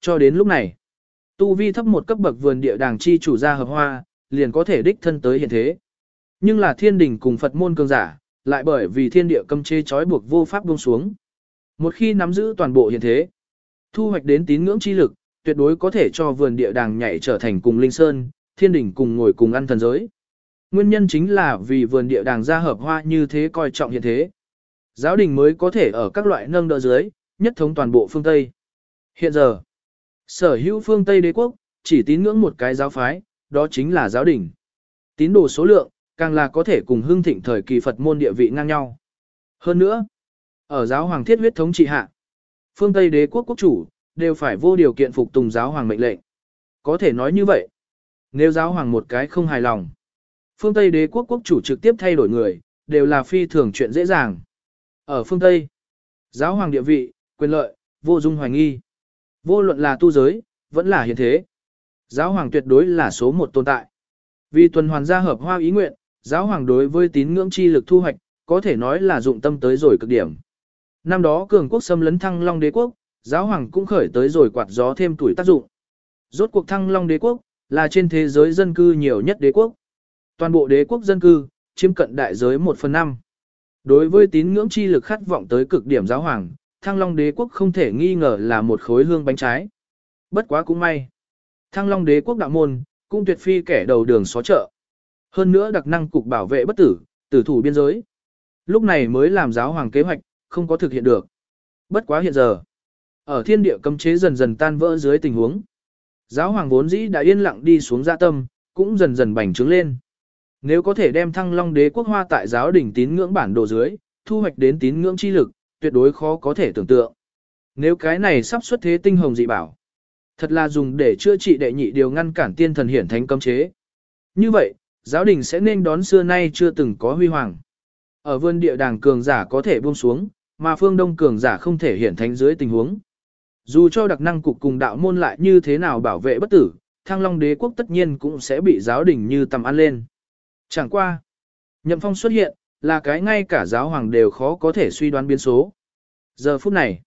Cho đến lúc này, tu vi thấp một cấp bậc vườn địa đàng chi chủ gia hợp hoa, liền có thể đích thân tới hiện thế. Nhưng là thiên đình cùng Phật môn cường giả, lại bởi vì thiên địa cấm chế trói buộc vô pháp buông xuống. Một khi nắm giữ toàn bộ hiện thế, thu hoạch đến tín ngưỡng chi lực, tuyệt đối có thể cho vườn địa đàng nhảy trở thành cùng linh sơn, thiên đỉnh cùng ngồi cùng ăn thần giới. Nguyên nhân chính là vì vườn địa đàng gia hợp hoa như thế coi trọng hiện thế. Giáo đình mới có thể ở các loại nâng đỡ dưới, nhất thống toàn bộ phương Tây. Hiện giờ, sở hữu phương Tây đế quốc, chỉ tín ngưỡng một cái giáo phái, đó chính là giáo đình. Tín đồ số lượng, càng là có thể cùng hưng thịnh thời kỳ Phật môn địa vị ngang nhau. Hơn nữa, ở giáo hoàng thiết huyết thống trị hạ, phương Tây đế quốc quốc chủ, đều phải vô điều kiện phục tùng giáo hoàng mệnh lệnh. Có thể nói như vậy, nếu giáo hoàng một cái không hài lòng, phương Tây đế quốc quốc chủ trực tiếp thay đổi người, đều là phi thường chuyện dễ dàng. Ở phương Tây, giáo hoàng địa vị, quyền lợi, vô dung hoài nghi. Vô luận là tu giới, vẫn là hiện thế. Giáo hoàng tuyệt đối là số một tồn tại. Vì tuần hoàn gia hợp hoa ý nguyện, giáo hoàng đối với tín ngưỡng chi lực thu hoạch, có thể nói là dụng tâm tới rồi cực điểm. Năm đó cường quốc xâm lấn thăng long đế quốc, giáo hoàng cũng khởi tới rồi quạt gió thêm tuổi tác dụng. Rốt cuộc thăng long đế quốc, là trên thế giới dân cư nhiều nhất đế quốc. Toàn bộ đế quốc dân cư, chiếm cận đại giới 1 phần 5. Đối với tín ngưỡng chi lực khát vọng tới cực điểm giáo hoàng, thăng long đế quốc không thể nghi ngờ là một khối hương bánh trái. Bất quá cũng may. Thăng long đế quốc đạo môn, cũng tuyệt phi kẻ đầu đường xó chợ. Hơn nữa đặc năng cục bảo vệ bất tử, tử thủ biên giới. Lúc này mới làm giáo hoàng kế hoạch, không có thực hiện được. Bất quá hiện giờ, ở thiên địa cấm chế dần dần tan vỡ dưới tình huống. Giáo hoàng vốn dĩ đã yên lặng đi xuống gia tâm, cũng dần dần bành trướng lên. Nếu có thể đem thăng long đế quốc hoa tại giáo đỉnh tín ngưỡng bản đồ dưới, thu hoạch đến tín ngưỡng chi lực, tuyệt đối khó có thể tưởng tượng. Nếu cái này sắp xuất thế tinh hồng dị bảo, thật là dùng để chữa trị đệ nhị điều ngăn cản tiên thần hiển thánh cấm chế. Như vậy, giáo đình sẽ nên đón xưa nay chưa từng có huy hoàng. Ở vườn địa đàng cường giả có thể buông xuống, mà phương đông cường giả không thể hiển thánh dưới tình huống. Dù cho đặc năng cục cùng đạo môn lại như thế nào bảo vệ bất tử, thăng long đế quốc tất nhiên cũng sẽ bị giáo đình như tầm ăn lên. Chẳng qua. Nhậm phong xuất hiện, là cái ngay cả giáo hoàng đều khó có thể suy đoán biến số. Giờ phút này,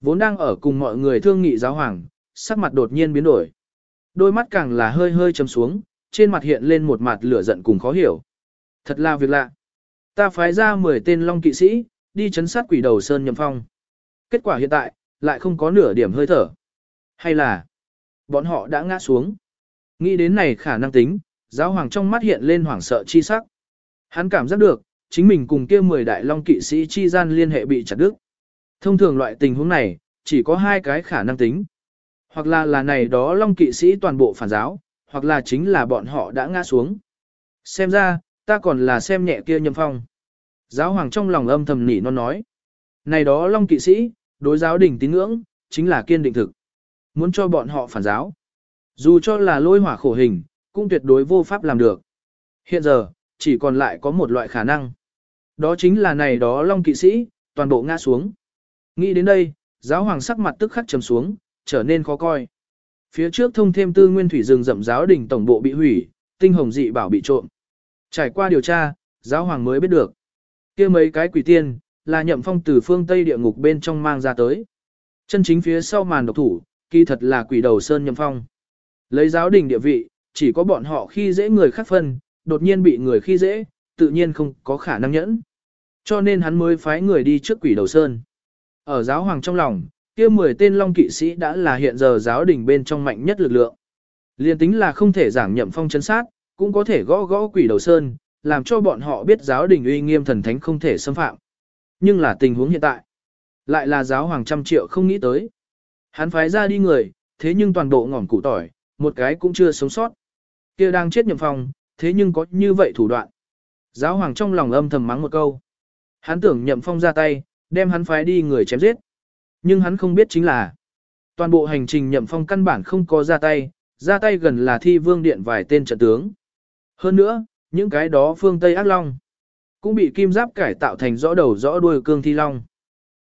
vốn đang ở cùng mọi người thương nghị giáo hoàng, sắc mặt đột nhiên biến đổi. Đôi mắt càng là hơi hơi chấm xuống, trên mặt hiện lên một mặt lửa giận cùng khó hiểu. Thật là việc lạ. Ta phái ra 10 tên long kỵ sĩ, đi chấn sát quỷ đầu Sơn Nhậm Phong. Kết quả hiện tại, lại không có nửa điểm hơi thở. Hay là, bọn họ đã ngã xuống. Nghĩ đến này khả năng tính, giáo hoàng trong mắt hiện lên hoảng sợ chi sắc. Hắn cảm giác được, chính mình cùng kia 10 đại long kỵ sĩ chi gian liên hệ bị chặt đứt. Thông thường loại tình huống này, chỉ có hai cái khả năng tính. Hoặc là là này đó long kỵ sĩ toàn bộ phản giáo, hoặc là chính là bọn họ đã ngã xuống. Xem ra, ta còn là xem nhẹ kia nhâm phong. Giáo hoàng trong lòng âm thầm nỉ non nói. Này đó long kỵ sĩ, đối giáo đỉnh tín ngưỡng, chính là kiên định thực. Muốn cho bọn họ phản giáo. Dù cho là lôi hỏa khổ hình, cũng tuyệt đối vô pháp làm được. Hiện giờ, chỉ còn lại có một loại khả năng. Đó chính là này đó long kỵ sĩ, toàn bộ ngã xuống. Nghĩ đến đây, giáo hoàng sắc mặt tức khắc trầm xuống, trở nên khó coi. Phía trước thông thêm tư nguyên thủy rừng rậm giáo đình tổng bộ bị hủy, tinh hồng dị bảo bị trộm. Trải qua điều tra, giáo hoàng mới biết được. kia mấy cái quỷ tiên, là nhậm phong từ phương Tây địa ngục bên trong mang ra tới. Chân chính phía sau màn độc thủ, kỳ thật là quỷ đầu sơn nhậm phong. Lấy giáo đình địa vị, chỉ có bọn họ khi dễ người khác phân, đột nhiên bị người khi dễ, tự nhiên không có khả năng nhẫn. Cho nên hắn mới phái người đi trước quỷ đầu sơn. Ở giáo hoàng trong lòng, kia 10 tên long kỵ sĩ đã là hiện giờ giáo đình bên trong mạnh nhất lực lượng. Liên tính là không thể giảng nhậm phong chấn sát, cũng có thể gõ gõ quỷ đầu sơn, làm cho bọn họ biết giáo đình uy nghiêm thần thánh không thể xâm phạm. Nhưng là tình huống hiện tại, lại là giáo hoàng trăm triệu không nghĩ tới. Hắn phái ra đi người, thế nhưng toàn bộ ngỏm củ tỏi, một cái cũng chưa sống sót. kia đang chết nhậm phong, thế nhưng có như vậy thủ đoạn. Giáo hoàng trong lòng âm thầm mắng một câu. Hắn tưởng nhậm phong ra tay, đem hắn phái đi người chém giết. Nhưng hắn không biết chính là, toàn bộ hành trình nhậm phong căn bản không có ra tay, ra tay gần là thi vương điện vài tên trận tướng. Hơn nữa, những cái đó phương Tây ác long, cũng bị kim giáp cải tạo thành rõ đầu rõ đuôi cương thi long.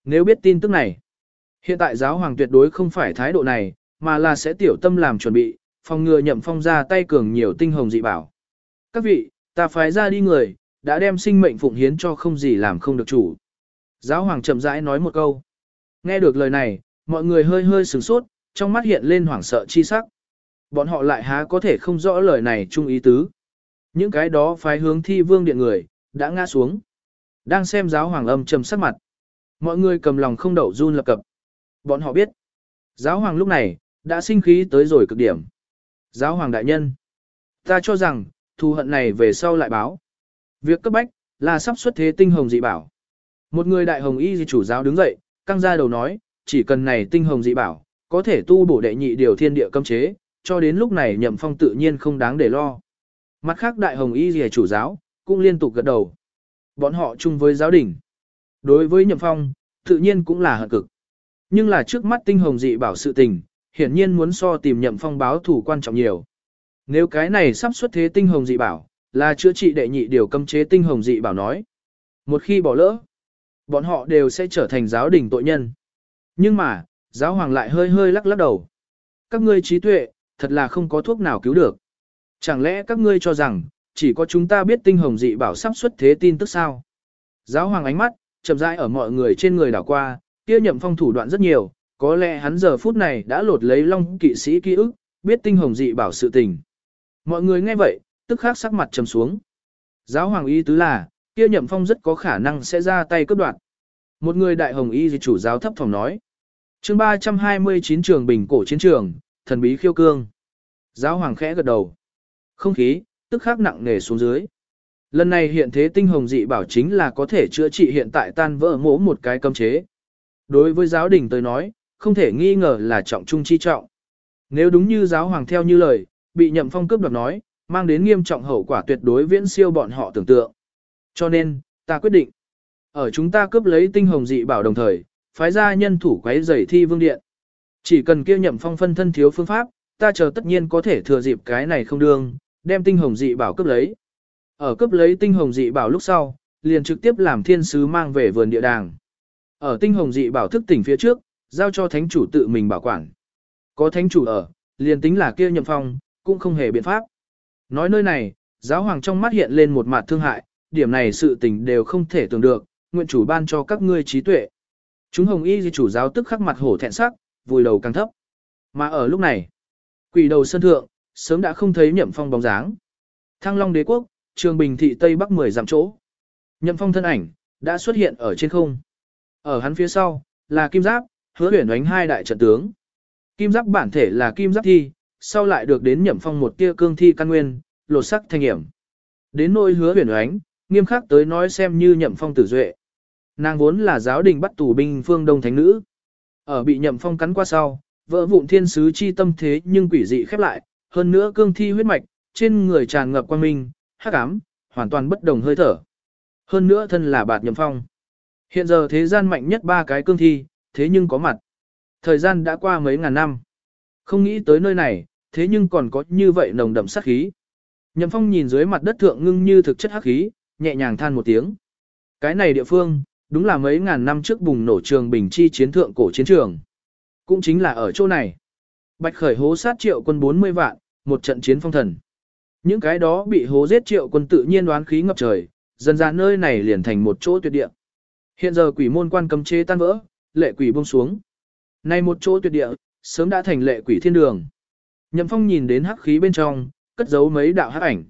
Nếu biết tin tức này, hiện tại giáo hoàng tuyệt đối không phải thái độ này, mà là sẽ tiểu tâm làm chuẩn bị, phòng ngừa nhậm phong ra tay cường nhiều tinh hồng dị bảo. Các vị, ta phái ra đi người, đã đem sinh mệnh phụng hiến cho không gì làm không được chủ. Giáo hoàng chậm rãi nói một câu. Nghe được lời này, mọi người hơi hơi sửng sốt, trong mắt hiện lên hoảng sợ chi sắc. Bọn họ lại há có thể không rõ lời này chung ý tứ. Những cái đó phái hướng thi vương điện người, đã ngã xuống. Đang xem giáo hoàng âm trầm sắc mặt. Mọi người cầm lòng không đậu run lập cập. Bọn họ biết. Giáo hoàng lúc này, đã sinh khí tới rồi cực điểm. Giáo hoàng đại nhân. Ta cho rằng, thù hận này về sau lại báo. Việc cấp bách, là sắp xuất thế tinh hồng dị bảo. Một người đại hồng y chủ giáo đứng dậy, căng ra đầu nói, chỉ cần này tinh hồng dị bảo, có thể tu bổ đệ nhị điều thiên địa cấm chế, cho đến lúc này nhậm phong tự nhiên không đáng để lo. Mặt khác đại hồng y rìa chủ giáo, cũng liên tục gật đầu. Bọn họ chung với giáo đình. Đối với nhậm phong, tự nhiên cũng là hận cực. Nhưng là trước mắt tinh hồng dị bảo sự tình, hiển nhiên muốn so tìm nhậm phong báo thủ quan trọng nhiều. Nếu cái này sắp xuất thế tinh hồng dị bảo, là chữa trị đệ nhị điều cấm chế tinh hồng dị bảo nói. Một khi bỏ lỡ, bọn họ đều sẽ trở thành giáo đình tội nhân. Nhưng mà, giáo hoàng lại hơi hơi lắc lắc đầu. Các ngươi trí tuệ, thật là không có thuốc nào cứu được. Chẳng lẽ các ngươi cho rằng, chỉ có chúng ta biết tinh hồng dị bảo sắp xuất thế tin tức sao? Giáo hoàng ánh mắt, chậm rãi ở mọi người trên người đảo qua, kia nhậm phong thủ đoạn rất nhiều, có lẽ hắn giờ phút này đã lột lấy long kỵ sĩ ký ức, biết tinh hồng dị bảo sự tình. Mọi người nghe vậy, tức khắc sắc mặt trầm xuống. Giáo hoàng y tứ là, kia nhậm phong rất có khả năng sẽ ra tay cướp đoạt. Một người đại hồng y chủ giáo thấp phòng nói. chương 329 trường bình cổ chiến trường, thần bí khiêu cương. Giáo hoàng khẽ gật đầu. Không khí, tức khắc nặng nề xuống dưới. Lần này hiện thế tinh hồng dị bảo chính là có thể chữa trị hiện tại tan vỡ mỗ một cái cấm chế. Đối với giáo đình tới nói, không thể nghi ngờ là trọng trung chi trọng. Nếu đúng như giáo hoàng theo như lời, bị nhậm phong cướp đoạt nói, mang đến nghiêm trọng hậu quả tuyệt đối viễn siêu bọn họ tưởng tượng. Cho nên, ta quyết định, ở chúng ta cướp lấy tinh hồng dị bảo đồng thời, phái ra nhân thủ quấy rầy thi vương điện. Chỉ cần kia nhậm phong phân thân thiếu phương pháp, ta chờ tất nhiên có thể thừa dịp cái này không đương, đem tinh hồng dị bảo cướp lấy. Ở cướp lấy tinh hồng dị bảo lúc sau, liền trực tiếp làm thiên sứ mang về vườn địa đàng. Ở tinh hồng dị bảo thức tỉnh phía trước, giao cho thánh chủ tự mình bảo quản. Có thánh chủ ở, liền tính là kia nhậm phong, cũng không hề biện pháp. Nói nơi này, giáo hoàng trong mắt hiện lên một mặt thương hại, điểm này sự tình đều không thể tưởng được, nguyện chủ ban cho các ngươi trí tuệ. Chúng hồng y di chủ giáo tức khắc mặt hổ thẹn sắc, vùi đầu càng thấp. Mà ở lúc này, quỷ đầu sân thượng, sớm đã không thấy nhậm phong bóng dáng. Thăng Long đế quốc, trường bình thị Tây Bắc 10 dặm chỗ. Nhậm phong thân ảnh, đã xuất hiện ở trên không. Ở hắn phía sau, là kim giáp, hứa huyển đánh hai đại trận tướng. Kim giáp bản thể là kim giáp thi, sau lại được đến nhậm phong một tia cương thi căn nguyên, lột sắc thanh hiểm. Đến nỗi hứa huyền đánh, nghiêm khắc tới nói xem như nhậm phong tử duệ. Nàng vốn là giáo đình bắt tù binh phương đông thánh nữ. Ở bị nhậm phong cắn qua sau, vỡ vụn thiên sứ chi tâm thế nhưng quỷ dị khép lại, hơn nữa cương thi huyết mạch, trên người tràn ngập quang minh, hắc ám, hoàn toàn bất đồng hơi thở. Hơn nữa thân là bạt nhậm phong. Hiện giờ thế gian mạnh nhất ba cái cương thi, thế nhưng có mặt. Thời gian đã qua mấy ngàn năm. Không nghĩ tới nơi này, thế nhưng còn có như vậy nồng đậm sát khí. Nhậm phong nhìn dưới mặt đất thượng ngưng như thực chất hắc khí, nhẹ nhàng than một tiếng. Cái này địa phương, đúng là mấy ngàn năm trước bùng nổ trường bình chi chiến thượng cổ chiến trường. Cũng chính là ở chỗ này. Bạch khởi hố sát triệu quân 40 vạn, một trận chiến phong thần. Những cái đó bị hố giết triệu quân tự nhiên đoán khí ngập trời, dần ra nơi này liền thành một chỗ tuyệt địa. Hiện giờ quỷ môn quan cấm chế tan vỡ, lệ quỷ buông xuống. Nay một chỗ tuyệt địa, sớm đã thành lệ quỷ thiên đường. Nhậm Phong nhìn đến hắc khí bên trong, cất giấu mấy đạo hắc ảnh.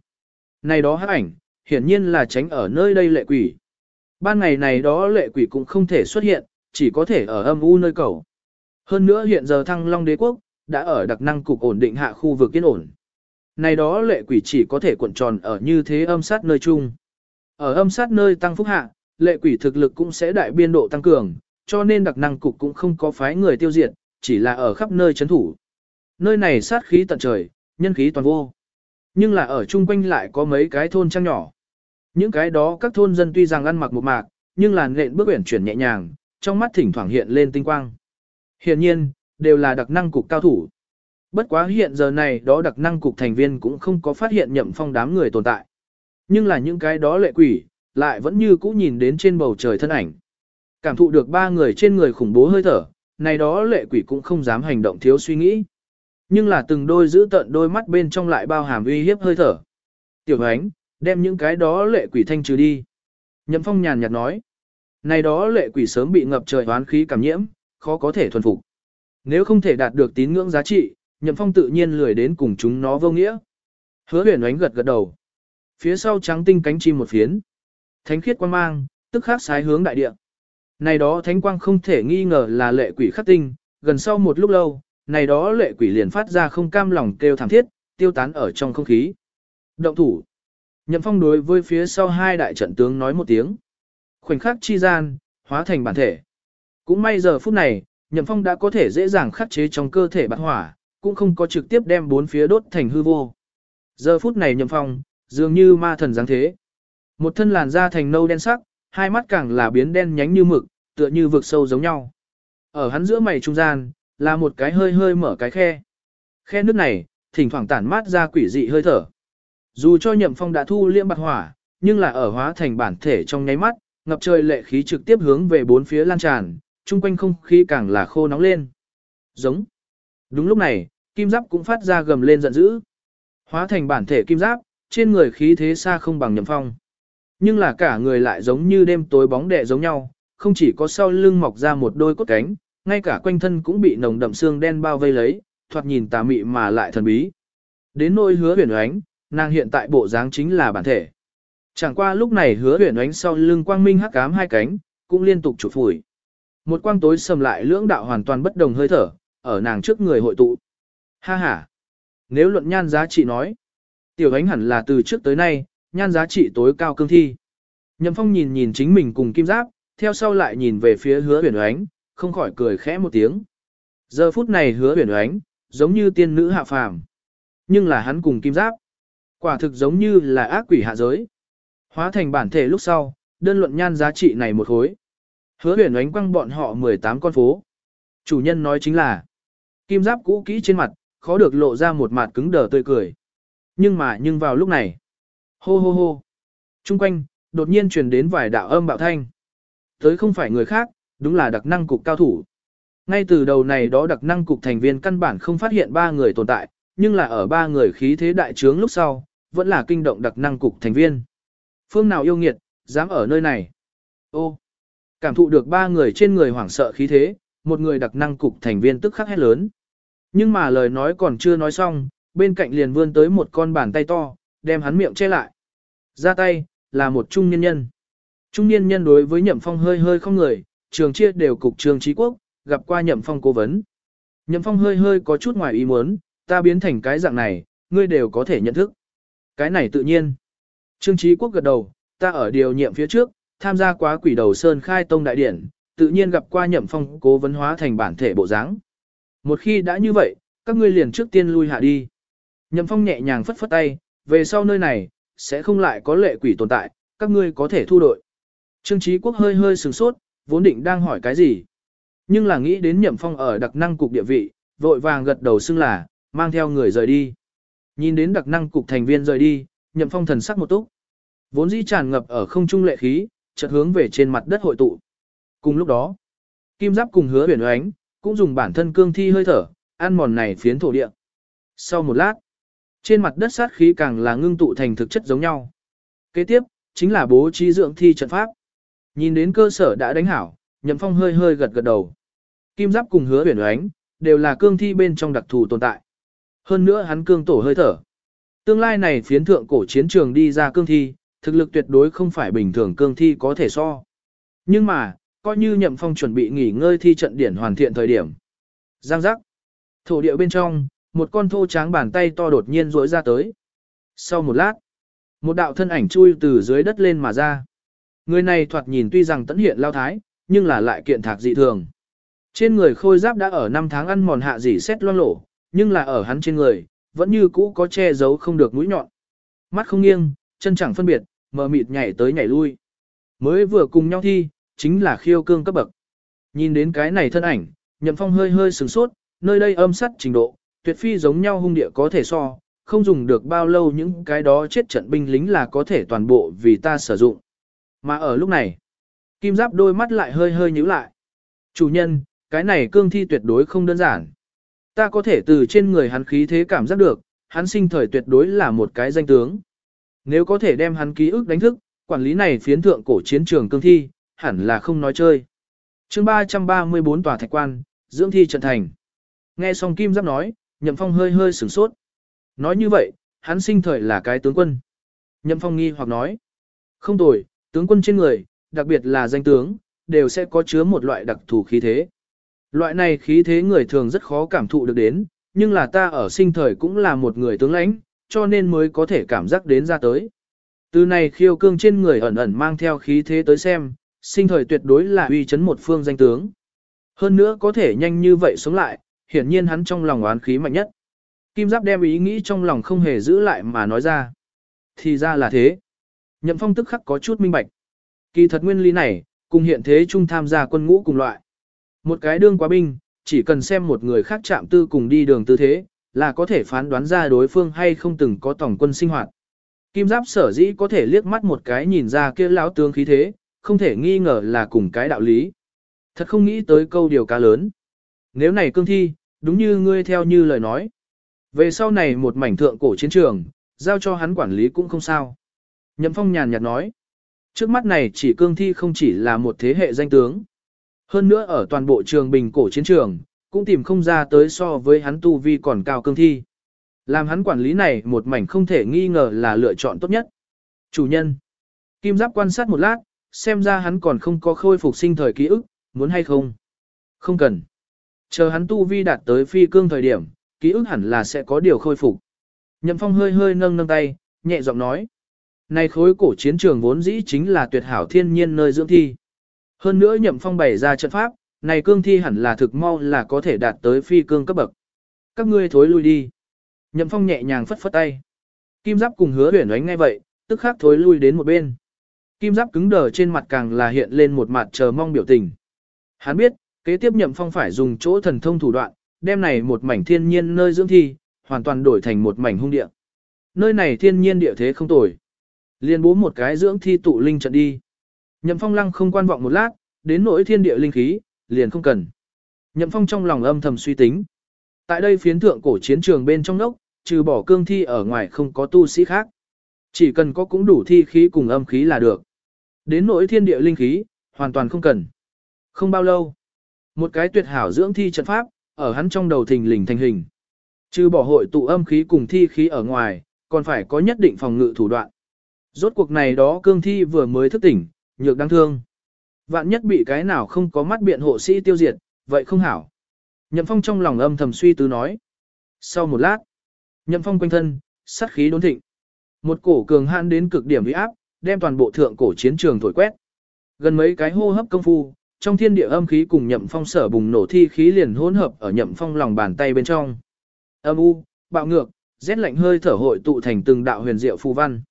Này đó hắc ảnh, hiển nhiên là tránh ở nơi đây lệ quỷ. Ban ngày này đó lệ quỷ cũng không thể xuất hiện, chỉ có thể ở âm u nơi cầu. Hơn nữa hiện giờ thăng long đế quốc, đã ở đặc năng cục ổn định hạ khu vực yên ổn. Này đó lệ quỷ chỉ có thể cuộn tròn ở như thế âm sát nơi chung. Ở âm sát nơi tăng phúc hạ, lệ quỷ thực lực cũng sẽ đại biên độ tăng cường, cho nên đặc năng cục cũng không có phái người tiêu diệt, chỉ là ở khắp nơi chấn thủ. Nơi này sát khí tận trời, nhân khí toàn vô. Nhưng là ở chung quanh lại có mấy cái thôn trang nhỏ. Những cái đó các thôn dân tuy rằng ăn mặc một mạc, nhưng là nện bước uyển chuyển nhẹ nhàng, trong mắt thỉnh thoảng hiện lên tinh quang. Hiện nhiên, đều là đặc năng cục cao thủ. Bất quá hiện giờ này đó đặc năng cục thành viên cũng không có phát hiện nhậm phong đám người tồn tại. Nhưng là những cái đó lệ quỷ, lại vẫn như cũ nhìn đến trên bầu trời thân ảnh. Cảm thụ được ba người trên người khủng bố hơi thở, này đó lệ quỷ cũng không dám hành động thiếu suy nghĩ. Nhưng là từng đôi giữ tận đôi mắt bên trong lại bao hàm uy hiếp hơi thở. Tiểu ánh, đem những cái đó lệ quỷ thanh trừ đi. Nhậm phong nhàn nhạt nói. Này đó lệ quỷ sớm bị ngập trời hoán khí cảm nhiễm, khó có thể thuần phục. Nếu không thể đạt được tín ngưỡng giá trị, Nhậm Phong tự nhiên lười đến cùng chúng nó vô nghĩa. Hứa huyền ánh gật gật đầu. Phía sau trắng tinh cánh chim một phiến. Thánh khiết quang mang, tức khắc sái hướng đại địa. Này đó thánh quang không thể nghi ngờ là lệ quỷ khắc tinh, gần sau một lúc lâu, này đó lệ quỷ liền phát ra không cam lòng kêu thảm thiết, tiêu tán ở trong không khí. Động thủ. Nhậm phong đối với phía sau hai đại trận tướng nói một tiếng. Khoảnh khắc chi gian, hóa thành bản thể. Cũng may giờ phút này, Nhậm phong đã có thể dễ dàng khắc chế trong cơ thể bạc hỏa, cũng không có trực tiếp đem bốn phía đốt thành hư vô. Giờ phút này Nhậm phong, dường như ma thần dáng thế. Một thân làn da thành nâu đen sắc, hai mắt càng là biến đen nhánh như mực, tựa như vực sâu giống nhau. Ở hắn giữa mày trung gian, là một cái hơi hơi mở cái khe. Khe nước này, thỉnh thoảng tản mát ra quỷ dị hơi thở. Dù cho nhậm phong đã thu liễm bạc hỏa, nhưng là ở hóa thành bản thể trong nháy mắt, ngập trời lệ khí trực tiếp hướng về bốn phía lan tràn, chung quanh không khí càng là khô nóng lên. Giống. Đúng lúc này, kim giáp cũng phát ra gầm lên giận dữ. Hóa thành bản thể kim giáp, trên người khí thế xa không bằng nhậm phong. Nhưng là cả người lại giống như đêm tối bóng đè giống nhau, không chỉ có sau lưng mọc ra một đôi cốt cánh, ngay cả quanh thân cũng bị nồng đậm xương đen bao vây lấy, thoạt nhìn tà mị mà lại thần bí. Đến nỗi hứa huyền oánh, nàng hiện tại bộ dáng chính là bản thể. Chẳng qua lúc này hứa huyền oánh sau lưng quang minh hắc ám hai cánh, cũng liên tục chụp phủi. Một quang tối sầm lại lưỡng đạo hoàn toàn bất đồng hơi thở, ở nàng trước người hội tụ. Ha ha! Nếu luận nhan giá trị nói, tiểu ánh hẳn là từ trước tới nay, nhan giá trị tối cao cương thi. Nhậm phong nhìn nhìn chính mình cùng kim giáp, theo sau lại nhìn về phía hứa huyền oánh, không khỏi cười khẽ một tiếng. Giờ phút này hứa huyền oánh, giống như tiên nữ hạ phàm. Nhưng là hắn cùng kim giáp. Quả thực giống như là ác quỷ hạ giới. Hóa thành bản thể lúc sau, đơn luận nhan giá trị này một khối. Hứa huyền oánh quăng bọn họ 18 con phố. Chủ nhân nói chính là, kim giáp cũ kỹ trên mặt, khó được lộ ra một mặt cứng đờ tươi cười. Nhưng mà nhưng vào lúc này, hô hô hô, trung quanh, đột nhiên truyền đến vài đạo âm bạo thanh. Tới không phải người khác, đúng là đặc năng cục cao thủ. Ngay từ đầu này đó đặc năng cục thành viên căn bản không phát hiện ba người tồn tại, nhưng là ở ba người khí thế đại trướng lúc sau, vẫn là kinh động đặc năng cục thành viên. Phương nào yêu nghiệt, dám ở nơi này. Ô, cảm thụ được ba người trên người hoảng sợ khí thế, một người đặc năng cục thành viên tức khắc hét lớn. Nhưng mà lời nói còn chưa nói xong, bên cạnh liền vươn tới một con bàn tay to, đem hắn miệng che lại. Ra tay, là một trung nhân nhân. Trung niên nhân đối với Nhậm Phong hơi hơi không người, trường chia đều cục trường trí quốc, gặp qua Nhậm Phong cố vấn. Nhậm Phong hơi hơi có chút ngoài ý muốn, ta biến thành cái dạng này, ngươi đều có thể nhận thức. Cái này tự nhiên. Trương Trí Quốc gật đầu, ta ở điều nhiệm phía trước, tham gia quá quỷ đầu Sơn khai tông đại điển, tự nhiên gặp qua Nhậm Phong cố vấn hóa thành bản thể bộ dáng. Một khi đã như vậy, các ngươi liền trước tiên lui hạ đi. Nhậm Phong nhẹ nhàng phất phất tay, về sau nơi này, sẽ không lại có lệ quỷ tồn tại, các ngươi có thể thu đội. Trương Chí Quốc hơi hơi sừng sốt, vốn định đang hỏi cái gì. Nhưng là nghĩ đến Nhậm Phong ở đặc năng cục địa vị, vội vàng gật đầu xưng là, mang theo người rời đi. Nhìn đến đặc năng cục thành viên rời đi, Nhậm Phong thần sắc một túc. Vốn dĩ tràn ngập ở không trung lệ khí, chợt hướng về trên mặt đất hội tụ. Cùng lúc đó, Kim Giáp cùng Hứa Huyền Oánh cũng dùng bản thân cương thi hơi thở, ăn mòn này phiến thổ địa. Sau một lát, trên mặt đất sát khí càng là ngưng tụ thành thực chất giống nhau. Kế tiếp, chính là bố trí dưỡng thi trận pháp. Nhìn đến cơ sở đã đánh hảo, Nhậm Phong hơi hơi gật gật đầu. Kim Giáp cùng Hứa Huyền Oánh đều là cương thi bên trong đặc thù tồn tại. Hơn nữa hắn cương tổ hơi thở. Tương lai này phiến thượng cổ chiến trường đi ra cương thi, thực lực tuyệt đối không phải bình thường cương thi có thể so. Nhưng mà, coi như Nhậm Phong chuẩn bị nghỉ ngơi thi trận điển hoàn thiện thời điểm. Giang giác. Thổ địa bên trong, một con thô tráng bàn tay to đột nhiên rỗi ra tới. Sau một lát, một đạo thân ảnh chui từ dưới đất lên mà ra. Người này thoạt nhìn tuy rằng tẫn hiện lao thái, nhưng là lại kiện thạc dị thường. Trên người khôi giáp đã ở năm tháng ăn mòn hạ dị xét loang lổ, nhưng là ở hắn trên người, vẫn như cũ có che giấu không được mũi nhọn. Mắt không nghiêng, chân chẳng phân biệt, mờ mịt nhảy tới nhảy lui. Mới vừa cùng nhau thi, chính là khiêu cương cấp bậc. Nhìn đến cái này thân ảnh, nhậm phong hơi hơi sừng sốt, nơi đây âm sắt trình độ, tuyệt phi giống nhau hung địa có thể so, không dùng được bao lâu những cái đó chết trận binh lính là có thể toàn bộ vì ta sử dụng. Mà ở lúc này, kim giáp đôi mắt lại hơi hơi nhíu lại. Chủ nhân, cái này cương thi tuyệt đối không đơn giản. Ta có thể từ trên người hắn khí thế cảm giác được, hắn sinh thời tuyệt đối là một cái danh tướng. Nếu có thể đem hắn ký ức đánh thức, quản lý này phiến thượng cổ chiến trường cương thi, hẳn là không nói chơi. chương 334 tòa thạch quan, dưỡng thi trận thành. Nghe xong Kim Giáp nói, Nhậm Phong hơi hơi sửng sốt. Nói như vậy, hắn sinh thời là cái tướng quân. Nhậm Phong nghi hoặc nói. Không tồi, tướng quân trên người, đặc biệt là danh tướng, đều sẽ có chứa một loại đặc thù khí thế. Loại này khí thế người thường rất khó cảm thụ được đến, nhưng là ta ở sinh thời cũng là một người tướng lãnh, cho nên mới có thể cảm giác đến ra tới. Từ này khiêu cương trên người ẩn ẩn mang theo khí thế tới xem, sinh thời tuyệt đối là uy chấn một phương danh tướng. Hơn nữa có thể nhanh như vậy sống lại, hiển nhiên hắn trong lòng oán khí mạnh nhất. Kim Giáp đem ý nghĩ trong lòng không hề giữ lại mà nói ra. Thì ra là thế. Nhậm phong tức khắc có chút minh bạch. Kỳ thật nguyên lý này, cùng hiện thế chung tham gia quân ngũ cùng loại. Một cái đương quá binh, chỉ cần xem một người khác chạm tư cùng đi đường tư thế, là có thể phán đoán ra đối phương hay không từng có tổng quân sinh hoạt. Kim Giáp sở dĩ có thể liếc mắt một cái nhìn ra kia lão tướng khí thế, không thể nghi ngờ là cùng cái đạo lý. Thật không nghĩ tới câu điều cá lớn. Nếu này cương thi, đúng như ngươi theo như lời nói. Về sau này một mảnh thượng cổ chiến trường, giao cho hắn quản lý cũng không sao. Nhậm Phong nhàn nhạt nói. Trước mắt này chỉ cương thi không chỉ là một thế hệ danh tướng. Hơn nữa ở toàn bộ trường bình cổ chiến trường, cũng tìm không ra tới so với hắn tu vi còn cao cương thi. Làm hắn quản lý này một mảnh không thể nghi ngờ là lựa chọn tốt nhất. Chủ nhân. Kim Giáp quan sát một lát, xem ra hắn còn không có khôi phục sinh thời ký ức, muốn hay không? Không cần. Chờ hắn tu vi đạt tới phi cương thời điểm, ký ức hẳn là sẽ có điều khôi phục. Nhậm Phong hơi hơi nâng nâng tay, nhẹ giọng nói. Này khối cổ chiến trường vốn dĩ chính là tuyệt hảo thiên nhiên nơi dưỡng thi. Hơn nữa Nhậm Phong bày ra trận pháp, này cương thi hẳn là thực mau là có thể đạt tới phi cương cấp bậc. Các ngươi thối lui đi. Nhậm Phong nhẹ nhàng phất phất tay. Kim Giáp cùng hứa huyển ánh ngay vậy, tức khắc thối lui đến một bên. Kim Giáp cứng đờ trên mặt càng là hiện lên một mặt chờ mong biểu tình. Hắn biết, kế tiếp Nhậm Phong phải dùng chỗ thần thông thủ đoạn, đem này một mảnh thiên nhiên nơi dưỡng thi, hoàn toàn đổi thành một mảnh hung địa. Nơi này thiên nhiên địa thế không tồi. Liên bố một cái dưỡng thi tụ linh trận đi. Nhậm Phong lăng không quan vọng một lát, đến nỗi thiên địa linh khí, liền không cần. Nhậm Phong trong lòng âm thầm suy tính. Tại đây phiến thượng cổ chiến trường bên trong nốc, trừ bỏ cương thi ở ngoài không có tu sĩ khác. Chỉ cần có cũng đủ thi khí cùng âm khí là được. Đến nỗi thiên địa linh khí, hoàn toàn không cần. Không bao lâu, một cái tuyệt hảo dưỡng thi trận pháp, ở hắn trong đầu thình lình thành hình. Trừ bỏ hội tụ âm khí cùng thi khí ở ngoài, còn phải có nhất định phòng ngự thủ đoạn. Rốt cuộc này đó cương thi vừa mới thức tỉnh, nhược đáng thương. Vạn nhất bị cái nào không có mắt biện hộ sĩ tiêu diệt, vậy không hảo. Nhậm Phong trong lòng âm thầm suy tư nói. Sau một lát, Nhậm Phong quanh thân, sát khí đốn thịnh. Một cổ cường hãn đến cực điểm uy áp, đem toàn bộ thượng cổ chiến trường thổi quét. Gần mấy cái hô hấp công phu, trong thiên địa âm khí cùng Nhậm Phong sở bùng nổ thi khí liền hỗn hợp ở Nhậm Phong lòng bàn tay bên trong. Âm u, bạo ngược, rét lạnh hơi thở hội tụ thành từng đạo huyền diệu phù văn.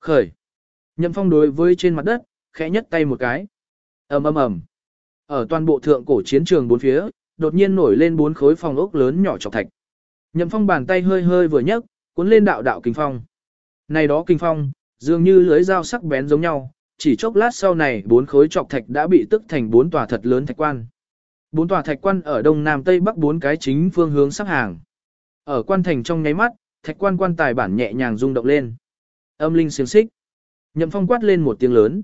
Khởi. Nhậm Phong đối với trên mặt đất, khẽ nhất tay một cái. ầm ầm ầm. Ở toàn bộ thượng cổ chiến trường bốn phía, đột nhiên nổi lên bốn khối phòng ốc lớn nhỏ chọc thạch. Nhậm Phong bàn tay hơi hơi vừa nhấc, cuốn lên đạo đạo kinh phong. Này đó kinh phong, dường như lưới dao sắc bén giống nhau, chỉ chốc lát sau này bốn khối chọc thạch đã bị tức thành bốn tòa thật lớn thạch quan. Bốn tòa thạch quan ở đông nam tây bắc bốn cái chính phương hướng sắp hàng. Ở quan thành trong nháy mắt, thạch quan quan tài bản nhẹ nhàng rung động lên. Âm linh xiềng xích. Nhậm Phong quát lên một tiếng lớn.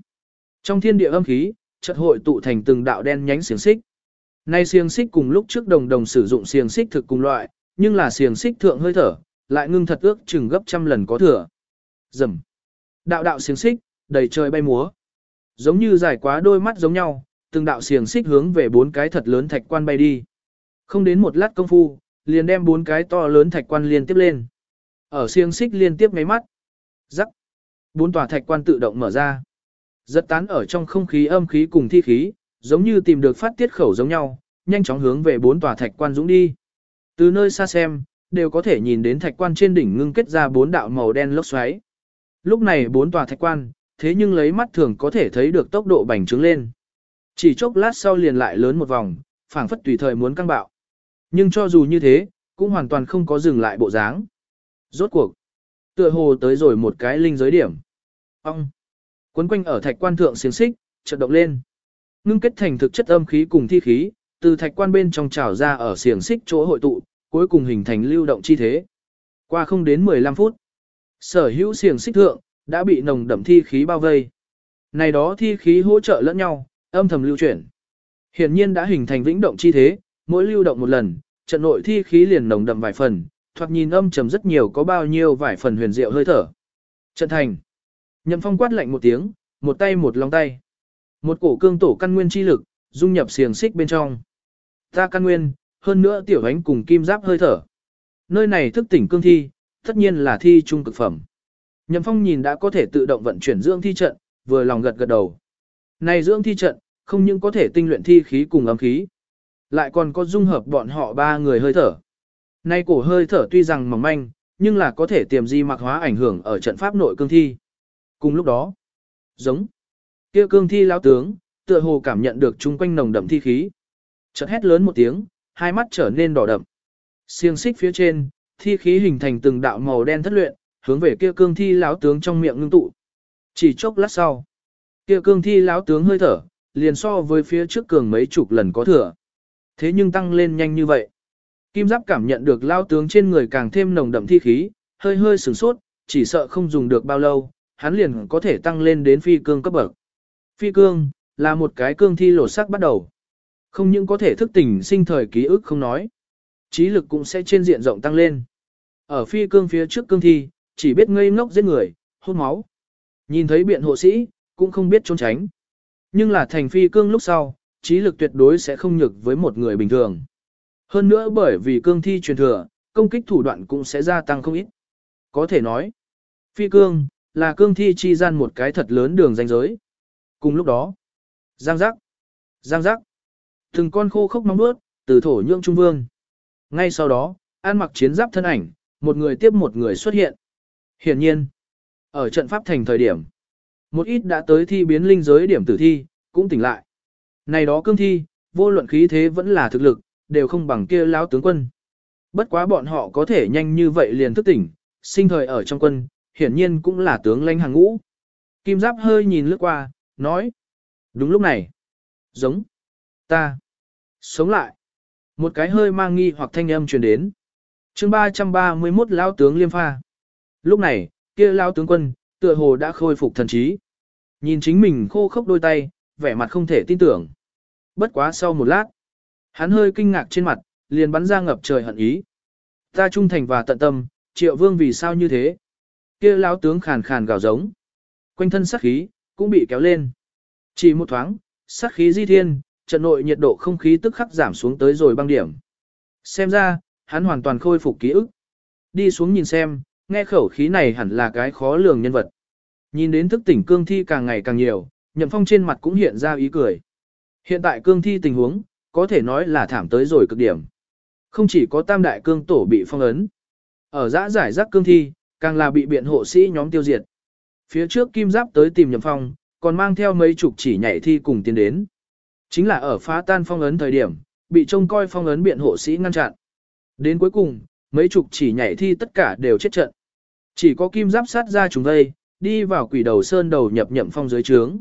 Trong thiên địa âm khí, chợt hội tụ thành từng đạo đen nhánh xiềng xích. Nay xiềng xích cùng lúc trước đồng đồng sử dụng xiềng xích thực cùng loại, nhưng là xiềng xích thượng hơi thở, lại ngưng thật ước chừng gấp trăm lần có thừa. Rầm. Đạo đạo xiềng xích, đầy trời bay múa. Giống như dài quá đôi mắt giống nhau, từng đạo xiềng xích hướng về bốn cái thật lớn thạch quan bay đi. Không đến một lát công phu, liền đem bốn cái to lớn thạch quan liên tiếp lên. Ở xiềng xích liên tiếp mấy mắt. Rắc. Bốn tòa thạch quan tự động mở ra. Rất tán ở trong không khí âm khí cùng thi khí, giống như tìm được phát tiết khẩu giống nhau, nhanh chóng hướng về bốn tòa thạch quan dũng đi. Từ nơi xa xem, đều có thể nhìn đến thạch quan trên đỉnh ngưng kết ra bốn đạo màu đen lốc xoáy. Lúc này bốn tòa thạch quan, thế nhưng lấy mắt thường có thể thấy được tốc độ bành trướng lên. Chỉ chốc lát sau liền lại lớn một vòng, phảng phất tùy thời muốn căng bạo. Nhưng cho dù như thế, cũng hoàn toàn không có dừng lại bộ dáng. Rốt cuộc, tựa hồ tới rồi một cái linh giới điểm. Ông, quấn quanh ở thạch quan thượng xiềng xích, chợt động lên. Ngưng kết thành thực chất âm khí cùng thi khí, từ thạch quan bên trong trào ra ở xiềng xích chỗ hội tụ, cuối cùng hình thành lưu động chi thế. Qua không đến 15 phút, sở hữu xiềng xích thượng, đã bị nồng đậm thi khí bao vây. Này đó thi khí hỗ trợ lẫn nhau, âm thầm lưu chuyển. Hiển nhiên đã hình thành vĩnh động chi thế, mỗi lưu động một lần, trận nội thi khí liền nồng đậm vài phần, thoạt nhìn âm trầm rất nhiều có bao nhiêu vài phần huyền diệu hơi thở. Trận thành. Nhậm phong quát lạnh một tiếng, một tay một lòng tay. Một cổ cương tổ căn nguyên chi lực, dung nhập xiềng xích bên trong. Ta căn nguyên, hơn nữa tiểu ánh cùng kim giáp hơi thở. Nơi này thức tỉnh cương thi, tất nhiên là thi trung cực phẩm. Nhậm phong nhìn đã có thể tự động vận chuyển dưỡng thi trận, vừa lòng gật gật đầu. Này dưỡng thi trận, không những có thể tinh luyện thi khí cùng âm khí, lại còn có dung hợp bọn họ ba người hơi thở. Nay cổ hơi thở tuy rằng mỏng manh, nhưng là có thể tiềm di mặc hóa ảnh hưởng ở trận pháp nội cương thi. Cùng lúc đó, giống kia cương thi lão tướng, tựa hồ cảm nhận được chung quanh nồng đậm thi khí. Chợt hét lớn một tiếng, hai mắt trở nên đỏ đậm. xiên xích phía trên, thi khí hình thành từng đạo màu đen thất luyện, hướng về kia cương thi lão tướng trong miệng ngưng tụ. Chỉ chốc lát sau, kia cương thi lão tướng hơi thở, liền so với phía trước cường mấy chục lần có thừa. Thế nhưng tăng lên nhanh như vậy. Kim Giáp cảm nhận được lao tướng trên người càng thêm nồng đậm thi khí, hơi hơi sửng sốt, chỉ sợ không dùng được bao lâu, hắn liền có thể tăng lên đến phi cương cấp bậc. Phi cương, là một cái cương thi lột sắc bắt đầu. Không những có thể thức tỉnh sinh thời ký ức không nói. Trí lực cũng sẽ trên diện rộng tăng lên. Ở phi cương phía trước cương thi, chỉ biết ngây ngốc giết người, hút máu. Nhìn thấy biện hộ sĩ, cũng không biết trốn tránh. Nhưng là thành phi cương lúc sau, trí lực tuyệt đối sẽ không nhược với một người bình thường. Hơn nữa bởi vì cương thi truyền thừa, công kích thủ đoạn cũng sẽ gia tăng không ít. Có thể nói, phi cương, là cương thi chi gian một cái thật lớn đường danh giới. Cùng lúc đó, giang giác, giang giác, từng con khô khốc nóng bước, từ thổ nhượng trung vương. Ngay sau đó, an mặc chiến giáp thân ảnh, một người tiếp một người xuất hiện. Hiển nhiên, ở trận pháp thành thời điểm, một ít đã tới thi biến linh giới điểm tử thi, cũng tỉnh lại. Này đó cương thi, vô luận khí thế vẫn là thực lực, đều không bằng kia lão tướng quân. Bất quá bọn họ có thể nhanh như vậy liền thức tỉnh, sinh thời ở trong quân, hiển nhiên cũng là tướng lãnh hàng ngũ. Kim Giáp hơi nhìn lướt qua, nói. Đúng lúc này. Giống. Ta. Sống lại. Một cái hơi mang nghi hoặc thanh âm truyền đến. chương 331 lão tướng liêm pha. Lúc này, kia lão tướng quân, tựa hồ đã khôi phục thần trí. Nhìn chính mình khô khốc đôi tay, vẻ mặt không thể tin tưởng. Bất quá sau một lát, hắn hơi kinh ngạc trên mặt, liền bắn ra ngập trời hận ý. Ta trung thành và tận tâm, triệu vương vì sao như thế? kia lão tướng khàn khàn gào giống. Quanh thân sát khí, cũng bị kéo lên. Chỉ một thoáng, sát khí di thiên, trận nội nhiệt độ không khí tức khắc giảm xuống tới rồi băng điểm. Xem ra, hắn hoàn toàn khôi phục ký ức. Đi xuống nhìn xem, nghe khẩu khí này hẳn là cái khó lường nhân vật. Nhìn đến thức tỉnh cương thi càng ngày càng nhiều, nhậm phong trên mặt cũng hiện ra ý cười. Hiện tại cương thi tình huống, có thể nói là thảm tới rồi cực điểm. Không chỉ có tam đại cương tổ bị phong ấn. Ở giã giải rác cương thi, càng là bị biện hộ sĩ nhóm tiêu diệt. Phía trước kim giáp tới tìm nhầm phong, còn mang theo mấy chục chỉ nhảy thi cùng tiến đến. Chính là ở phá tan phong ấn thời điểm, bị trông coi phong ấn biện hộ sĩ ngăn chặn. Đến cuối cùng, mấy chục chỉ nhảy thi tất cả đều chết trận. Chỉ có kim giáp sát ra chúng đây, đi vào quỷ đầu sơn đầu nhập nhậm phong dưới trướng.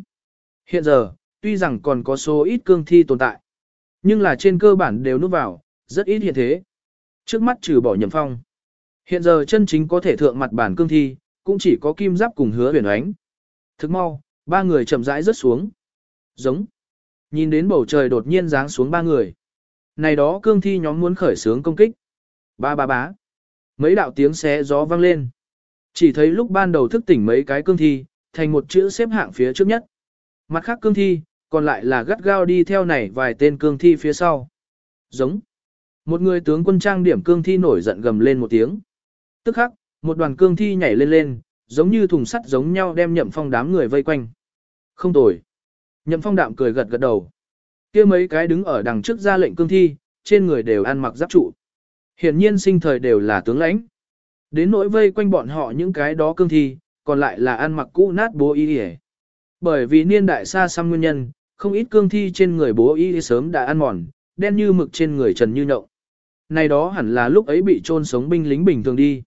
Hiện giờ, tuy rằng còn có số ít cương thi tồn tại, nhưng là trên cơ bản đều núp vào, rất ít hiện thế. Trước mắt trừ bỏ nhậm phong. Hiện giờ chân chính có thể thượng mặt bản cương thi, cũng chỉ có kim giáp cùng hứa huyền ánh. Thức mau, ba người chậm rãi rớt xuống. Giống. Nhìn đến bầu trời đột nhiên giáng xuống ba người. Này đó cương thi nhóm muốn khởi sướng công kích. Ba ba bá. Mấy đạo tiếng xé gió vang lên. Chỉ thấy lúc ban đầu thức tỉnh mấy cái cương thi, thành một chữ xếp hạng phía trước nhất. Mặt khác cương thi, còn lại là gắt gao đi theo này vài tên cương thi phía sau. Giống. Một người tướng quân trang điểm cương thi nổi giận gầm lên một tiếng. Tức khắc, một đoàn cương thi nhảy lên lên, giống như thùng sắt giống nhau đem nhậm phong đám người vây quanh. Không tồi. Nhậm phong đạm cười gật gật đầu. kia mấy cái đứng ở đằng trước ra lệnh cương thi, trên người đều ăn mặc giáp trụ. Hiển nhiên sinh thời đều là tướng lãnh. Đến nỗi vây quanh bọn họ những cái đó cương thi, còn lại là ăn mặc cũ nát bố y. Bởi vì niên đại xa xăm nguyên nhân, không ít cương thi trên người bố y sớm đã ăn mòn, đen như mực trên người trần như nhộng. Này đó hẳn là lúc ấy bị trôn sống binh lính bình thường đi.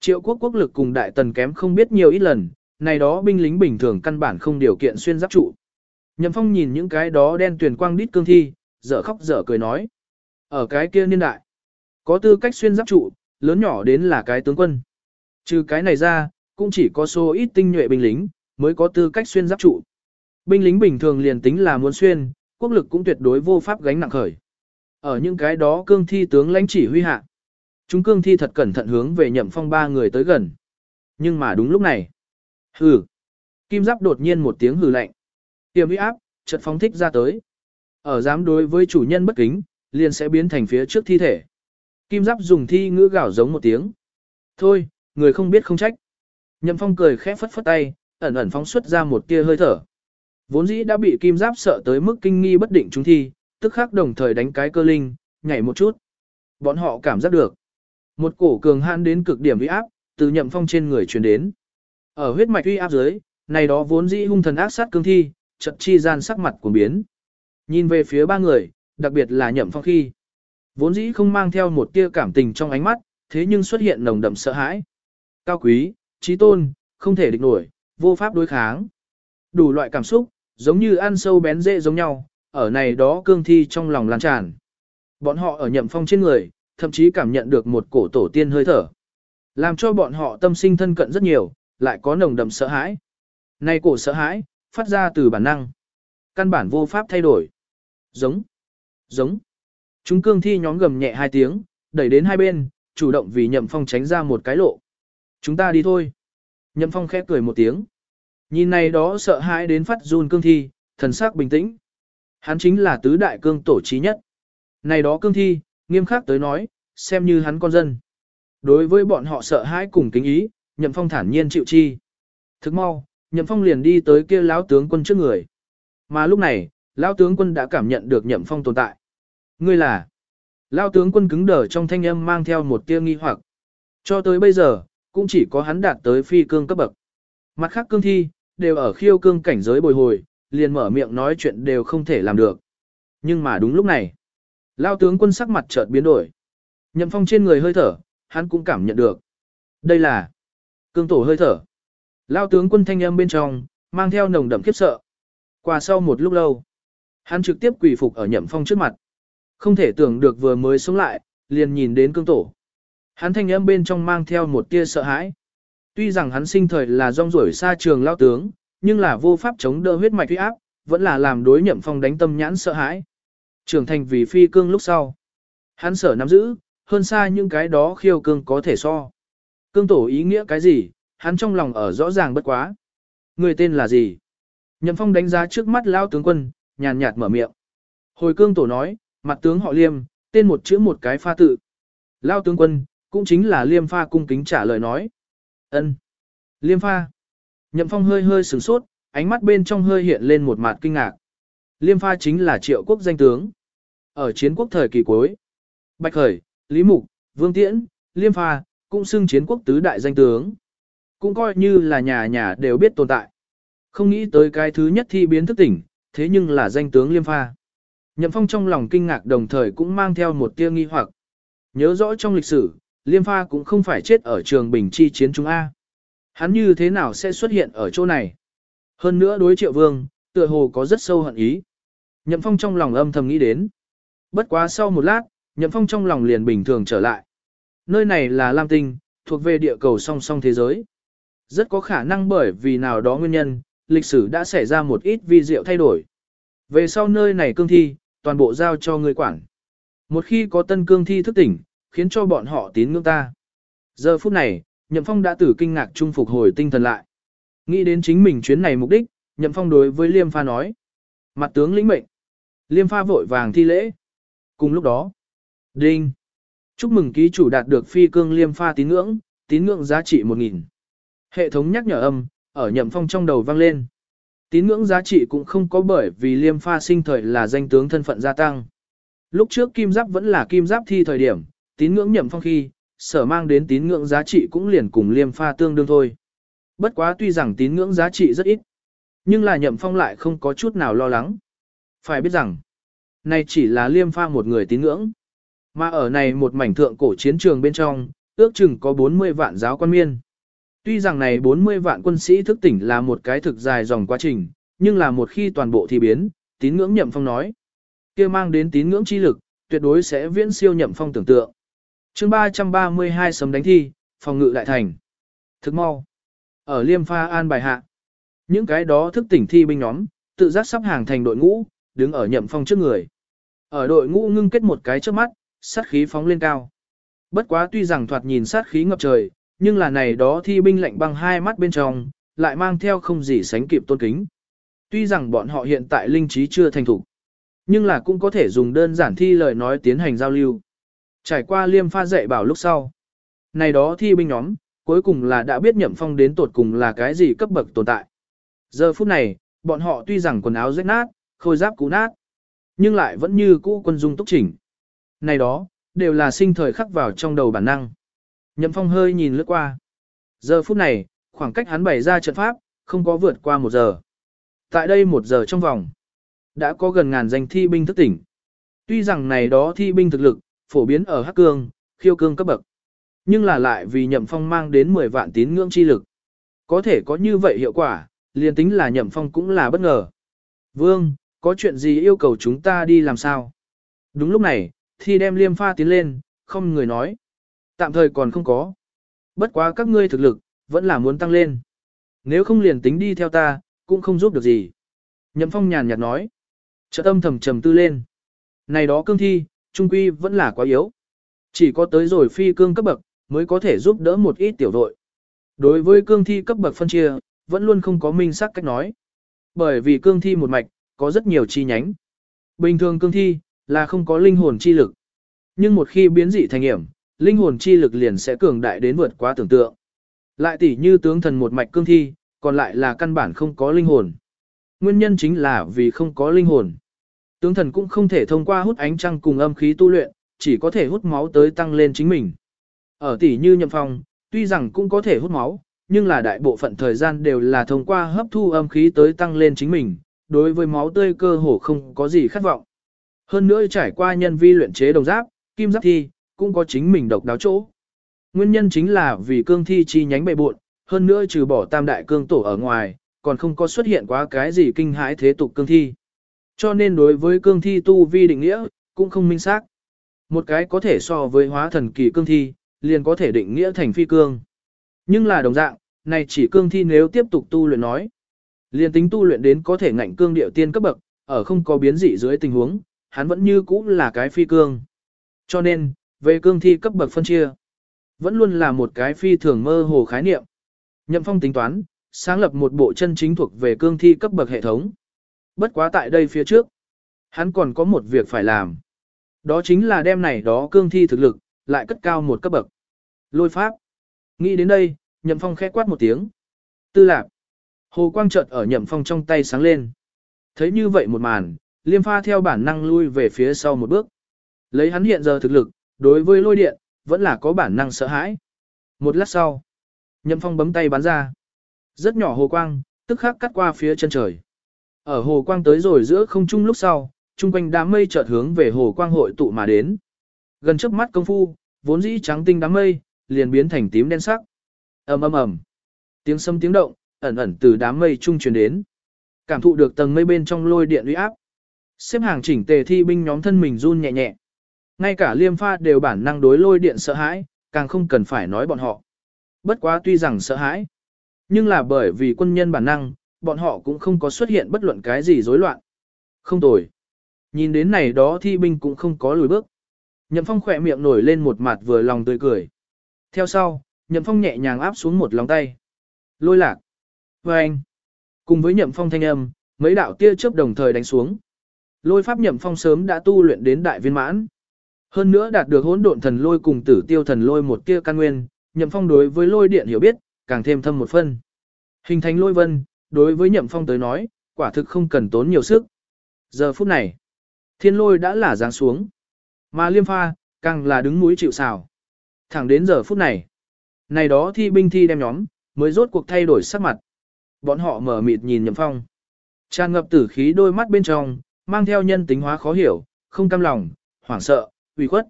Triệu quốc quốc lực cùng đại tần kém không biết nhiều ít lần, này đó binh lính bình thường căn bản không điều kiện xuyên giáp trụ. Nhậm phong nhìn những cái đó đen tuyển quang đít cương thi, dở khóc dở cười nói. Ở cái kia niên đại, có tư cách xuyên giáp trụ, lớn nhỏ đến là cái tướng quân. Trừ cái này ra, cũng chỉ có số ít tinh nhuệ binh lính, mới có tư cách xuyên giáp trụ. Binh lính bình thường liền tính là muốn xuyên, quốc lực cũng tuyệt đối vô pháp gánh nặng khởi. Ở những cái đó cương thi tướng lãnh chỉ huy hạ. Chúng cương thi thật cẩn thận hướng về nhậm phong ba người tới gần. Nhưng mà đúng lúc này. Hừ. Kim giáp đột nhiên một tiếng hừ lạnh. Tiềm uy áp, chợt phóng thích ra tới. Ở dám đối với chủ nhân bất kính, liền sẽ biến thành phía trước thi thể. Kim giáp dùng thi ngữ gạo giống một tiếng. Thôi, người không biết không trách. Nhậm phong cười khẽ phất phất tay, ẩn ẩn phóng xuất ra một tia hơi thở. Vốn dĩ đã bị kim giáp sợ tới mức kinh nghi bất định chúng thi, tức khắc đồng thời đánh cái cơ linh, nhảy một chút. Bọn họ cảm giác được. Một cổ cường hãn đến cực điểm uy áp, từ nhậm phong trên người truyền đến. Ở huyết mạch uy áp dưới, này đó vốn dĩ hung thần ác sát cương thi, chợt chi gian sắc mặt của biến. Nhìn về phía ba người, đặc biệt là nhậm phong khi. Vốn dĩ không mang theo một tia cảm tình trong ánh mắt, thế nhưng xuất hiện nồng đậm sợ hãi. Cao quý, trí tôn, không thể địch nổi, vô pháp đối kháng. Đủ loại cảm xúc, giống như ăn sâu bén dễ giống nhau, ở này đó cương thi trong lòng lan tràn. Bọn họ ở nhậm phong trên người, thậm chí cảm nhận được một cổ tổ tiên hơi thở. Làm cho bọn họ tâm sinh thân cận rất nhiều, lại có nồng đậm sợ hãi. Này cổ sợ hãi, phát ra từ bản năng. Căn bản vô pháp thay đổi. Giống. Giống. Chúng cương thi nhóm gầm nhẹ hai tiếng, đẩy đến hai bên, chủ động vì nhậm phong tránh ra một cái lộ. Chúng ta đi thôi. Nhậm phong khẽ cười một tiếng. Nhìn này đó sợ hãi đến phát run cương thi, thần sắc bình tĩnh. Hắn chính là tứ đại cương tổ trí nhất. Này đó cương thi, nghiêm khắc tới nói, xem như hắn con dân. Đối với bọn họ sợ hãi cùng kính ý, Nhậm Phong thản nhiên chịu chi. Thức mau, Nhậm Phong liền đi tới kia lão tướng quân trước người. Mà lúc này, lão tướng quân đã cảm nhận được Nhậm Phong tồn tại. Ngươi là? Lão tướng quân cứng đờ trong thanh âm mang theo một tia nghi hoặc. Cho tới bây giờ, cũng chỉ có hắn đạt tới phi cương cấp bậc. Mặt khác cương thi, đều ở khiêu cương cảnh giới bồi hồi, liền mở miệng nói chuyện đều không thể làm được. Nhưng mà đúng lúc này, lao tướng quân sắc mặt chợt biến đổi. Nhậm phong trên người hơi thở, hắn cũng cảm nhận được. Đây là cương tổ hơi thở. Lao tướng quân thanh âm bên trong, mang theo nồng đậm khiếp sợ. Qua sau một lúc lâu, hắn trực tiếp quỳ phục ở nhậm phong trước mặt. Không thể tưởng được vừa mới sống lại, liền nhìn đến cương tổ. Hắn thanh âm bên trong mang theo một tia sợ hãi. Tuy rằng hắn sinh thời là rong ruổi xa trường lao tướng, nhưng là vô pháp chống đỡ huyết mạch uy áp, vẫn là làm đối nhậm phong đánh tâm nhãn sợ hãi. Trưởng thành vì phi cương lúc sau. Hắn sở nắm giữ, hơn xa những cái đó khiêu cương có thể so. Cương tổ ý nghĩa cái gì, hắn trong lòng ở rõ ràng bất quá. Người tên là gì? Nhậm phong đánh giá trước mắt lao tướng quân, nhàn nhạt mở miệng. Hồi cương tổ nói, mặt tướng họ liêm, tên một chữ một cái pha tự. Lao tướng quân, cũng chính là liêm pha cung kính trả lời nói ân Liêm pha. Nhậm phong hơi hơi sửng sốt, ánh mắt bên trong hơi hiện lên một mặt kinh ngạc. Liêm pha chính là triệu quốc danh tướng. Ở chiến quốc thời kỳ cuối, Bạch Khởi, Lý Mục, Vương Tiễn, Liêm pha, cũng xưng chiến quốc tứ đại danh tướng. Cũng coi như là nhà nhà đều biết tồn tại. Không nghĩ tới cái thứ nhất thi biến thức tỉnh, thế nhưng là danh tướng Liêm pha. Nhậm phong trong lòng kinh ngạc đồng thời cũng mang theo một tia nghi hoặc. Nhớ rõ trong lịch sử, Liêm pha cũng không phải chết ở trường Bình Chi chiến Trung A. Hắn như thế nào sẽ xuất hiện ở chỗ này? Hơn nữa đối triệu vương, tựa hồ có rất sâu hận ý. Nhậm phong trong lòng âm thầm nghĩ đến. Bất quá sau một lát, nhậm phong trong lòng liền bình thường trở lại. Nơi này là Lam Tinh, thuộc về địa cầu song song thế giới. Rất có khả năng bởi vì nào đó nguyên nhân, lịch sử đã xảy ra một ít vi diệu thay đổi. Về sau nơi này cương thi, toàn bộ giao cho người quản. Một khi có tân cương thi thức tỉnh, khiến cho bọn họ tín ngưỡng ta. Giờ phút này, Nhậm Phong đã từ kinh ngạc trung phục hồi tinh thần lại. Nghĩ đến chính mình chuyến này mục đích, Nhậm Phong đối với Liêm Pha nói. Mặt tướng lĩnh mệnh. Liêm Pha vội vàng thi lễ. Cùng lúc đó. Đinh. Chúc mừng ký chủ đạt được phi cương Liêm Pha tín ngưỡng, tín ngưỡng giá trị 1.000. Hệ thống nhắc nhở âm, ở Nhậm Phong trong đầu vang lên. Tín ngưỡng giá trị cũng không có bởi vì Liêm Pha sinh thời là danh tướng thân phận gia tăng. Lúc trước Kim Giáp vẫn là Kim Giáp thi thời điểm, tín ngưỡng Nhậm Phong khi, sở mang đến tín ngưỡng giá trị cũng liền cùng liêm pha tương đương thôi. Bất quá tuy rằng tín ngưỡng giá trị rất ít, nhưng là nhậm phong lại không có chút nào lo lắng. Phải biết rằng, này chỉ là liêm pha một người tín ngưỡng. Mà ở này một mảnh thượng cổ chiến trường bên trong, ước chừng có 40 vạn giáo quan miên. Tuy rằng này 40 vạn quân sĩ thức tỉnh là một cái thực dài dòng quá trình, nhưng là một khi toàn bộ thì biến, tín ngưỡng nhậm phong nói. kia mang đến tín ngưỡng chi lực, tuyệt đối sẽ viễn siêu nhậm phong tưởng tượng chương 332 sấm đánh thi, phòng ngự đại thành. Thức mau. Ở liêm pha an bài hạ. Những cái đó thức tỉnh thi binh nhóm, tự giác sắp hàng thành đội ngũ, đứng ở nhậm phong trước người. Ở đội ngũ ngưng kết một cái trước mắt, sát khí phóng lên cao. Bất quá tuy rằng thoạt nhìn sát khí ngập trời, nhưng là này đó thi binh lạnh băng hai mắt bên trong, lại mang theo không gì sánh kịp tôn kính. Tuy rằng bọn họ hiện tại linh trí chưa thành thủ, nhưng là cũng có thể dùng đơn giản thi lời nói tiến hành giao lưu. Trải qua liêm pha dạy bảo lúc sau. Này đó thi binh nhóm, cuối cùng là đã biết nhậm phong đến tột cùng là cái gì cấp bậc tồn tại. Giờ phút này, bọn họ tuy rằng quần áo rách nát, khôi giáp cũ nát, nhưng lại vẫn như cũ quân dung túc chỉnh. Này đó, đều là sinh thời khắc vào trong đầu bản năng. Nhậm phong hơi nhìn lướt qua. Giờ phút này, khoảng cách hắn bày ra trận pháp, không có vượt qua một giờ. Tại đây một giờ trong vòng, đã có gần ngàn danh thi binh thức tỉnh. Tuy rằng này đó thi binh thực lực, phổ biến ở Hắc Cương, khiêu cương cấp bậc. Nhưng là lại vì nhậm phong mang đến 10 vạn tín ngưỡng chi lực. Có thể có như vậy hiệu quả, liền tính là nhậm phong cũng là bất ngờ. Vương, có chuyện gì yêu cầu chúng ta đi làm sao? Đúng lúc này, thi đem liêm pha tiến lên, không người nói. Tạm thời còn không có. Bất quá các ngươi thực lực, vẫn là muốn tăng lên. Nếu không liền tính đi theo ta, cũng không giúp được gì. Nhậm phong nhàn nhạt nói. Trợ tâm thầm trầm tư lên. Này đó cương thi, trung quy vẫn là quá yếu. Chỉ có tới rồi phi cương cấp bậc, mới có thể giúp đỡ một ít tiểu đội. Đối với cương thi cấp bậc phân chia, vẫn luôn không có minh xác cách nói. Bởi vì cương thi một mạch, có rất nhiều chi nhánh. Bình thường cương thi, là không có linh hồn chi lực. Nhưng một khi biến dị thành hiểm, linh hồn chi lực liền sẽ cường đại đến vượt quá tưởng tượng. Lại tỉ như tướng thần một mạch cương thi, còn lại là căn bản không có linh hồn. Nguyên nhân chính là vì không có linh hồn. Tướng thần cũng không thể thông qua hút ánh trăng cùng âm khí tu luyện, chỉ có thể hút máu tới tăng lên chính mình. Ở tỷ như nhậm phong, tuy rằng cũng có thể hút máu, nhưng là đại bộ phận thời gian đều là thông qua hấp thu âm khí tới tăng lên chính mình, đối với máu tươi cơ hồ không có gì khát vọng. Hơn nữa trải qua nhân vi luyện chế đồng giáp, kim giáp thi, cũng có chính mình độc đáo chỗ. Nguyên nhân chính là vì cương thi chi nhánh bệ buộn, hơn nữa trừ bỏ tam đại cương tổ ở ngoài, còn không có xuất hiện quá cái gì kinh hãi thế tục cương thi. Cho nên đối với cương thi tu vi định nghĩa, cũng không minh xác. Một cái có thể so với hóa thần kỳ cương thi, liền có thể định nghĩa thành phi cương. Nhưng là đồng dạng, này chỉ cương thi nếu tiếp tục tu luyện nói. Liền tính tu luyện đến có thể ngạnh cương điệu tiên cấp bậc, ở không có biến dị dưới tình huống, hắn vẫn như cũ là cái phi cương. Cho nên, về cương thi cấp bậc phân chia, vẫn luôn là một cái phi thường mơ hồ khái niệm. Nhậm phong tính toán, sáng lập một bộ chân chính thuộc về cương thi cấp bậc hệ thống. Bất quá tại đây phía trước, hắn còn có một việc phải làm. Đó chính là đem này đó cương thi thực lực, lại cất cao một cấp bậc. Lôi pháp. Nghĩ đến đây, nhậm phong khẽ quát một tiếng. Tư lạc. Hồ quang chợt ở nhậm phong trong tay sáng lên. Thấy như vậy một màn, liêm pha theo bản năng lui về phía sau một bước. Lấy hắn hiện giờ thực lực, đối với lôi điện, vẫn là có bản năng sợ hãi. Một lát sau, nhậm phong bấm tay bắn ra. Rất nhỏ hồ quang, tức khắc cắt qua phía chân trời. Ở hồ quang tới rồi giữa không trung lúc sau, trung quanh đám mây chợt hướng về hồ quang hội tụ mà đến. Gần trước mắt công phu, vốn dĩ trắng tinh đám mây, liền biến thành tím đen sắc. ầm ầm ầm, tiếng sấm tiếng động, ẩn ẩn từ đám mây trung truyền đến. Cảm thụ được tầng mây bên trong lôi điện uy áp. Xếp hàng chỉnh tề thi binh nhóm thân mình run nhẹ nhẹ. Ngay cả liêm pha đều bản năng đối lôi điện sợ hãi, càng không cần phải nói bọn họ. Bất quá tuy rằng sợ hãi, nhưng là bởi vì quân nhân bản năng, bọn họ cũng không có xuất hiện bất luận cái gì rối loạn. Không tồi. Nhìn đến này đó thi binh cũng không có lùi bước. Nhậm Phong khỏe miệng nổi lên một mặt vừa lòng tươi cười. Theo sau, Nhậm Phong nhẹ nhàng áp xuống một lòng tay. Lôi lạc. Và anh. Cùng với Nhậm Phong thanh âm, mấy đạo tia chớp đồng thời đánh xuống. Lôi pháp Nhậm Phong sớm đã tu luyện đến đại viên mãn. Hơn nữa đạt được hỗn độn thần lôi cùng tử tiêu thần lôi một tia căn nguyên, Nhậm Phong đối với lôi điện hiểu biết, càng thêm thâm một phân. Hình thành lôi vân, đối với Nhậm Phong tới nói, quả thực không cần tốn nhiều sức. Giờ phút này, thiên lôi đã là giáng xuống. Mà liêm pha, càng là đứng mũi chịu xào. Thẳng đến giờ phút này, này đó thi binh thi đem nhóm, mới rốt cuộc thay đổi sắc mặt. Bọn họ mở mịt nhìn Nhậm Phong. Tràn ngập tử khí đôi mắt bên trong, mang theo nhân tính hóa khó hiểu, không cam lòng, hoảng sợ, ủy khuất.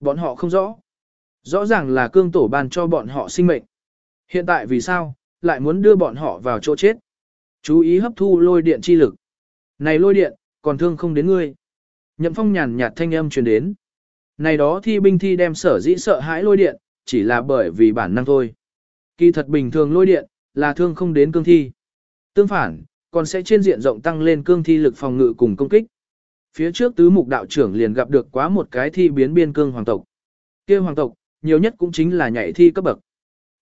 Bọn họ không rõ. Rõ ràng là cương tổ ban cho bọn họ sinh mệnh. Hiện tại vì sao, lại muốn đưa bọn họ vào chỗ chết. Chú ý hấp thu lôi điện chi lực. Này lôi điện, còn thương không đến ngươi. Nhậm phong nhàn nhạt thanh âm truyền đến. Này đó thi binh thi đem sở dĩ sợ hãi lôi điện, chỉ là bởi vì bản năng thôi. Kỳ thật bình thường lôi điện, là thương không đến cương thi. Tương phản, còn sẽ trên diện rộng tăng lên cương thi lực phòng ngự cùng công kích. Phía trước tứ mục đạo trưởng liền gặp được quá một cái thi biến biên cương hoàng tộc. kia hoàng tộc, nhiều nhất cũng chính là nhảy thi cấp bậc.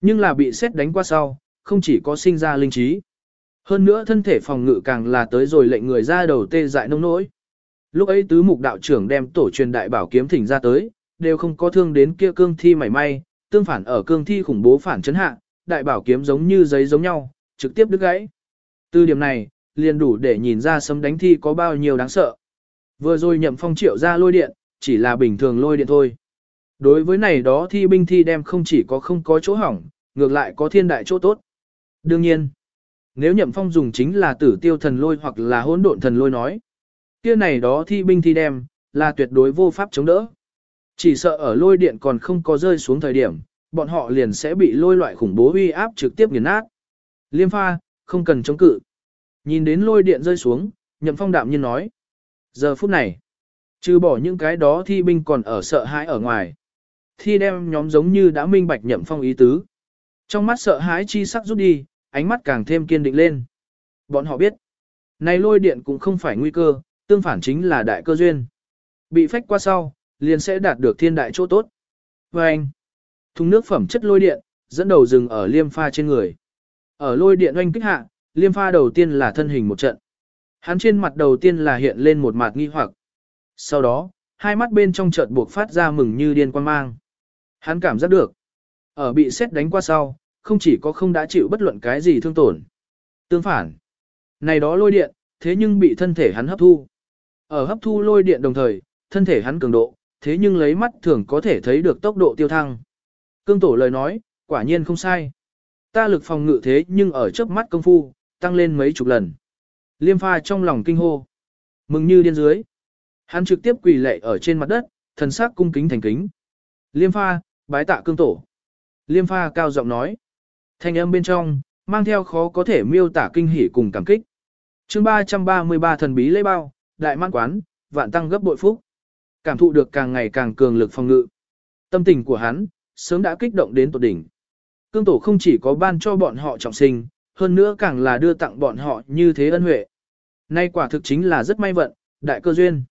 Nhưng là bị xét đánh qua sau, không chỉ có sinh ra linh trí. Hơn nữa thân thể phòng ngự càng là tới rồi lệnh người ra đầu tê dại nông nỗi. Lúc ấy tứ mục đạo trưởng đem tổ truyền đại bảo kiếm thỉnh ra tới, đều không có thương đến kia cương thi mảy may, tương phản ở cương thi khủng bố phản chấn hạ, đại bảo kiếm giống như giấy giống nhau, trực tiếp đứt gãy. Từ điểm này, liền đủ để nhìn ra sấm đánh thi có bao nhiêu đáng sợ. Vừa rồi nhậm phong triệu ra lôi điện, chỉ là bình thường lôi điện thôi. Đối với này đó thi binh thi đem không chỉ có không có chỗ hỏng, ngược lại có thiên đại chỗ tốt. Đương nhiên, nếu nhậm phong dùng chính là tử tiêu thần lôi hoặc là hỗn độn thần lôi nói, kia này đó thi binh thi đem, là tuyệt đối vô pháp chống đỡ. Chỉ sợ ở lôi điện còn không có rơi xuống thời điểm, bọn họ liền sẽ bị lôi loại khủng bố uy áp trực tiếp nghiền nát. Liêm pha, không cần chống cự. Nhìn đến lôi điện rơi xuống, nhậm phong đạm nhiên nói. Giờ phút này, trừ bỏ những cái đó thi binh còn ở sợ hãi ở ngoài. Thi đem nhóm giống như đã minh bạch nhậm phong ý tứ. Trong mắt sợ hãi chi sắc rút đi, ánh mắt càng thêm kiên định lên. Bọn họ biết, này lôi điện cũng không phải nguy cơ, tương phản chính là đại cơ duyên. Bị phách qua sau, liền sẽ đạt được thiên đại chỗ tốt. Và anh, thùng nước phẩm chất lôi điện, dẫn đầu dừng ở liêm pha trên người. Ở lôi điện oanh kích hạ, liêm pha đầu tiên là thân hình một trận. Hắn trên mặt đầu tiên là hiện lên một mặt nghi hoặc. Sau đó, hai mắt bên trong chợt buộc phát ra mừng như điên quan mang. Hắn cảm giác được, ở bị xét đánh qua sau, không chỉ có không đã chịu bất luận cái gì thương tổn. Tương phản, này đó lôi điện, thế nhưng bị thân thể hắn hấp thu. Ở hấp thu lôi điện đồng thời, thân thể hắn cường độ, thế nhưng lấy mắt thường có thể thấy được tốc độ tiêu thăng. Cương tổ lời nói, quả nhiên không sai. Ta lực phòng ngự thế nhưng ở chớp mắt công phu, tăng lên mấy chục lần. Liêm pha trong lòng kinh hô. Mừng như điên dưới. Hắn trực tiếp quỳ lệ ở trên mặt đất, thần sắc cung kính thành kính. Liêm pha, bái tạ cương tổ. Liêm pha cao giọng nói. Thanh âm bên trong, mang theo khó có thể miêu tả kinh hỉ cùng cảm kích. chương 333 thần bí lễ bao, đại mãn quán, vạn tăng gấp bội phúc. Cảm thụ được càng ngày càng cường lực phòng ngự. Tâm tình của hắn, sớm đã kích động đến tột đỉnh. Cương tổ không chỉ có ban cho bọn họ trọng sinh, hơn nữa càng là đưa tặng bọn họ như thế ân huệ. Nay quả thực chính là rất may vận, đại cơ duyên.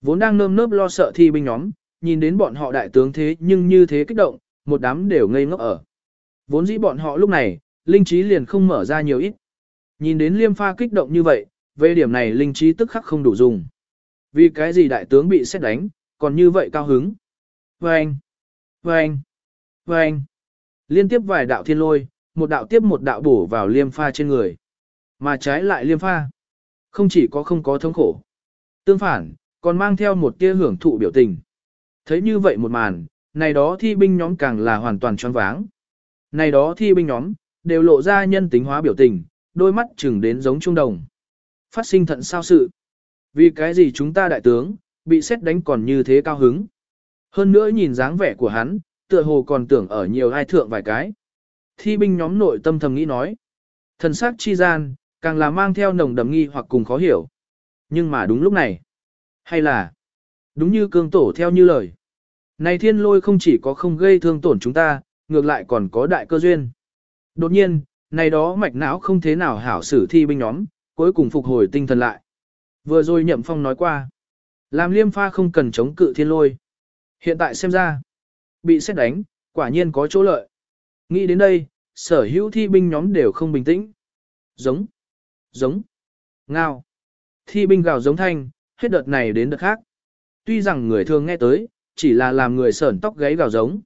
Vốn đang nơm nớp lo sợ thi binh nhóm, nhìn đến bọn họ đại tướng thế nhưng như thế kích động, một đám đều ngây ngốc ở. Vốn dĩ bọn họ lúc này, linh trí liền không mở ra nhiều ít. Nhìn đến liêm pha kích động như vậy, về điểm này linh trí tức khắc không đủ dùng. Vì cái gì đại tướng bị xét đánh, còn như vậy cao hứng. Vâng! Vâng! Vâng! Liên tiếp vài đạo thiên lôi, một đạo tiếp một đạo bổ vào liêm pha trên người. Mà trái lại liêm pha. Không chỉ có không có thống khổ. Tương phản, còn mang theo một tia hưởng thụ biểu tình. Thấy như vậy một màn, này đó thi binh nhóm càng là hoàn toàn choáng váng. Này đó thi binh nhóm, đều lộ ra nhân tính hóa biểu tình, đôi mắt chừng đến giống trung đồng. Phát sinh thận sao sự. Vì cái gì chúng ta đại tướng, bị xét đánh còn như thế cao hứng. Hơn nữa nhìn dáng vẻ của hắn, tựa hồ còn tưởng ở nhiều ai thượng vài cái. Thi binh nhóm nội tâm thầm nghĩ nói. Thần sắc chi gian, càng là mang theo nồng đầm nghi hoặc cùng khó hiểu. Nhưng mà đúng lúc này. Hay là, đúng như cương tổ theo như lời. Này thiên lôi không chỉ có không gây thương tổn chúng ta, ngược lại còn có đại cơ duyên. Đột nhiên, này đó mạch não không thế nào hảo xử thi binh nhóm, cuối cùng phục hồi tinh thần lại. Vừa rồi nhậm phong nói qua. Làm liêm pha không cần chống cự thiên lôi. Hiện tại xem ra, bị xét đánh, quả nhiên có chỗ lợi. Nghĩ đến đây, sở hữu thi binh nhóm đều không bình tĩnh. Giống, giống, ngao. Thi binh gào giống thanh, hết đợt này đến đợt khác. Tuy rằng người thường nghe tới, chỉ là làm người sởn tóc gáy gào giống.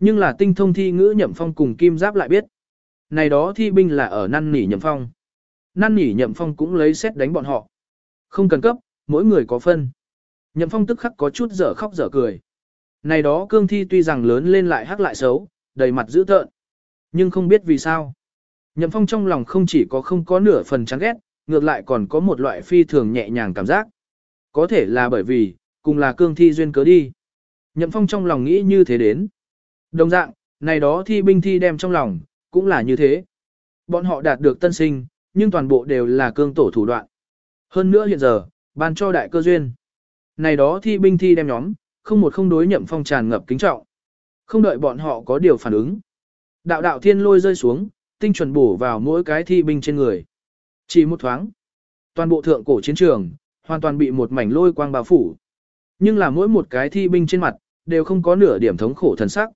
Nhưng là tinh thông thi ngữ nhậm phong cùng kim giáp lại biết. Này đó thi binh là ở năn nỉ nhậm phong. Năn nỉ nhậm phong cũng lấy xét đánh bọn họ. Không cần cấp, mỗi người có phân. Nhậm phong tức khắc có chút dở khóc dở cười. Này đó cương thi tuy rằng lớn lên lại hắc lại xấu, đầy mặt dữ tợn. Nhưng không biết vì sao. Nhậm phong trong lòng không chỉ có không có nửa phần chán ghét, ngược lại còn có một loại phi thường nhẹ nhàng cảm giác. Có thể là bởi vì, cùng là cương thi duyên cớ đi. Nhậm phong trong lòng nghĩ như thế đến. Đồng dạng, này đó thi binh thi đem trong lòng, cũng là như thế. Bọn họ đạt được tân sinh, nhưng toàn bộ đều là cương tổ thủ đoạn. Hơn nữa hiện giờ, ban cho đại cơ duyên. Này đó thi binh thi đem nhóm, không một không đối nhậm phong tràn ngập kính trọng. Không đợi bọn họ có điều phản ứng. Đạo đạo thiên lôi rơi xuống, tinh chuẩn bổ vào mỗi cái thi binh trên người. Chỉ một thoáng, toàn bộ thượng cổ chiến trường, hoàn toàn bị một mảnh lôi quang bao phủ. Nhưng là mỗi một cái thi binh trên mặt, đều không có nửa điểm thống khổ thần sắc.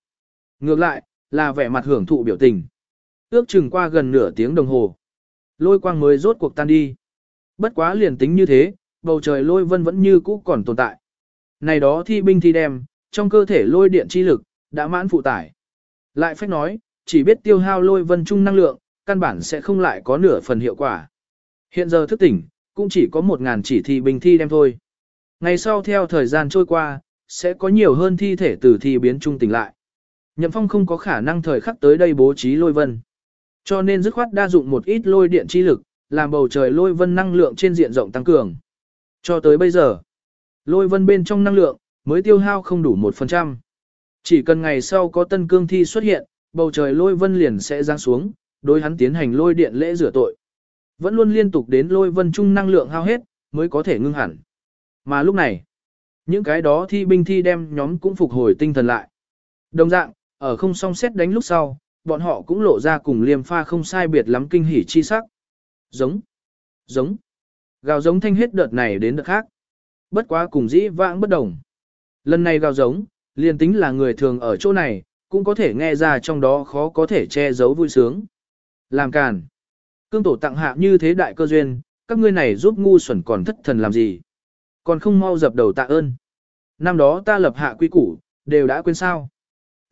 Ngược lại, là vẻ mặt hưởng thụ biểu tình. Ước chừng qua gần nửa tiếng đồng hồ. Lôi quang mới rốt cuộc tan đi. Bất quá liền tính như thế, bầu trời lôi vân vẫn như cũ còn tồn tại. Này đó thi binh thi đem, trong cơ thể lôi điện chi lực, đã mãn phụ tải. Lại phách nói, chỉ biết tiêu hao lôi vân trung năng lượng, căn bản sẽ không lại có nửa phần hiệu quả. Hiện giờ thức tỉnh, cũng chỉ có một ngàn chỉ thi binh thi đem thôi. Ngày sau theo thời gian trôi qua, sẽ có nhiều hơn thi thể từ thi biến trung tỉnh lại. Nhậm Phong không có khả năng thời khắc tới đây bố trí lôi vân. Cho nên dứt khoát đa dụng một ít lôi điện chi lực, làm bầu trời lôi vân năng lượng trên diện rộng tăng cường. Cho tới bây giờ, lôi vân bên trong năng lượng, mới tiêu hao không đủ 1%. Chỉ cần ngày sau có tân cương thi xuất hiện, bầu trời lôi vân liền sẽ giáng xuống, đối hắn tiến hành lôi điện lễ rửa tội. Vẫn luôn liên tục đến lôi vân trung năng lượng hao hết, mới có thể ngưng hẳn. Mà lúc này, những cái đó thi binh thi đem nhóm cũng phục hồi tinh thần lại. Đồng dạng, ở không song xét đánh lúc sau, bọn họ cũng lộ ra cùng liêm pha không sai biệt lắm kinh hỉ chi sắc. Giống, giống, gào giống thanh hết đợt này đến đợt khác. Bất quá cùng dĩ vãng bất đồng. Lần này gào giống, liền tính là người thường ở chỗ này, cũng có thể nghe ra trong đó khó có thể che giấu vui sướng. Làm càn. Cương tổ tặng hạ như thế đại cơ duyên, các ngươi này giúp ngu xuẩn còn thất thần làm gì. Còn không mau dập đầu tạ ơn. Năm đó ta lập hạ quy củ, đều đã quên sao.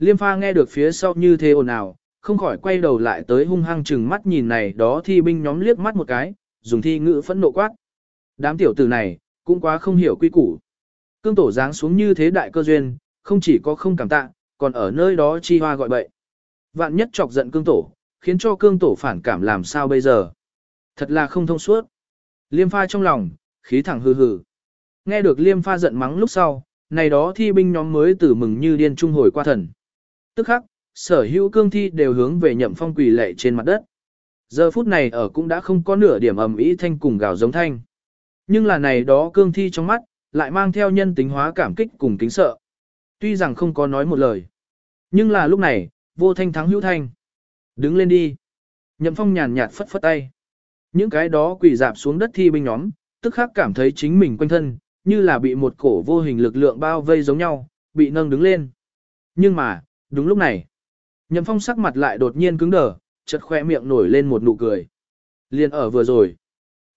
Liêm pha nghe được phía sau như thế ồn ào, không khỏi quay đầu lại tới hung hăng chừng mắt nhìn này đó thi binh nhóm liếc mắt một cái, dùng thi ngữ phẫn nộ quát. Đám tiểu tử này, cũng quá không hiểu quy củ. Cương tổ giáng xuống như thế đại cơ duyên, không chỉ có không cảm tạ, còn ở nơi đó chi hoa gọi bậy. Vạn nhất chọc giận cương tổ, khiến cho cương tổ phản cảm làm sao bây giờ. Thật là không thông suốt. Liêm pha trong lòng, khí thẳng hừ hừ. Nghe được liêm pha giận mắng lúc sau, này đó thi binh nhóm mới tử mừng như điên trung hồi qua thần. Tức khắc, sở hữu cương thi đều hướng về nhậm phong quỳ lệ trên mặt đất. Giờ phút này ở cũng đã không có nửa điểm ầm ý thanh cùng gào giống thanh. Nhưng là này đó cương thi trong mắt, lại mang theo nhân tính hóa cảm kích cùng kính sợ. Tuy rằng không có nói một lời. Nhưng là lúc này, vô thanh thắng hữu thanh. Đứng lên đi. Nhậm phong nhàn nhạt phất phất tay. Những cái đó quỳ dạp xuống đất thi binh nhóm, tức khắc cảm thấy chính mình quanh thân, như là bị một cổ vô hình lực lượng bao vây giống nhau, bị nâng đứng lên. Nhưng mà, đúng lúc này, Nhậm Phong sắc mặt lại đột nhiên cứng đờ, chợt khoe miệng nổi lên một nụ cười. Liên ở vừa rồi,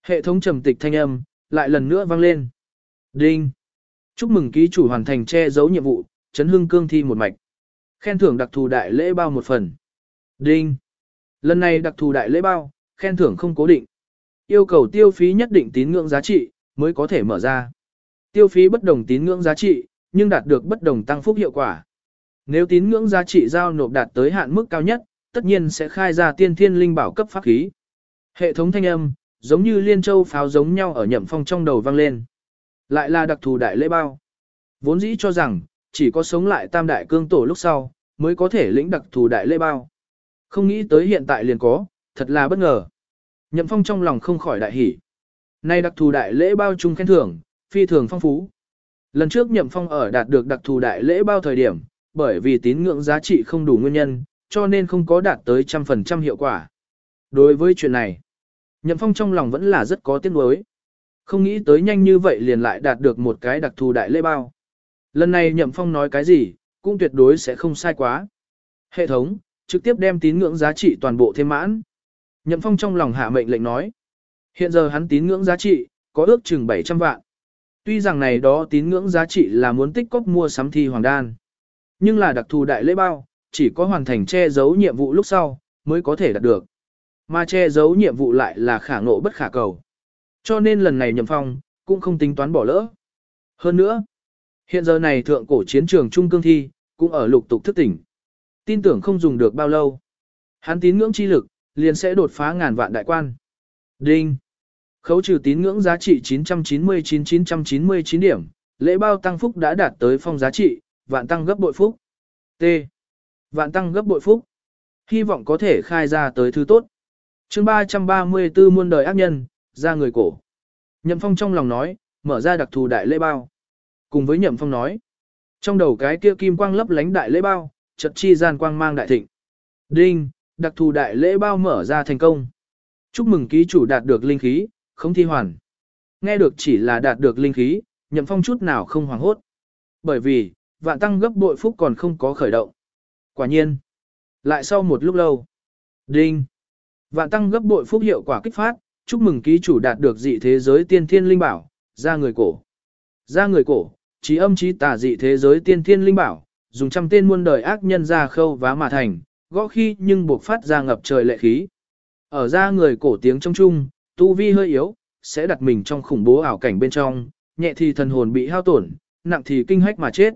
hệ thống trầm tịch thanh âm lại lần nữa vang lên. Đinh. Chúc mừng ký chủ hoàn thành che giấu nhiệm vụ, chấn hưng cương thi một mạch. Khen thưởng đặc thù đại lễ bao một phần. Đinh. Lần này đặc thù đại lễ bao, khen thưởng không cố định. Yêu cầu tiêu phí nhất định tín ngưỡng giá trị, mới có thể mở ra. Tiêu phí bất đồng tín ngưỡng giá trị, nhưng đạt được bất đồng tăng phúc hiệu quả. Nếu tín ngưỡng giá trị giao nộp đạt tới hạn mức cao nhất, tất nhiên sẽ khai ra tiên thiên linh bảo cấp pháp khí. Hệ thống thanh âm, giống như liên châu pháo giống nhau ở nhậm phong trong đầu vang lên. Lại là đặc thù đại lễ bao. Vốn dĩ cho rằng, chỉ có sống lại tam đại cương tổ lúc sau, mới có thể lĩnh đặc thù đại lễ bao. Không nghĩ tới hiện tại liền có, thật là bất ngờ. Nhậm phong trong lòng không khỏi đại hỉ. Nay đặc thù đại lễ bao chung khen thưởng, phi thường phong phú. Lần trước nhậm phong ở đạt được đặc thù đại lễ bao thời điểm, bởi vì tín ngưỡng giá trị không đủ nguyên nhân, cho nên không có đạt tới trăm phần trăm hiệu quả. Đối với chuyện này, nhậm phong trong lòng vẫn là rất có tiếc nuối. Không nghĩ tới nhanh như vậy liền lại đạt được một cái đặc thù đại lễ bao. Lần này nhậm phong nói cái gì, cũng tuyệt đối sẽ không sai quá. Hệ thống, trực tiếp đem tín ngưỡng giá trị toàn bộ thêm mãn. Nhậm phong trong lòng hạ mệnh lệnh nói. Hiện giờ hắn tín ngưỡng giá trị, có ước chừng 700 vạn. Tuy rằng này đó tín ngưỡng giá trị là muốn tích cóp mua sắm thi hoàng đan. Nhưng là đặc thù đại lễ bao, chỉ có hoàn thành che giấu nhiệm vụ lúc sau, mới có thể đạt được. Mà che giấu nhiệm vụ lại là khả ngộ bất khả cầu. Cho nên lần này nhậm phong, cũng không tính toán bỏ lỡ. Hơn nữa, hiện giờ này thượng cổ chiến trường Trung Cương Thi, cũng ở lục tục thức tỉnh. Tin tưởng không dùng được bao lâu. Hắn tín ngưỡng chi lực, liền sẽ đột phá ngàn vạn đại quan. Đinh! Khấu trừ tín ngưỡng giá trị 999-999 điểm, lễ bao tăng phúc đã đạt tới phong giá trị, vạn tăng gấp bội phúc. T. Vạn tăng gấp bội phúc. Hy vọng có thể khai ra tới thứ tốt. chương 334 muôn đời ác nhân, ra người cổ. Nhậm Phong trong lòng nói, mở ra đặc thù đại lễ bao. Cùng với Nhậm Phong nói, trong đầu cái kia kim quang lấp lánh đại lễ bao, chật chi gian quang mang đại thịnh. Đinh, đặc thù đại lễ bao mở ra thành công. Chúc mừng ký chủ đạt được linh khí, không thi hoàn. nghe được chỉ là đạt được linh khí, nhậm phong chút nào không hoảng hốt. Bởi vì, vạn tăng gấp bội phúc còn không có khởi động. Quả nhiên, lại sau một lúc lâu, đinh, vạn tăng gấp bội phúc hiệu quả kích phát, chúc mừng ký chủ đạt được dị thế giới tiên thiên linh bảo, ra người cổ. Ra người cổ, trí âm trí tà dị thế giới tiên thiên linh bảo, dùng trăm tên muôn đời ác nhân ra khâu vá mà thành, gõ khi nhưng buộc phát ra ngập trời lệ khí. Ở ra người cổ tiếng trong chung, tu vi hơi yếu, sẽ đặt mình trong khủng bố ảo cảnh bên trong, nhẹ thì thần hồn bị hao tổn, nặng thì kinh hách mà chết.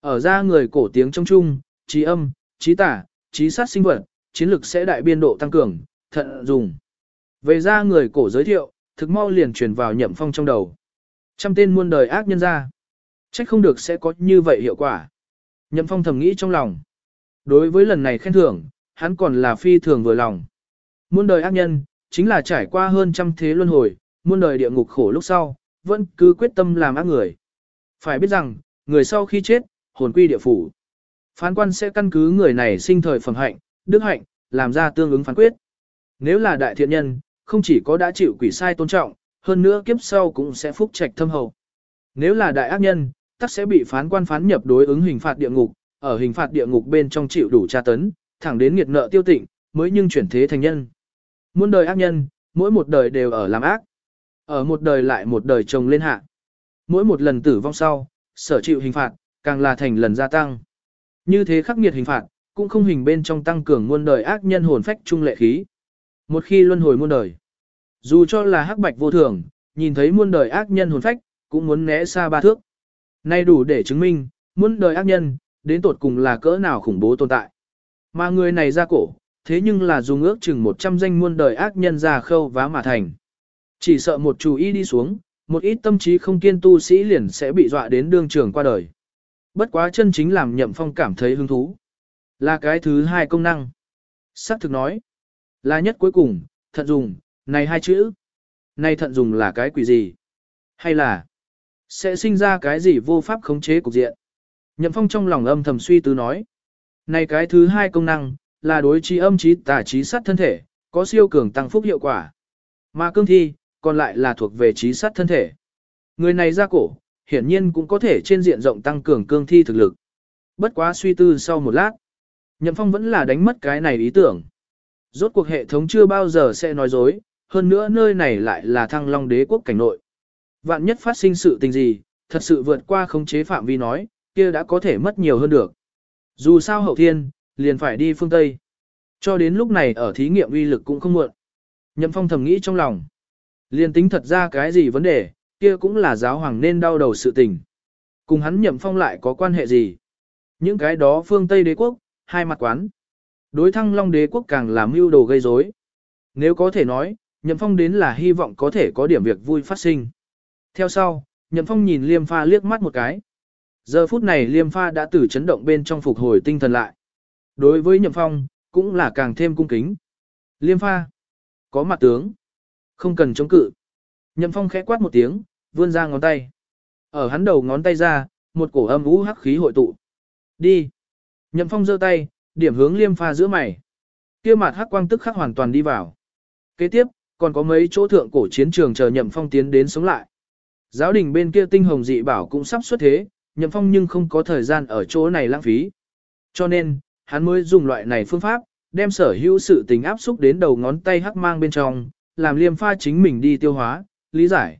Ở ra người cổ tiếng trong chung, trí âm, trí tả, trí sát sinh vật, chiến lực sẽ đại biên độ tăng cường, thận dùng. Về ra người cổ giới thiệu, thực mau liền truyền vào nhậm phong trong đầu. Trăm tên muôn đời ác nhân ra. Trách không được sẽ có như vậy hiệu quả. Nhậm phong thầm nghĩ trong lòng. Đối với lần này khen thưởng, hắn còn là phi thường vừa lòng. Muôn đời ác nhân, chính là trải qua hơn trăm thế luân hồi, muôn đời địa ngục khổ lúc sau, vẫn cứ quyết tâm làm ác người. Phải biết rằng, người sau khi chết, hồn quy địa phủ. Phán quan sẽ căn cứ người này sinh thời phẩm hạnh, đức hạnh, làm ra tương ứng phán quyết. Nếu là đại thiện nhân, không chỉ có đã chịu quỷ sai tôn trọng, hơn nữa kiếp sau cũng sẽ phúc trạch thâm hậu. Nếu là đại ác nhân, tắc sẽ bị phán quan phán nhập đối ứng hình phạt địa ngục, ở hình phạt địa ngục bên trong chịu đủ tra tấn, thẳng đến nghiệt nợ tiêu tịnh, mới nhưng chuyển thế thành nhân. Muôn đời ác nhân, mỗi một đời đều ở làm ác. Ở một đời lại một đời chồng lên hạ. Mỗi một lần tử vong sau, sở chịu hình phạt, càng là thành lần gia tăng. Như thế khắc nghiệt hình phạt, cũng không hình bên trong tăng cường muôn đời ác nhân hồn phách trung lệ khí. Một khi luân hồi muôn đời, dù cho là hắc bạch vô thường, nhìn thấy muôn đời ác nhân hồn phách, cũng muốn né xa ba thước. Nay đủ để chứng minh, muôn đời ác nhân, đến tột cùng là cỡ nào khủng bố tồn tại. Mà người này ra cổ, thế nhưng là dùng ước chừng 100 danh muôn đời ác nhân ra khâu vá mà thành. Chỉ sợ một chú ý đi xuống, một ít tâm trí không kiên tu sĩ liền sẽ bị dọa đến đương trường qua đời. Bất quá chân chính làm nhậm phong cảm thấy hứng thú. Là cái thứ hai công năng. Sắc thực nói. Là nhất cuối cùng, thận dùng, này hai chữ. Này thận dùng là cái quỷ gì? Hay là sẽ sinh ra cái gì vô pháp khống chế cục diện? Nhậm phong trong lòng âm thầm suy tư nói. Này cái thứ hai công năng, là đối trí âm trí tả trí sát thân thể, có siêu cường tăng phúc hiệu quả. Mà cương thi, còn lại là thuộc về trí sát thân thể. Người này ra cổ, hiển nhiên cũng có thể trên diện rộng tăng cường cương thi thực lực. Bất quá suy tư sau một lát, Nhậm Phong vẫn là đánh mất cái này ý tưởng. Rốt cuộc hệ thống chưa bao giờ sẽ nói dối, hơn nữa nơi này lại là thăng long đế quốc cảnh nội. Vạn nhất phát sinh sự tình gì, thật sự vượt qua khống chế phạm vi nói, kia đã có thể mất nhiều hơn được. Dù sao hậu thiên, liền phải đi phương Tây. Cho đến lúc này ở thí nghiệm uy lực cũng không muộn. Nhậm Phong thầm nghĩ trong lòng. Liền tính thật ra cái gì vấn đề, kia cũng là giáo hoàng nên đau đầu sự tình. Cùng hắn Nhậm Phong lại có quan hệ gì? Những cái đó phương Tây đế quốc, hai mặt quán. Đối thăng long đế quốc càng làm mưu đồ gây rối. Nếu có thể nói, Nhậm Phong đến là hy vọng có thể có điểm việc vui phát sinh. Theo sau, Nhậm Phong nhìn Liêm Pha liếc mắt một cái. Giờ phút này Liêm Pha đã từ chấn động bên trong phục hồi tinh thần lại. Đối với Nhậm Phong, cũng là càng thêm cung kính. Liêm Pha, có mặt tướng, không cần chống cự. Nhậm Phong khẽ quát một tiếng, vươn ra ngón tay. Ở hắn đầu ngón tay ra, một cổ âm u hắc khí hội tụ. Đi. Nhậm Phong giơ tay, điểm hướng Liêm Pha giữa mày. Kia mặt hắc quang tức khắc hoàn toàn đi vào. Kế tiếp, còn có mấy chỗ thượng cổ chiến trường chờ Nhậm Phong tiến đến sống lại. Giáo đình bên kia tinh hồng dị bảo cũng sắp xuất thế, Nhậm Phong nhưng không có thời gian ở chỗ này lãng phí. Cho nên, hắn mới dùng loại này phương pháp, đem sở hữu sự tình áp xúc đến đầu ngón tay hắc mang bên trong, làm liêm pha chính mình đi tiêu hóa, lý giải.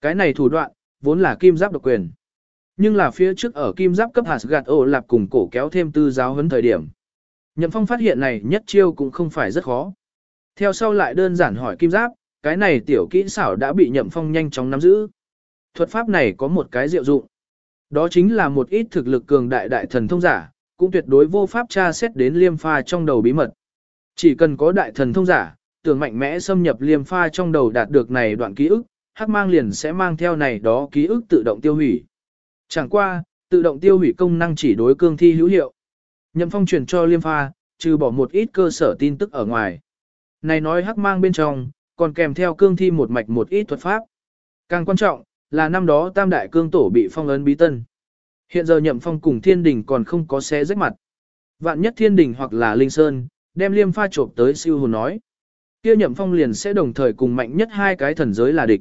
Cái này thủ đoạn, vốn là kim giáp độc quyền. Nhưng là phía trước ở kim giáp cấp hạt gạt ổ lạp cùng cổ kéo thêm tư giáo huấn thời điểm. Nhậm phong phát hiện này nhất chiêu cũng không phải rất khó. Theo sau lại đơn giản hỏi kim giáp, cái này tiểu kỹ xảo đã bị nhậm phong nhanh chóng nắm giữ. Thuật pháp này có một cái diệu dụng. Đó chính là một ít thực lực cường đại đại thần thông giả, cũng tuyệt đối vô pháp tra xét đến liêm pha trong đầu bí mật. Chỉ cần có đại thần thông giả, tưởng mạnh mẽ xâm nhập liêm pha trong đầu đạt được này đoạn ký ức, hắc mang liền sẽ mang theo này đó ký ức tự động tiêu hủy. Chẳng qua, tự động tiêu hủy công năng chỉ đối cương thi hữu hiệu. Nhậm phong truyền cho liêm pha, trừ bỏ một ít cơ sở tin tức ở ngoài. Này nói hắc mang bên trong, còn kèm theo cương thi một mạch một ít thuật pháp. Càng quan trọng, là năm đó tam đại cương tổ bị phong ấn bí tân. Hiện giờ nhậm phong cùng thiên đình còn không có xé rách mặt. Vạn nhất thiên đình hoặc là linh sơn, đem liêm pha trộm tới siêu hồn nói kia nhậm phong liền sẽ đồng thời cùng mạnh nhất hai cái thần giới là địch.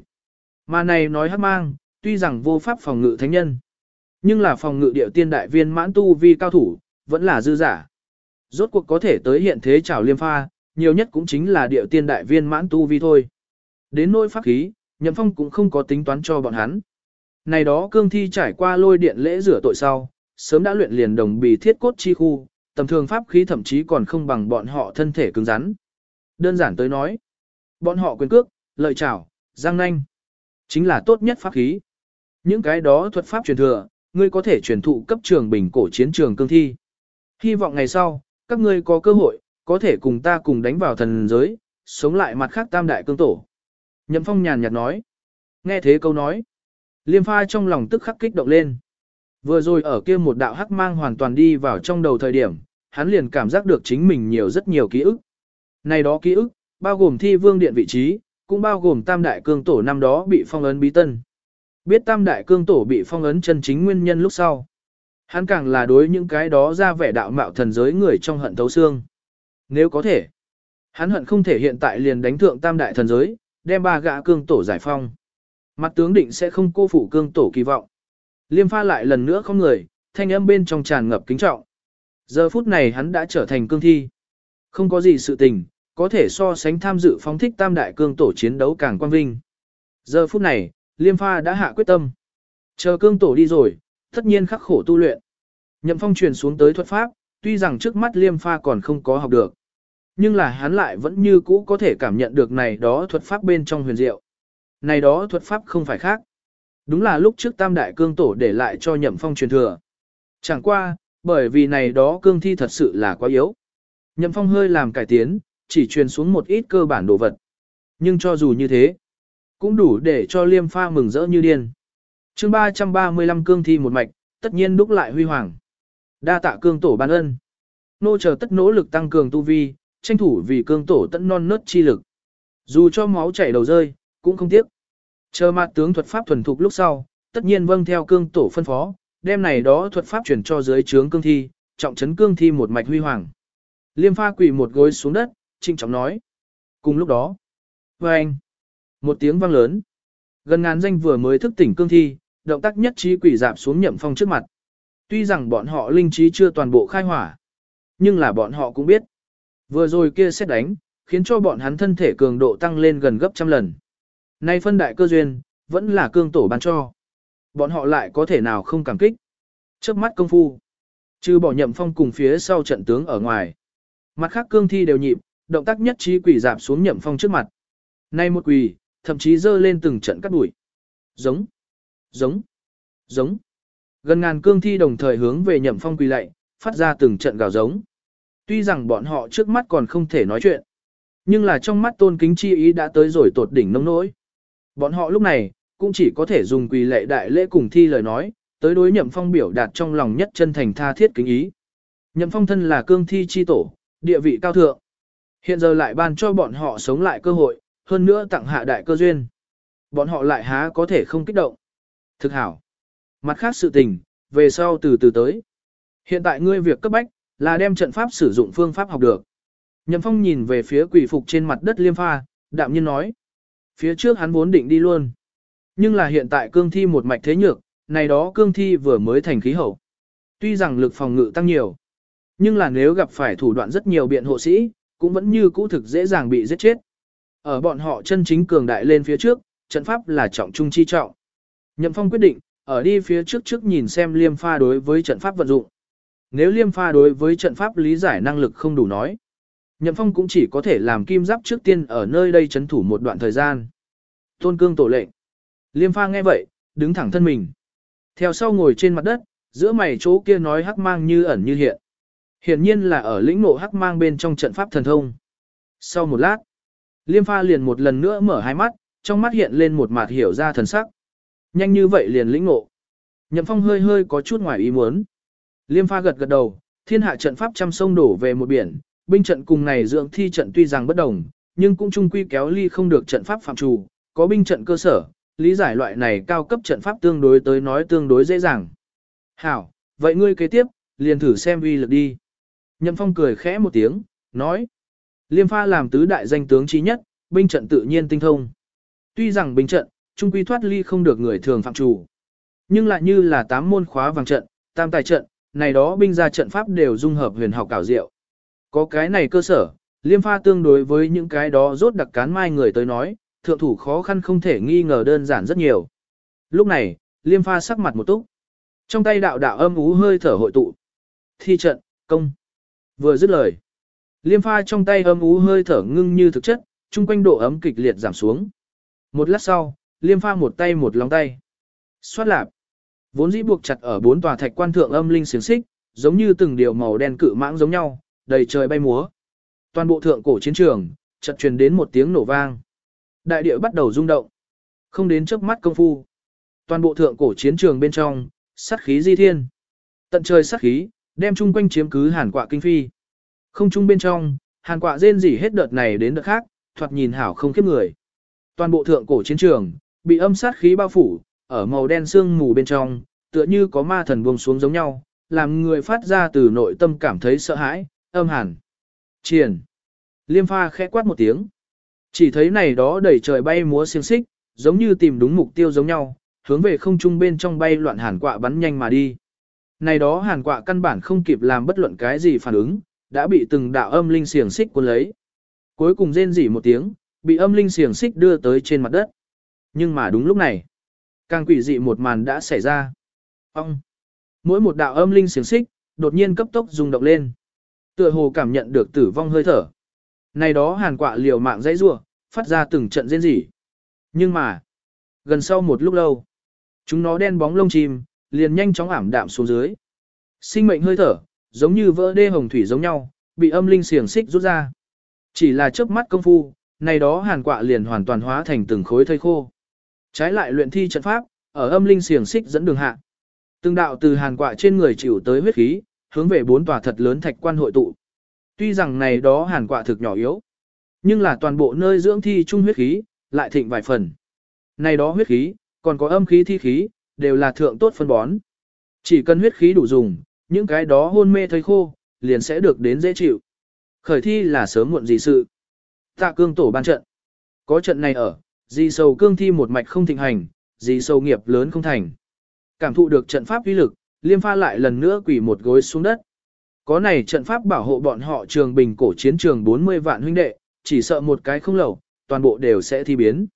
Mà này nói hát mang, tuy rằng vô pháp phòng ngự thánh nhân, nhưng là phòng ngự điệu tiên đại viên mãn tu vi cao thủ, vẫn là dư giả. Rốt cuộc có thể tới hiện thế trào liêm pha, nhiều nhất cũng chính là điệu tiên đại viên mãn tu vi thôi. Đến nỗi pháp khí, Nhậm Phong cũng không có tính toán cho bọn hắn. Này đó cương thi trải qua lôi điện lễ rửa tội sau, sớm đã luyện liền đồng bì thiết cốt chi khu, tầm thường pháp khí thậm chí còn không bằng bọn họ thân thể cứng rắn. Đơn giản tới nói, bọn họ quyền cước, lợi chảo, giang nanh, chính là tốt nhất pháp khí. Những cái đó thuật pháp truyền thừa, ngươi có thể truyền thụ cấp trường bình cổ chiến trường cương thi. Hy vọng ngày sau, các ngươi có cơ hội, có thể cùng ta cùng đánh vào thần giới, sống lại mặt khác tam đại cương tổ. Nhậm phong nhàn nhạt nói. Nghe thế câu nói. Liêm pha trong lòng tức khắc kích động lên. Vừa rồi ở kia một đạo hắc mang hoàn toàn đi vào trong đầu thời điểm, hắn liền cảm giác được chính mình nhiều rất nhiều ký ức. Này đó ký ức, bao gồm thi vương điện vị trí, cũng bao gồm tam đại cương tổ năm đó bị phong ấn bí tân. Biết tam đại cương tổ bị phong ấn chân chính nguyên nhân lúc sau. Hắn càng là đối những cái đó ra vẻ đạo mạo thần giới người trong hận thấu xương. Nếu có thể, hắn hận không thể hiện tại liền đánh thượng tam đại thần giới, đem ba gã cương tổ giải phong. Mặt tướng định sẽ không cô phụ cương tổ kỳ vọng. Liêm pha lại lần nữa không người, thanh âm bên trong tràn ngập kính trọng. Giờ phút này hắn đã trở thành cương thi. Không có gì sự tình, có thể so sánh tham dự phóng thích tam đại cương tổ chiến đấu càng quan vinh. Giờ phút này, Liêm pha đã hạ quyết tâm. Chờ cương tổ đi rồi, tất nhiên khắc khổ tu luyện. Nhậm phong truyền xuống tới thuật pháp, tuy rằng trước mắt Liêm pha còn không có học được. Nhưng là hắn lại vẫn như cũ có thể cảm nhận được này đó thuật pháp bên trong huyền diệu. Này đó thuật pháp không phải khác. Đúng là lúc trước tam đại cương tổ để lại cho nhậm phong truyền thừa. Chẳng qua, bởi vì này đó cương thi thật sự là quá yếu. Nhậm phong hơi làm cải tiến, chỉ truyền xuống một ít cơ bản đồ vật. Nhưng cho dù như thế, cũng đủ để cho liêm pha mừng rỡ như điên. chương 335 cương thi một mạch, tất nhiên đúc lại huy hoàng. Đa tạ cương tổ ban ân. Nô chờ tất nỗ lực tăng cường tu vi, tranh thủ vì cương tổ tận non nớt chi lực. Dù cho máu chảy đầu rơi, cũng không tiếc. Chờ mặt tướng thuật pháp thuần thục lúc sau, tất nhiên vâng theo cương tổ phân phó, đem này đó thuật pháp chuyển cho dưới trướng cương thi, trọng trấn cương thi một mạch huy hoàng. Liêm pha quỳ một gối xuống đất, trinh trọng nói. Cùng lúc đó, với anh, một tiếng vang lớn. Gần ngàn danh vừa mới thức tỉnh cương thi, động tác nhất trí quỷ dạp xuống nhậm phong trước mặt. Tuy rằng bọn họ linh trí chưa toàn bộ khai hỏa, nhưng là bọn họ cũng biết. Vừa rồi kia xét đánh, khiến cho bọn hắn thân thể cường độ tăng lên gần gấp trăm lần. Nay phân đại cơ duyên, vẫn là cương tổ ban cho. Bọn họ lại có thể nào không cảm kích. Trước mắt công phu, trừ bỏ nhậm phong cùng phía sau trận tướng ở ngoài. Mặt khác cương thi đều nhịp, động tác nhất trí quỷ dạp xuống nhậm phong trước mặt. Nay một quỷ, thậm chí dơ lên từng trận cắt đuổi. Giống, giống, giống. Gần ngàn cương thi đồng thời hướng về nhậm phong quỳ lạy, phát ra từng trận gào giống. Tuy rằng bọn họ trước mắt còn không thể nói chuyện, nhưng là trong mắt tôn kính chi ý đã tới rồi tột đỉnh nông nỗi. Bọn họ lúc này, cũng chỉ có thể dùng quỳ lệ đại lễ cùng thi lời nói, tới đối nhậm phong biểu đạt trong lòng nhất chân thành tha thiết kính ý. Nhậm phong thân là cương thi chi tổ, địa vị cao thượng. Hiện giờ lại ban cho bọn họ sống lại cơ hội, hơn nữa tặng hạ đại cơ duyên. Bọn họ lại há có thể không kích động. Thực hảo. Mặt khác sự tình, về sau từ từ tới. Hiện tại ngươi việc cấp bách, là đem trận pháp sử dụng phương pháp học được. Nhậm Phong nhìn về phía quỷ phục trên mặt đất liêm pha, đạm nhiên nói. Phía trước hắn vốn định đi luôn. Nhưng là hiện tại cương thi một mạch thế nhược, này đó cương thi vừa mới thành khí hậu. Tuy rằng lực phòng ngự tăng nhiều, nhưng là nếu gặp phải thủ đoạn rất nhiều biện hộ sĩ, cũng vẫn như cũ thực dễ dàng bị giết chết. Ở bọn họ chân chính cường đại lên phía trước, trận pháp là trọng trung chi trọng. Nhậm Phong quyết định, ở đi phía trước trước nhìn xem liêm pha đối với trận pháp vận dụng. Nếu liêm pha đối với trận pháp lý giải năng lực không đủ nói, Nhậm Phong cũng chỉ có thể làm kim giáp trước tiên ở nơi đây chấn thủ một đoạn thời gian. Tôn cương tổ lệnh. Liêm pha nghe vậy, đứng thẳng thân mình. Theo sau ngồi trên mặt đất, giữa mày chỗ kia nói hắc mang như ẩn như hiện. Hiển nhiên là ở lĩnh ngộ hắc mang bên trong trận pháp thần thông. Sau một lát, Liêm pha liền một lần nữa mở hai mắt, trong mắt hiện lên một mặt hiểu ra thần sắc. Nhanh như vậy liền lĩnh ngộ. Nhậm Phong hơi hơi có chút ngoài ý muốn. Liêm pha gật gật đầu, thiên hạ trận pháp trăm sông đổ về một biển, binh trận cùng này dưỡng thi trận tuy rằng bất đồng, nhưng cũng chung quy kéo ly không được trận pháp phạm chủ, có binh trận cơ sở, lý giải loại này cao cấp trận pháp tương đối tới nói tương đối dễ dàng. Hảo, vậy ngươi kế tiếp, liền thử xem uy lực đi. Nhậm Phong cười khẽ một tiếng, nói. Liêm pha làm tứ đại danh tướng trí nhất, binh trận tự nhiên tinh thông. Tuy rằng binh trận, trung quy thoát ly không được người thường phạm chủ. Nhưng lại như là tám môn khóa vàng trận, tam tài trận, này đó binh ra trận pháp đều dung hợp huyền học cảo diệu. Có cái này cơ sở, liêm pha tương đối với những cái đó rốt đặc cán mai người tới nói, thượng thủ khó khăn không thể nghi ngờ đơn giản rất nhiều. Lúc này, liêm pha sắc mặt một túc. Trong tay đạo đạo âm ú hơi thở hội tụ. Thi trận, công. Vừa dứt lời. Liêm pha trong tay âm ú hơi thở ngưng như thực chất, chung quanh độ ấm kịch liệt giảm xuống. Một lát sau, liêm pha một tay một lòng tay. Xoát lạp. Vốn dĩ buộc chặt ở bốn tòa thạch quan thượng âm linh xiềng xích, giống như từng điều màu đen cự mãng giống nhau, đầy trời bay múa. Toàn bộ thượng cổ chiến trường, chợt truyền đến một tiếng nổ vang. Đại địa bắt đầu rung động. Không đến chớp mắt công phu. Toàn bộ thượng cổ chiến trường bên trong, sát khí di thiên. Tận trời sát khí, đem chung quanh chiếm cứ hàn quạ kinh phi. Không chung bên trong, hàn quạ rên rỉ hết đợt này đến đợt khác, thoạt nhìn hảo không khiếp người. Toàn bộ thượng cổ chiến trường, bị âm sát khí bao phủ, ở màu đen sương mù bên trong, tựa như có ma thần buông xuống giống nhau, làm người phát ra từ nội tâm cảm thấy sợ hãi, âm hàn. Triển. Liêm pha khẽ quát một tiếng. Chỉ thấy này đó đẩy trời bay múa xiềng xích, giống như tìm đúng mục tiêu giống nhau, hướng về không trung bên trong bay loạn hàn quạ bắn nhanh mà đi. Này đó hàn quạ căn bản không kịp làm bất luận cái gì phản ứng, đã bị từng đạo âm linh xiềng xích cuốn lấy. Cuối cùng rên rỉ một tiếng, bị âm linh xiềng xích đưa tới trên mặt đất. Nhưng mà đúng lúc này, càng quỷ dị một màn đã xảy ra. Ông! Mỗi một đạo âm linh xiềng xích, đột nhiên cấp tốc rung động lên. Tựa hồ cảm nhận được tử vong hơi thở. Này đó hàn quạ liều mạng dãy rua, phát ra từng trận rên rỉ. Nhưng mà, gần sau một lúc lâu, chúng nó đen bóng lông chim, liền nhanh chóng ảm đạm xuống dưới. Sinh mệnh hơi thở, giống như vỡ đê hồng thủy giống nhau, bị âm linh xiềng xích rút ra. Chỉ là chớp mắt công phu, này đó hàn quạ liền hoàn toàn hóa thành từng khối thây khô. Trái lại luyện thi trận pháp, ở âm linh xiềng xích dẫn đường hạ. Từng đạo từ hàn quạ trên người chịu tới huyết khí, hướng về bốn tòa thật lớn thạch quan hội tụ. Tuy rằng này đó hàn quạ thực nhỏ yếu, nhưng là toàn bộ nơi dưỡng thi trung huyết khí, lại thịnh vài phần. Này đó huyết khí, còn có âm khí thi khí, đều là thượng tốt phân bón. Chỉ cần huyết khí đủ dùng, những cái đó hôn mê thấy khô, liền sẽ được đến dễ chịu. Khởi thi là sớm muộn gì sự. Tạ cương tổ ban trận. Có trận này ở, gì sầu cương thi một mạch không thịnh hành, gì sầu nghiệp lớn không thành. Cảm thụ được trận pháp uy lực, liêm pha lại lần nữa quỳ một gối xuống đất. Có này trận pháp bảo hộ bọn họ trường bình cổ chiến trường 40 vạn huynh đệ, chỉ sợ một cái không lẩu, toàn bộ đều sẽ thi biến.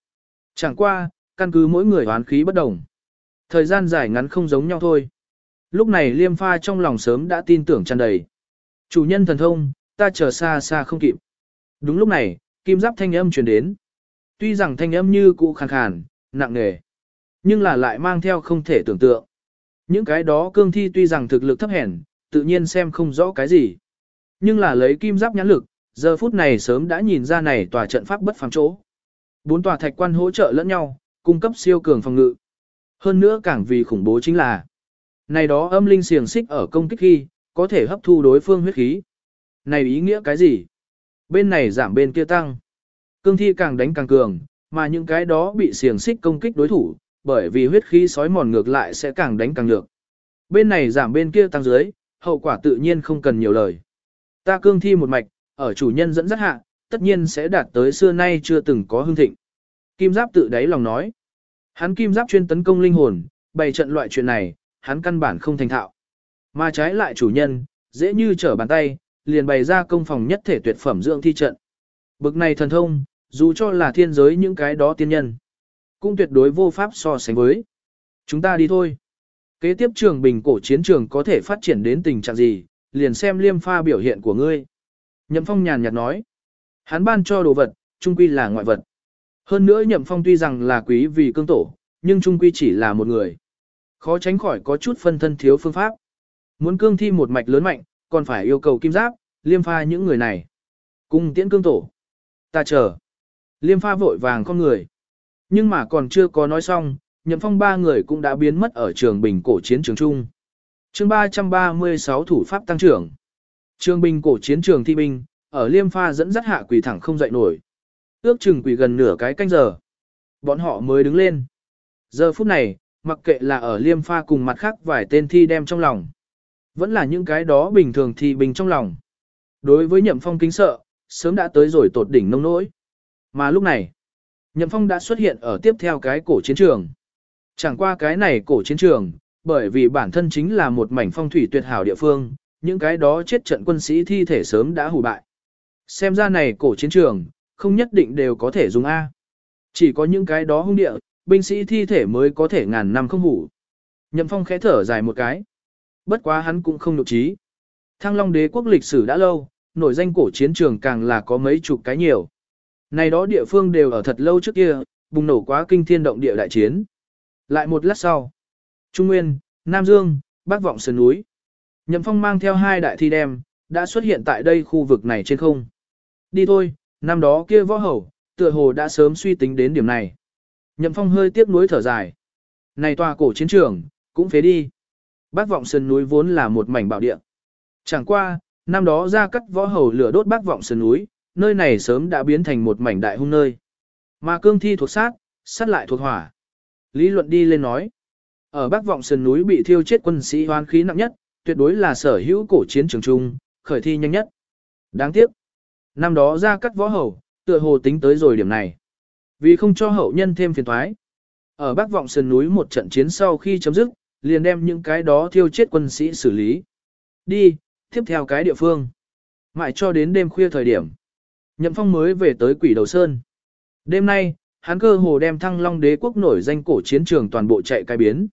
Chẳng qua, căn cứ mỗi người hoán khí bất đồng. Thời gian dài ngắn không giống nhau thôi. Lúc này liêm pha trong lòng sớm đã tin tưởng tràn đầy. Chủ nhân thần thông, ta chờ xa xa không kịp. Đúng lúc này, kim giáp thanh âm truyền đến. Tuy rằng thanh âm như cũ khàn khàn, nặng nề, nhưng là lại mang theo không thể tưởng tượng. Những cái đó cương thi tuy rằng thực lực thấp hèn, tự nhiên xem không rõ cái gì. Nhưng là lấy kim giáp nhãn lực, giờ phút này sớm đã nhìn ra này tòa trận pháp bất phàm chỗ. Bốn tòa thạch quan hỗ trợ lẫn nhau, cung cấp siêu cường phòng ngự. Hơn nữa càng vì khủng bố chính là này đó âm linh xiềng xích ở công kích khi, có thể hấp thu đối phương huyết khí. Này ý nghĩa cái gì? Bên này giảm bên kia tăng. Cương thi càng đánh càng cường, mà những cái đó bị xiềng xích công kích đối thủ, bởi vì huyết khí sói mòn ngược lại sẽ càng đánh càng nhược. Bên này giảm bên kia tăng dưới, hậu quả tự nhiên không cần nhiều lời. Ta cương thi một mạch, ở chủ nhân dẫn dắt hạ, tất nhiên sẽ đạt tới xưa nay chưa từng có hương thịnh. Kim Giáp tự đáy lòng nói. Hắn Kim Giáp chuyên tấn công linh hồn, bày trận loại chuyện này, hắn căn bản không thành thạo. Mà trái lại chủ nhân, dễ như trở bàn tay, liền bày ra công phòng nhất thể tuyệt phẩm dưỡng thi trận. Bực này thần thông, dù cho là thiên giới những cái đó tiên nhân, cũng tuyệt đối vô pháp so sánh với. Chúng ta đi thôi. Kế tiếp trường bình cổ chiến trường có thể phát triển đến tình trạng gì, liền xem liêm pha biểu hiện của ngươi. Nhậm phong nhàn nhạt nói. Hắn ban cho đồ vật, trung quy là ngoại vật. Hơn nữa nhậm phong tuy rằng là quý vì cương tổ, nhưng trung quy chỉ là một người. Khó tránh khỏi có chút phân thân thiếu phương pháp. Muốn cương thi một mạch lớn mạnh, còn phải yêu cầu kim giáp, liêm pha những người này. cùng tiễn cương tổ. Ta chờ. Liêm pha vội vàng con người. Nhưng mà còn chưa có nói xong, nhậm phong ba người cũng đã biến mất ở trường bình cổ chiến trường trung. chương 336 thủ pháp tăng trưởng. Trường bình cổ chiến trường thi binh, ở liêm pha dẫn dắt hạ quỷ thẳng không dậy nổi. Ước chừng quỷ gần nửa cái canh giờ. Bọn họ mới đứng lên. Giờ phút này, mặc kệ là ở liêm pha cùng mặt khác vài tên thi đem trong lòng. Vẫn là những cái đó bình thường thi bình trong lòng. Đối với nhậm phong kính sợ, sớm đã tới rồi tột đỉnh nông nỗi. Mà lúc này, Nhậm Phong đã xuất hiện ở tiếp theo cái cổ chiến trường. Chẳng qua cái này cổ chiến trường, bởi vì bản thân chính là một mảnh phong thủy tuyệt hảo địa phương, những cái đó chết trận quân sĩ thi thể sớm đã hủ bại. Xem ra này cổ chiến trường, không nhất định đều có thể dùng A. Chỉ có những cái đó hung địa, binh sĩ thi thể mới có thể ngàn năm không hủ. Nhậm Phong khẽ thở dài một cái. Bất quá hắn cũng không nhục trí. Thăng Long đế quốc lịch sử đã lâu, nổi danh cổ chiến trường càng là có mấy chục cái nhiều. Này đó địa phương đều ở thật lâu trước kia, bùng nổ quá kinh thiên động địa đại chiến. Lại một lát sau, Trung Nguyên, Nam Dương, Bắc Vọng Sơn Núi. Nhậm Phong mang theo hai đại thi đem, đã xuất hiện tại đây khu vực này trên không. Đi thôi, năm đó kia võ hầu, tựa hồ đã sớm suy tính đến điểm này. Nhậm Phong hơi tiếc nuối thở dài. Này tòa cổ chiến trường, cũng phế đi. Bác vọng sơn núi vốn là một mảnh bảo địa. Chẳng qua, năm đó ra cắt võ hầu lửa đốt bác vọng sơn núi, nơi này sớm đã biến thành một mảnh đại hung nơi. Mà cương thi thuộc sát, sát lại thuộc hỏa. Lý luận đi lên nói. Ở Bắc Vọng Sơn núi bị thiêu chết quân sĩ hoan khí nặng nhất, tuyệt đối là sở hữu cổ chiến trường trung, khởi thi nhanh nhất. Đáng tiếc. Năm đó ra cắt võ hầu, tựa hồ tính tới rồi điểm này. Vì không cho hậu nhân thêm phiền toái. Ở Bắc Vọng Sơn núi một trận chiến sau khi chấm dứt, liền đem những cái đó thiêu chết quân sĩ xử lý. Đi, tiếp theo cái địa phương. Mãi cho đến đêm khuya thời điểm. Nhậm Phong mới về tới Quỷ Đầu Sơn. Đêm nay, hắn cơ hồ đem Thăng Long Đế quốc nổi danh cổ chiến trường toàn bộ chạy cái biến.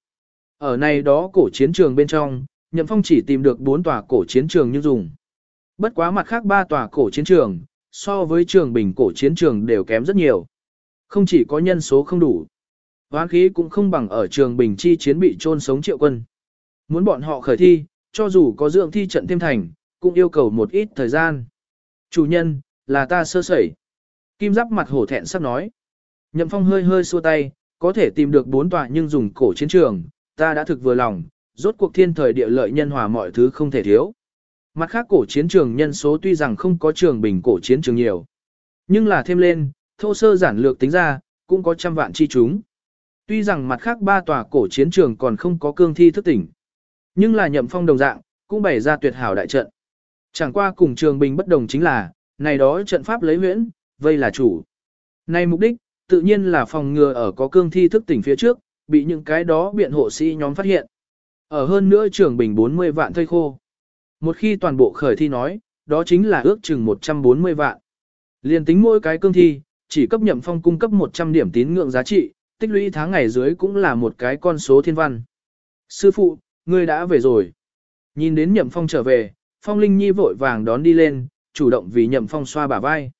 Ở này đó cổ chiến trường bên trong, Nhậm Phong chỉ tìm được 4 tòa cổ chiến trường như dùng. Bất quá mặt khác ba tòa cổ chiến trường, so với trường bình cổ chiến trường đều kém rất nhiều. Không chỉ có nhân số không đủ, hoán khí cũng không bằng ở trường bình chi chiến bị trôn sống triệu quân. Muốn bọn họ khởi thi, cho dù có dưỡng thi trận thêm thành, cũng yêu cầu một ít thời gian. Chủ nhân, là ta sơ sẩy. Kim giáp mặt hổ thẹn sắp nói. Nhậm phong hơi hơi xua tay, có thể tìm được bốn tòa nhưng dùng cổ chiến trường, ta đã thực vừa lòng, rốt cuộc thiên thời địa lợi nhân hòa mọi thứ không thể thiếu. Mặt khác cổ chiến trường nhân số tuy rằng không có trường bình cổ chiến trường nhiều, nhưng là thêm lên, thô sơ giản lược tính ra, cũng có trăm vạn chi chúng. Tuy rằng mặt khác ba tòa cổ chiến trường còn không có cương thi thức tỉnh, nhưng là nhậm phong đồng dạng, cũng bày ra tuyệt hảo đại trận. Chẳng qua cùng trường bình bất đồng chính là, này đó trận pháp lấy huyễn, vây là chủ. Này mục đích, tự nhiên là phòng ngừa ở có cương thi thức tỉnh phía trước, bị những cái đó biện hộ sĩ nhóm phát hiện. Ở hơn nữa trường bình 40 vạn thây khô. Một khi toàn bộ khởi thi nói, đó chính là ước chừng 140 vạn. Liên tính mỗi cái cương thi, chỉ cấp nhậm phong cung cấp 100 điểm tín ngưỡng giá trị, tích lũy tháng ngày dưới cũng là một cái con số thiên văn. Sư phụ, ngươi đã về rồi. Nhìn đến nhậm phong trở về, phong linh nhi vội vàng đón đi lên, chủ động vì nhậm phong xoa bả vai.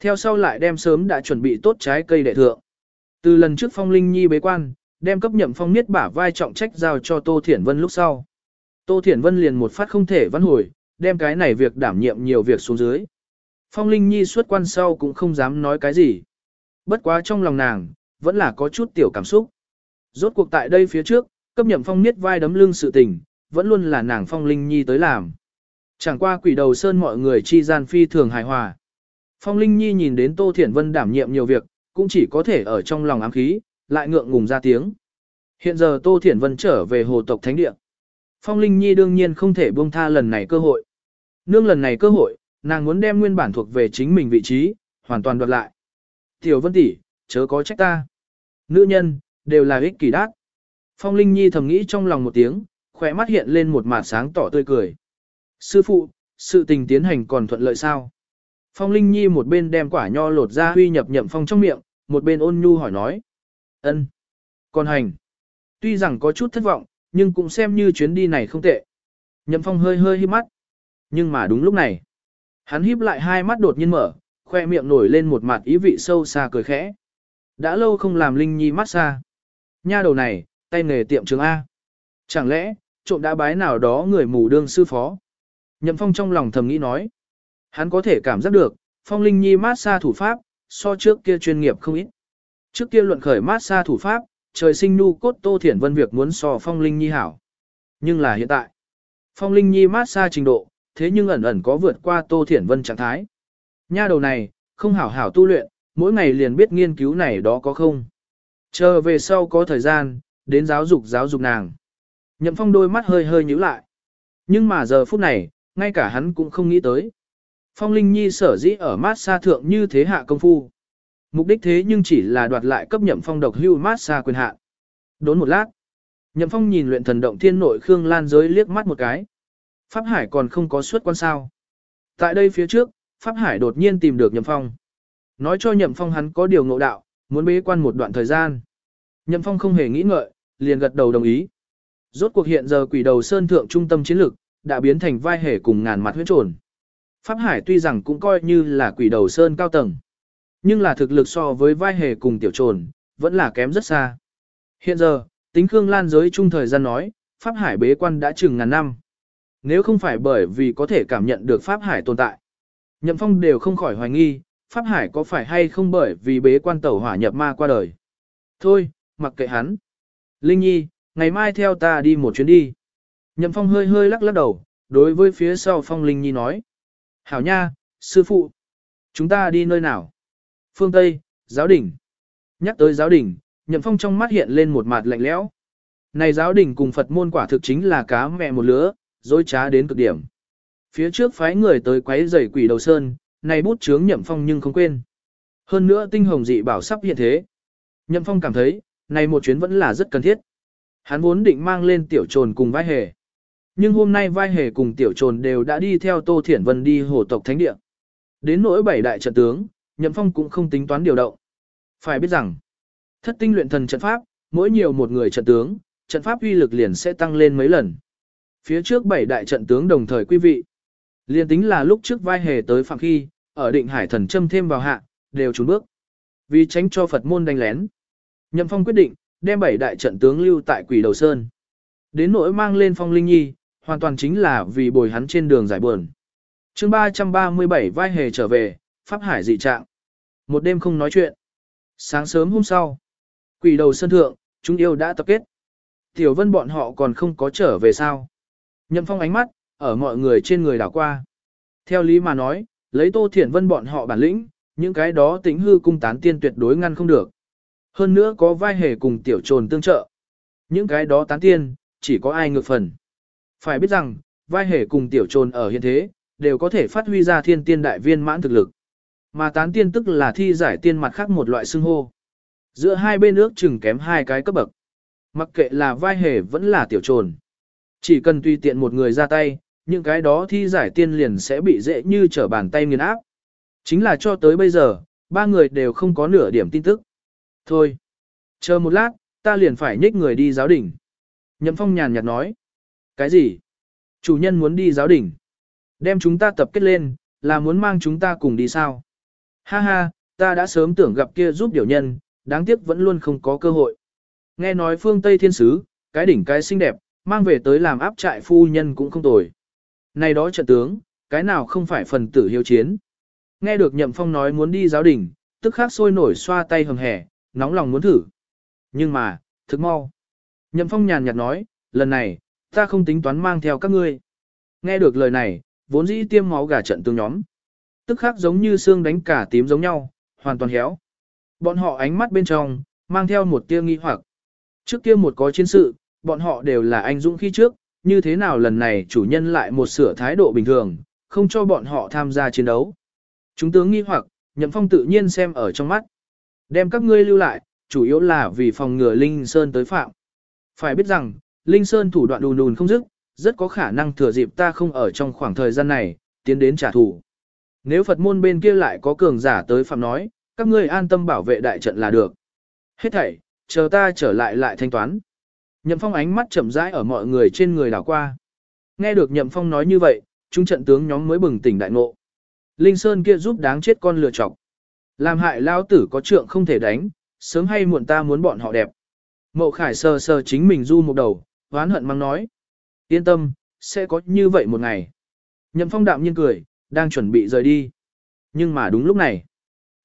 Theo sau lại đem sớm đã chuẩn bị tốt trái cây đệ thượng. Từ lần trước phong linh nhi bế quan, đem cấp nhậm phong niết bả vai trọng trách giao cho Tô Thiển Vân lúc sau. Tô Thiển Vân liền một phát không thể văn hồi, đem cái này việc đảm nhiệm nhiều việc xuống dưới. Phong Linh Nhi xuất quan sau cũng không dám nói cái gì. Bất quá trong lòng nàng, vẫn là có chút tiểu cảm xúc. Rốt cuộc tại đây phía trước, cấp nhậm phong niết vai đấm lưng sự tình, vẫn luôn là nàng Phong Linh Nhi tới làm. Chẳng qua quỷ đầu sơn mọi người chi gian phi thường hài hòa. Phong Linh Nhi nhìn đến Tô Thiển Vân đảm nhiệm nhiều việc, cũng chỉ có thể ở trong lòng ám khí, lại ngượng ngùng ra tiếng. Hiện giờ Tô Thiển Vân trở về hồ tộc thánh địa. Phong Linh Nhi đương nhiên không thể buông tha lần này cơ hội. Nương lần này cơ hội, nàng muốn đem nguyên bản thuộc về chính mình vị trí, hoàn toàn đoạt lại. Tiểu Vân tỷ, chớ có trách ta. Nữ nhân, đều là ích kỷ đát. Phong Linh Nhi thầm nghĩ trong lòng một tiếng, khỏe mắt hiện lên một mạt sáng tỏ tươi cười. Sư phụ, sự tình tiến hành còn thuận lợi sao? Phong Linh Nhi một bên đem quả nho lột ra huy nhập nhậm phong trong miệng, một bên ôn nhu hỏi nói. ân, Còn hành. Tuy rằng có chút thất vọng, nhưng cũng xem như chuyến đi này không tệ. Nhậm phong hơi hơi híp mắt. Nhưng mà đúng lúc này, hắn híp lại hai mắt đột nhiên mở, khoe miệng nổi lên một mặt ý vị sâu xa cười khẽ. Đã lâu không làm Linh Nhi mát xa. Nha đầu này, tay nghề tiệm trường A. Chẳng lẽ, trộm đã bái nào đó người mù đương sư phó. Nhậm phong trong lòng thầm nghĩ nói. Hắn có thể cảm giác được, phong Linh Nhi mát xa thủ pháp, so trước kia chuyên nghiệp không ít. Trước kia luận khởi mát xa thủ pháp, trời sinh nu cốt Tô Thiển Vân việc muốn so Phong Linh Nhi hảo. Nhưng là hiện tại, Phong Linh Nhi mát xa trình độ, thế nhưng ẩn ẩn có vượt qua Tô Thiển Vân trạng thái. Nha đầu này, không hảo hảo tu luyện, mỗi ngày liền biết nghiên cứu này đó có không. Chờ về sau có thời gian, đến giáo dục giáo dục nàng. Nhậm Phong đôi mắt hơi hơi nhíu lại. Nhưng mà giờ phút này, ngay cả hắn cũng không nghĩ tới. Phong Linh Nhi sở dĩ ở mát xa thượng như thế hạ công phu. Mục đích thế nhưng chỉ là đoạt lại cấp nhậm phong độc hưu mát xa quyền hạn. Đốn một lát. Nhậm phong nhìn luyện thần động thiên nội Khương Lan giới liếc mắt một cái. Pháp Hải còn không có suất quan sao. Tại đây phía trước, Pháp Hải đột nhiên tìm được Nhậm Phong. Nói cho Nhậm Phong hắn có điều ngộ đạo, muốn bế quan một đoạn thời gian. Nhậm Phong không hề nghĩ ngợi, liền gật đầu đồng ý. Rốt cuộc hiện giờ quỷ đầu sơn thượng trung tâm chiến lược, đã biến thành vai hề cùng ngàn mặt huyết trồn. Pháp Hải tuy rằng cũng coi như là quỷ đầu sơn cao tầng, nhưng là thực lực so với vai hề cùng tiểu trồn, vẫn là kém rất xa. Hiện giờ, tính Khương Lan giới trung thời gian nói, Pháp Hải bế quan đã chừng ngàn năm. Nếu không phải bởi vì có thể cảm nhận được Pháp Hải tồn tại, Nhậm Phong đều không khỏi hoài nghi, Pháp Hải có phải hay không bởi vì bế quan tẩu hỏa nhập ma qua đời. Thôi, mặc kệ hắn. Linh Nhi, ngày mai theo ta đi một chuyến đi. Nhậm Phong hơi hơi lắc lắc đầu, đối với phía sau Phong Linh Nhi nói. Hảo nha, sư phụ. Chúng ta đi nơi nào? Phương Tây, giáo đỉnh. Nhắc tới giáo đỉnh, Nhậm Phong trong mắt hiện lên một mặt lạnh lẽo. Này giáo đỉnh cùng Phật môn quả thực chính là cá mẹ một lứa, dối trá đến cực điểm. Phía trước phái người tới quấy rầy quỷ đầu sơn, này bút chướng Nhậm Phong nhưng không quên. Hơn nữa tinh hồng dị bảo sắp hiện thế. Nhậm Phong cảm thấy, này một chuyến vẫn là rất cần thiết. Hắn vốn định mang lên tiểu trồn cùng vai hề. Nhưng hôm nay vai hề cùng tiểu trồn đều đã đi theo Tô Thiển Vân đi hồ tộc thánh địa. Đến nỗi bảy đại trận tướng, Nhậm Phong cũng không tính toán điều động. Phải biết rằng, thất tinh luyện thần trận pháp, mỗi nhiều một người trận tướng, trận pháp uy lực liền sẽ tăng lên mấy lần. Phía trước bảy đại trận tướng đồng thời quý vị. Liên tính là lúc trước vai hề tới phạm khi, ở định hải thần châm thêm vào hạ, đều trốn bước. Vì tránh cho Phật môn đánh lén. Nhậm Phong quyết định, đem bảy đại trận tướng lưu tại quỷ đầu sơn. Đến nỗi mang lên phong linh nhi, hoàn toàn chính là vì bồi hắn trên đường giải buồn. chương 337 vai hề trở về, Pháp Hải dị trạng. Một đêm không nói chuyện. Sáng sớm hôm sau, quỷ đầu sân thượng, chúng yêu đã tập kết. Tiểu vân bọn họ còn không có trở về sao. Nhậm phong ánh mắt, ở mọi người trên người đảo qua. Theo lý mà nói, lấy tô thiển vân bọn họ bản lĩnh, những cái đó tính hư cung tán tiên tuyệt đối ngăn không được. Hơn nữa có vai hề cùng tiểu trồn tương trợ. Những cái đó tán tiên, chỉ có ai ngược phần. Phải biết rằng, vai hề cùng tiểu trồn ở hiện thế, đều có thể phát huy ra thiên tiên đại viên mãn thực lực. Mà tán tiên tức là thi giải tiên mặt khác một loại xưng hô. Giữa hai bên ước chừng kém hai cái cấp bậc. Mặc kệ là vai hề vẫn là tiểu trồn. Chỉ cần tùy tiện một người ra tay, những cái đó thi giải tiên liền sẽ bị dễ như trở bàn tay nghiền áp. Chính là cho tới bây giờ, ba người đều không có nửa điểm tin tức. Thôi, chờ một lát, ta liền phải nhích người đi giáo đỉnh. Nhậm Phong nhàn nhạt nói. Cái gì? Chủ nhân muốn đi giáo đỉnh. Đem chúng ta tập kết lên, là muốn mang chúng ta cùng đi sao? Ha ha, ta đã sớm tưởng gặp kia giúp điều nhân, đáng tiếc vẫn luôn không có cơ hội. Nghe nói phương Tây thiên sứ, cái đỉnh cái xinh đẹp, mang về tới làm áp trại phu nhân cũng không tồi. Này đó trận tướng, cái nào không phải phần tử hiếu chiến. Nghe được Nhậm Phong nói muốn đi giáo đỉnh, tức khắc sôi nổi xoa tay hầm hẻ, nóng lòng muốn thử. Nhưng mà, thực mau. Nhậm Phong nhàn nhạt nói, lần này, ta không tính toán mang theo các ngươi. Nghe được lời này, vốn dĩ tiêm máu gà trận tương nhóm. Tức khác giống như xương đánh cả tím giống nhau, hoàn toàn héo. Bọn họ ánh mắt bên trong, mang theo một tia nghi hoặc. Trước kia một có chiến sự, bọn họ đều là anh dũng khi trước, như thế nào lần này chủ nhân lại một sửa thái độ bình thường, không cho bọn họ tham gia chiến đấu. Chúng tướng nghi hoặc, nhậm phong tự nhiên xem ở trong mắt. Đem các ngươi lưu lại, chủ yếu là vì phòng ngừa Linh Sơn tới phạm. Phải biết rằng, Linh Sơn thủ đoạn đùn đùn không dứt, rất có khả năng thừa dịp ta không ở trong khoảng thời gian này, tiến đến trả thù. Nếu Phật môn bên kia lại có cường giả tới phạm nói, các ngươi an tâm bảo vệ đại trận là được. Hết thảy, chờ ta trở lại lại thanh toán. Nhậm Phong ánh mắt chậm rãi ở mọi người trên người đảo qua. Nghe được Nhậm Phong nói như vậy, chúng trận tướng nhóm mới bừng tỉnh đại ngộ. Linh Sơn kia giúp đáng chết con lừa chọc. Làm hại lao tử có trượng không thể đánh, sớm hay muộn ta muốn bọn họ đẹp. Mậu Khải sờ sờ chính mình du một đầu, hoán hận mang nói. Yên tâm, sẽ có như vậy một ngày. Nhậm Phong đạm nhiên cười, đang chuẩn bị rời đi. Nhưng mà đúng lúc này,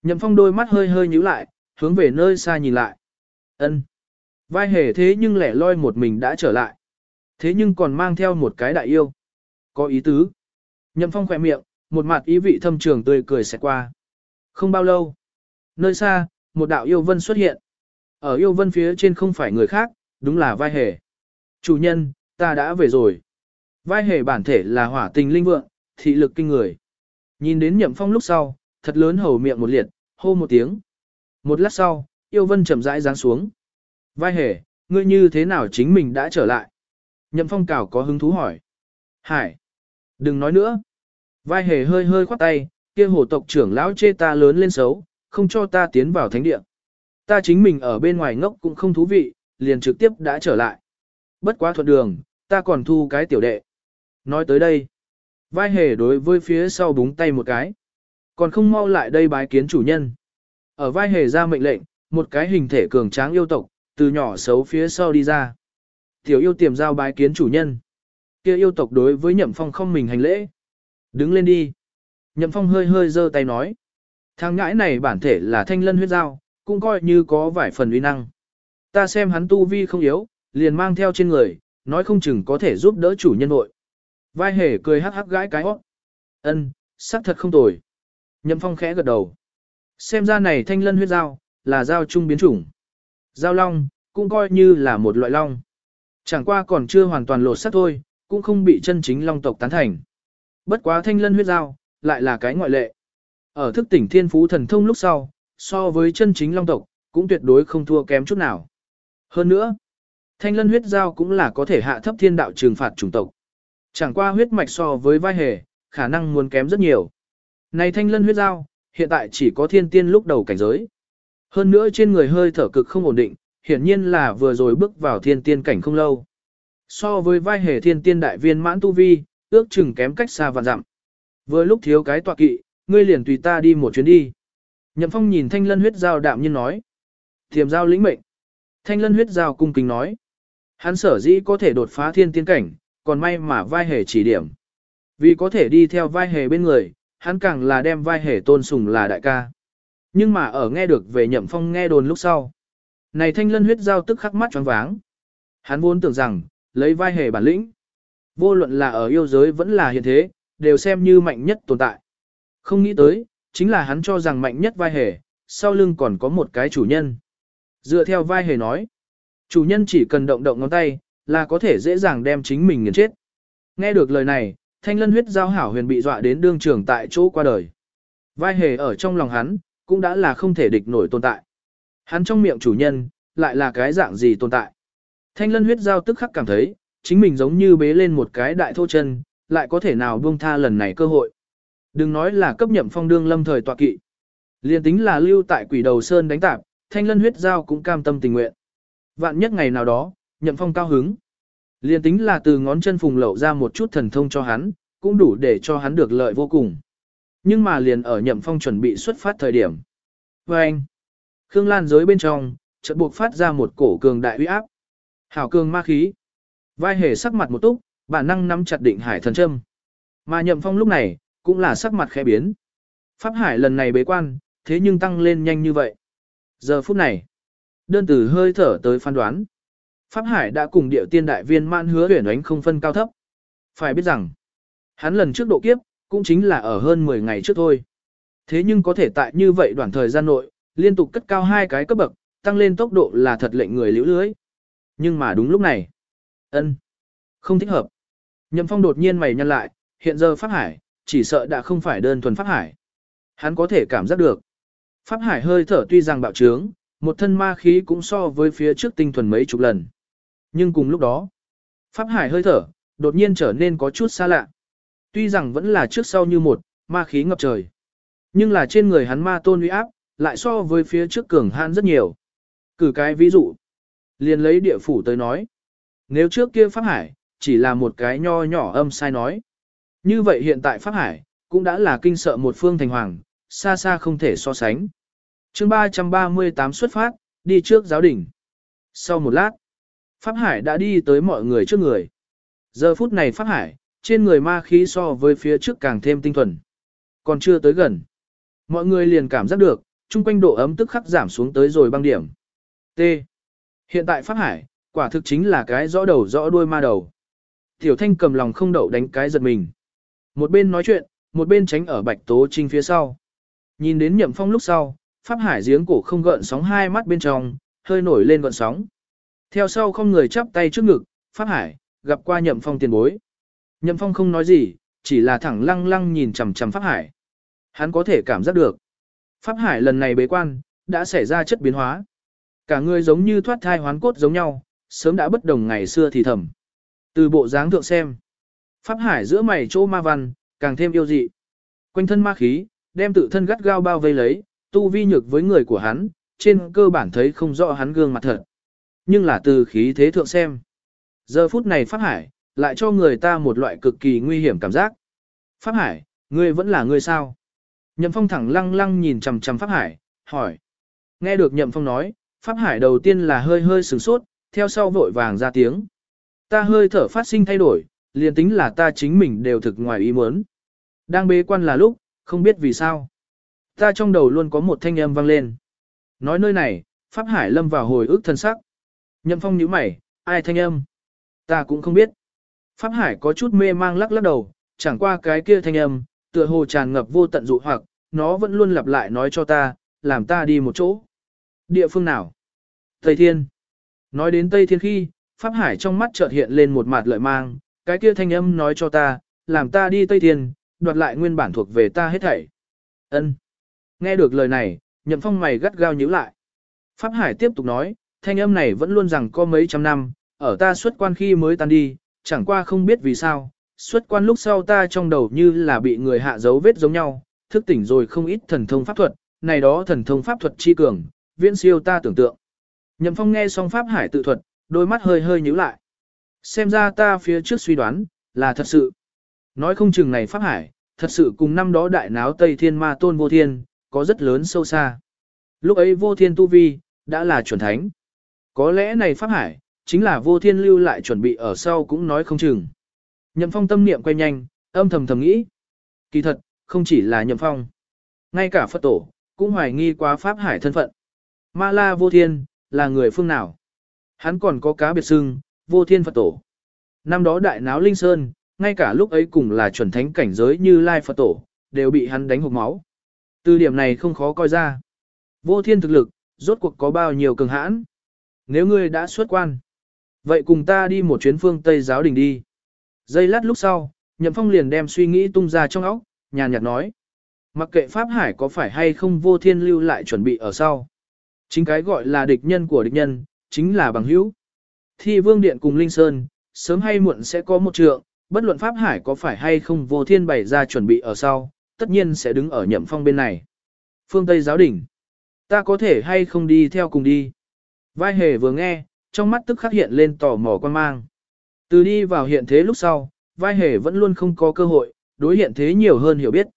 Nhậm Phong đôi mắt hơi hơi nhíu lại, hướng về nơi xa nhìn lại. Ân. Vai hề thế nhưng lẻ loi một mình đã trở lại. Thế nhưng còn mang theo một cái đại yêu. Có ý tứ. Nhậm Phong khỏe miệng, một mặt ý vị thâm trường tươi cười sẽ qua. Không bao lâu, nơi xa, một đạo yêu vân xuất hiện. Ở yêu vân phía trên không phải người khác, đúng là vai hề. Chủ nhân, ta đã về rồi. Vai hề bản thể là hỏa tình linh vượng, thị lực kinh người. Nhìn đến nhậm phong lúc sau, thật lớn hầu miệng một liệt, hô một tiếng. Một lát sau, yêu vân chậm rãi giáng xuống. Vai hề, ngươi như thế nào chính mình đã trở lại? Nhậm phong cảo có hứng thú hỏi. Hải! Đừng nói nữa. Vai hề hơi hơi khoát tay, kia hổ tộc trưởng lão chê ta lớn lên xấu, không cho ta tiến vào thánh địa. Ta chính mình ở bên ngoài ngốc cũng không thú vị, liền trực tiếp đã trở lại. Bất quá thuận đường, ta còn thu cái tiểu đệ. Nói tới đây. Vai hề đối với phía sau búng tay một cái. Còn không mau lại đây bái kiến chủ nhân. Ở vai hề ra mệnh lệnh, một cái hình thể cường tráng yêu tộc, từ nhỏ xấu phía sau đi ra. Tiểu yêu tiềm giao bái kiến chủ nhân. kia yêu tộc đối với nhậm phong không mình hành lễ. Đứng lên đi. Nhậm phong hơi hơi giơ tay nói. Thằng ngãi này bản thể là thanh lân huyết giao, cũng coi như có vài phần uy năng. Ta xem hắn tu vi không yếu, liền mang theo trên người, nói không chừng có thể giúp đỡ chủ nhân nội. Vai hề cười hắc hắc gãi cái hót. Ân, sắc thật không tồi. Nhậm phong khẽ gật đầu. Xem ra này thanh lân huyết dao là dao trung biến chủng. dao long, cũng coi như là một loại long. Chẳng qua còn chưa hoàn toàn lột sắc thôi, cũng không bị chân chính long tộc tán thành. Bất quá thanh lân huyết dao lại là cái ngoại lệ. Ở thức tỉnh thiên phú thần thông lúc sau, so với chân chính long tộc, cũng tuyệt đối không thua kém chút nào. Hơn nữa, thanh lân huyết dao cũng là có thể hạ thấp thiên đạo trừng phạt chủng tộc. Chẳng qua huyết mạch so với vai hề, khả năng muốn kém rất nhiều. Này thanh lân huyết giao, hiện tại chỉ có thiên tiên lúc đầu cảnh giới. Hơn nữa trên người hơi thở cực không ổn định, hiển nhiên là vừa rồi bước vào thiên tiên cảnh không lâu. So với vai hề thiên tiên đại viên mãn tu vi, ước chừng kém cách xa vạn dặm. Vừa lúc thiếu cái tọa kỵ, ngươi liền tùy ta đi một chuyến đi. Nhậm phong nhìn thanh lân huyết giao đạm nhiên nói. Thiềm giao lĩnh mệnh. Thanh lân huyết giao cung kính nói. Hắn sở dĩ có thể đột phá thiên tiên cảnh, còn may mà vai hề chỉ điểm. Vì có thể đi theo vai hề bên người, hắn càng là đem vai hề tôn sùng là đại ca. Nhưng mà ở nghe được về nhậm phong nghe đồn lúc sau. Này thanh lân huyết giao tức khắc mắt choáng váng. Hắn vốn tưởng rằng, lấy vai hề bản lĩnh. Vô luận là ở yêu giới vẫn là hiện thế, đều xem như mạnh nhất tồn tại. Không nghĩ tới, chính là hắn cho rằng mạnh nhất vai hề, sau lưng còn có một cái chủ nhân. Dựa theo vai hề nói, chủ nhân chỉ cần động động ngón tay, là có thể dễ dàng đem chính mình nghiền chết. Nghe được lời này, thanh lân huyết giao hảo huyền bị dọa đến đương trường tại chỗ qua đời. Vai hề ở trong lòng hắn, cũng đã là không thể địch nổi tồn tại. Hắn trong miệng chủ nhân, lại là cái dạng gì tồn tại. Thanh lân huyết giao tức khắc cảm thấy, chính mình giống như bế lên một cái đại thô chân, lại có thể nào buông tha lần này cơ hội. Đừng nói là cấp nhậm phong đương lâm thời tọa kỵ. Liên tính là lưu tại quỷ đầu sơn đánh tạp, thanh lân huyết giao cũng cam tâm tình nguyện. Vạn nhất ngày nào đó, nhậm phong cao hứng. Liên tính là từ ngón chân phùng lậu ra một chút thần thông cho hắn, cũng đủ để cho hắn được lợi vô cùng. Nhưng mà liền ở nhậm phong chuẩn bị xuất phát thời điểm. Và anh, Khương Lan giới bên trong, chợt buộc phát ra một cổ cường đại uy áp. Hảo cường ma khí. Vai hề sắc mặt một túc, bản năng nắm chặt định hải thần châm. Mà nhậm phong lúc này, cũng là sắc mặt khẽ biến. Pháp hải lần này bế quan, thế nhưng tăng lên nhanh như vậy. Giờ phút này, đơn tử hơi thở tới phán đoán. Pháp hải đã cùng điệu tiên đại viên mãn hứa huyền ánh không phân cao thấp. Phải biết rằng, hắn lần trước độ kiếp, cũng chính là ở hơn 10 ngày trước thôi. Thế nhưng có thể tại như vậy đoạn thời gian nội, liên tục cất cao hai cái cấp bậc, tăng lên tốc độ là thật lệnh người liễu lưới. Nhưng mà đúng lúc này, ân không thích hợp. Nhậm phong đột nhiên mày nhăn lại, hiện giờ Pháp Hải, chỉ sợ đã không phải đơn thuần Pháp Hải. Hắn có thể cảm giác được. Pháp Hải hơi thở tuy rằng bạo trướng, một thân ma khí cũng so với phía trước tinh thuần mấy chục lần. Nhưng cùng lúc đó, Pháp Hải hơi thở, đột nhiên trở nên có chút xa lạ. Tuy rằng vẫn là trước sau như một, ma khí ngập trời. Nhưng là trên người hắn ma tôn uy áp, lại so với phía trước cường han rất nhiều. Cử cái ví dụ. liền lấy địa phủ tới nói. Nếu trước kia Pháp Hải, chỉ là một cái nho nhỏ âm sai nói. Như vậy hiện tại Pháp Hải, cũng đã là kinh sợ một phương thành hoàng, xa xa không thể so sánh. chương 338 xuất phát, đi trước giáo đỉnh. Sau một lát, Pháp Hải đã đi tới mọi người trước người. Giờ phút này Pháp Hải, trên người ma khí so với phía trước càng thêm tinh thuần. Còn chưa tới gần. Mọi người liền cảm giác được, chung quanh độ ấm tức khắc giảm xuống tới rồi băng điểm. T. Hiện tại Pháp Hải, quả thực chính là cái rõ đầu rõ đuôi ma đầu. Tiểu Thanh cầm lòng không đậu đánh cái giật mình. Một bên nói chuyện, một bên tránh ở Bạch Tố Trinh phía sau. Nhìn đến Nhậm Phong lúc sau, Pháp Hải giếng cổ không gợn sóng hai mắt bên trong, hơi nổi lên gợn sóng. Theo sau không người chắp tay trước ngực, Pháp Hải, gặp qua Nhậm Phong tiền bối. Nhậm Phong không nói gì, chỉ là thẳng lăng lăng nhìn chằm chằm Pháp Hải. Hắn có thể cảm giác được. Pháp Hải lần này bế quan, đã xảy ra chất biến hóa. Cả người giống như thoát thai hoán cốt giống nhau, sớm đã bất đồng ngày xưa thì thầm. Từ bộ dáng thượng xem, Pháp Hải giữa mày chỗ ma văn, càng thêm yêu dị. Quanh thân ma khí, đem tự thân gắt gao bao vây lấy, tu vi nhược với người của hắn, trên cơ bản thấy không rõ hắn gương mặt thật. Nhưng là từ khí thế thượng xem. Giờ phút này Pháp Hải, lại cho người ta một loại cực kỳ nguy hiểm cảm giác. Pháp Hải, ngươi vẫn là ngươi sao? Nhậm Phong thẳng lăng lăng nhìn chằm chằm Pháp Hải, hỏi. Nghe được Nhậm Phong nói, Pháp Hải đầu tiên là hơi hơi sửng sốt, theo sau vội vàng ra tiếng. Ta hơi thở phát sinh thay đổi, liền tính là ta chính mình đều thực ngoài ý muốn. Đang bế quan là lúc, không biết vì sao. Ta trong đầu luôn có một thanh âm vang lên. Nói nơi này, Pháp Hải lâm vào hồi ức thân sắc. Nhậm Phong nhíu mày, ai thanh âm? Ta cũng không biết. Pháp Hải có chút mê mang lắc lắc đầu, chẳng qua cái kia thanh âm, tựa hồ tràn ngập vô tận dụ hoặc, nó vẫn luôn lặp lại nói cho ta, làm ta đi một chỗ. Địa phương nào? Tây Thiên. Nói đến Tây Thiên khi, Pháp Hải trong mắt chợt hiện lên một mặt lợi mang, cái kia thanh âm nói cho ta, làm ta đi Tây Thiên, đoạt lại nguyên bản thuộc về ta hết thảy. Ân. Nghe được lời này, Nhậm Phong mày gắt gao nhíu lại. Pháp Hải tiếp tục nói, thanh âm này vẫn luôn rằng có mấy trăm năm, ở ta xuất quan khi mới tan đi, chẳng qua không biết vì sao, xuất quan lúc sau ta trong đầu như là bị người hạ dấu vết giống nhau, thức tỉnh rồi không ít thần thông pháp thuật, này đó thần thông pháp thuật chi cường, viễn siêu ta tưởng tượng. Nhậm Phong nghe xong Pháp Hải tự thuật, đôi mắt hơi hơi nhíu lại. Xem ra ta phía trước suy đoán, là thật sự. Nói không chừng này Pháp Hải, thật sự cùng năm đó đại náo Tây Thiên Ma Tôn Vô Thiên, có rất lớn sâu xa. Lúc ấy Vô Thiên Tu Vi, đã là chuẩn thánh. Có lẽ này Pháp Hải, chính là Vô Thiên lưu lại chuẩn bị ở sau cũng nói không chừng. Nhậm Phong tâm niệm quay nhanh, âm thầm thầm nghĩ. Kỳ thật, không chỉ là Nhậm Phong. Ngay cả Phật Tổ, cũng hoài nghi quá Pháp Hải thân phận. Ma La Vô Thiên, là người phương nào? Hắn còn có cá biệt xưng, Vô Thiên Phật Tổ. Năm đó đại náo Linh Sơn, ngay cả lúc ấy cùng là chuẩn thánh cảnh giới như Lai Phật Tổ, đều bị hắn đánh hộp máu. Từ điểm này không khó coi ra. Vô Thiên thực lực, rốt cuộc có bao nhiêu cường hãn? Nếu ngươi đã xuất quan, vậy cùng ta đi một chuyến phương Tây giáo đình đi. Giây lát lúc sau, Nhậm Phong liền đem suy nghĩ tung ra trong óc, nhàn nhạt nói. Mặc kệ Pháp Hải có phải hay không vô thiên lưu lại chuẩn bị ở sau. Chính cái gọi là địch nhân của địch nhân, chính là bằng hữu. Thi Vương Điện cùng Linh Sơn, sớm hay muộn sẽ có một trượng, bất luận Pháp Hải có phải hay không vô thiên bày ra chuẩn bị ở sau, tất nhiên sẽ đứng ở nhậm phong bên này. Phương Tây giáo đỉnh. Ta có thể hay không đi theo cùng đi. Vai hề vừa nghe, trong mắt tức khắc hiện lên tò mò quan mang. Từ đi vào hiện thế lúc sau, vai hề vẫn luôn không có cơ hội, đối hiện thế nhiều hơn hiểu biết.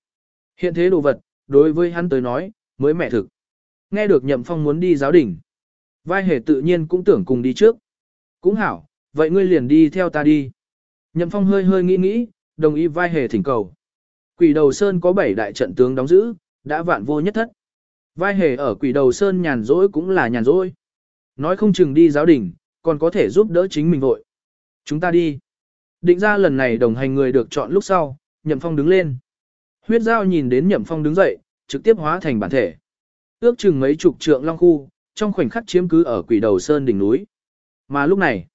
Hiện thế đồ vật, đối với hắn tới nói, mới mẹ thực. Nghe được nhậm phong muốn đi giáo đỉnh. Vai hề tự nhiên cũng tưởng cùng đi trước. Cũng hảo, vậy ngươi liền đi theo ta đi. Nhậm phong hơi hơi nghĩ nghĩ, đồng ý vai hề thỉnh cầu. Quỷ đầu sơn có 7 đại trận tướng đóng giữ, đã vạn vô nhất thất. Vai hề ở quỷ đầu sơn nhàn rỗi cũng là nhàn rỗi. Nói không chừng đi giáo đỉnh, còn có thể giúp đỡ chính mình vội. Chúng ta đi. Định ra lần này đồng hành người được chọn lúc sau, Nhậm Phong đứng lên. Huyết Giao nhìn đến Nhậm Phong đứng dậy, trực tiếp hóa thành bản thể. Ước chừng mấy chục trượng long khu, trong khoảnh khắc chiếm cứ ở quỷ đầu sơn đỉnh núi. Mà lúc này,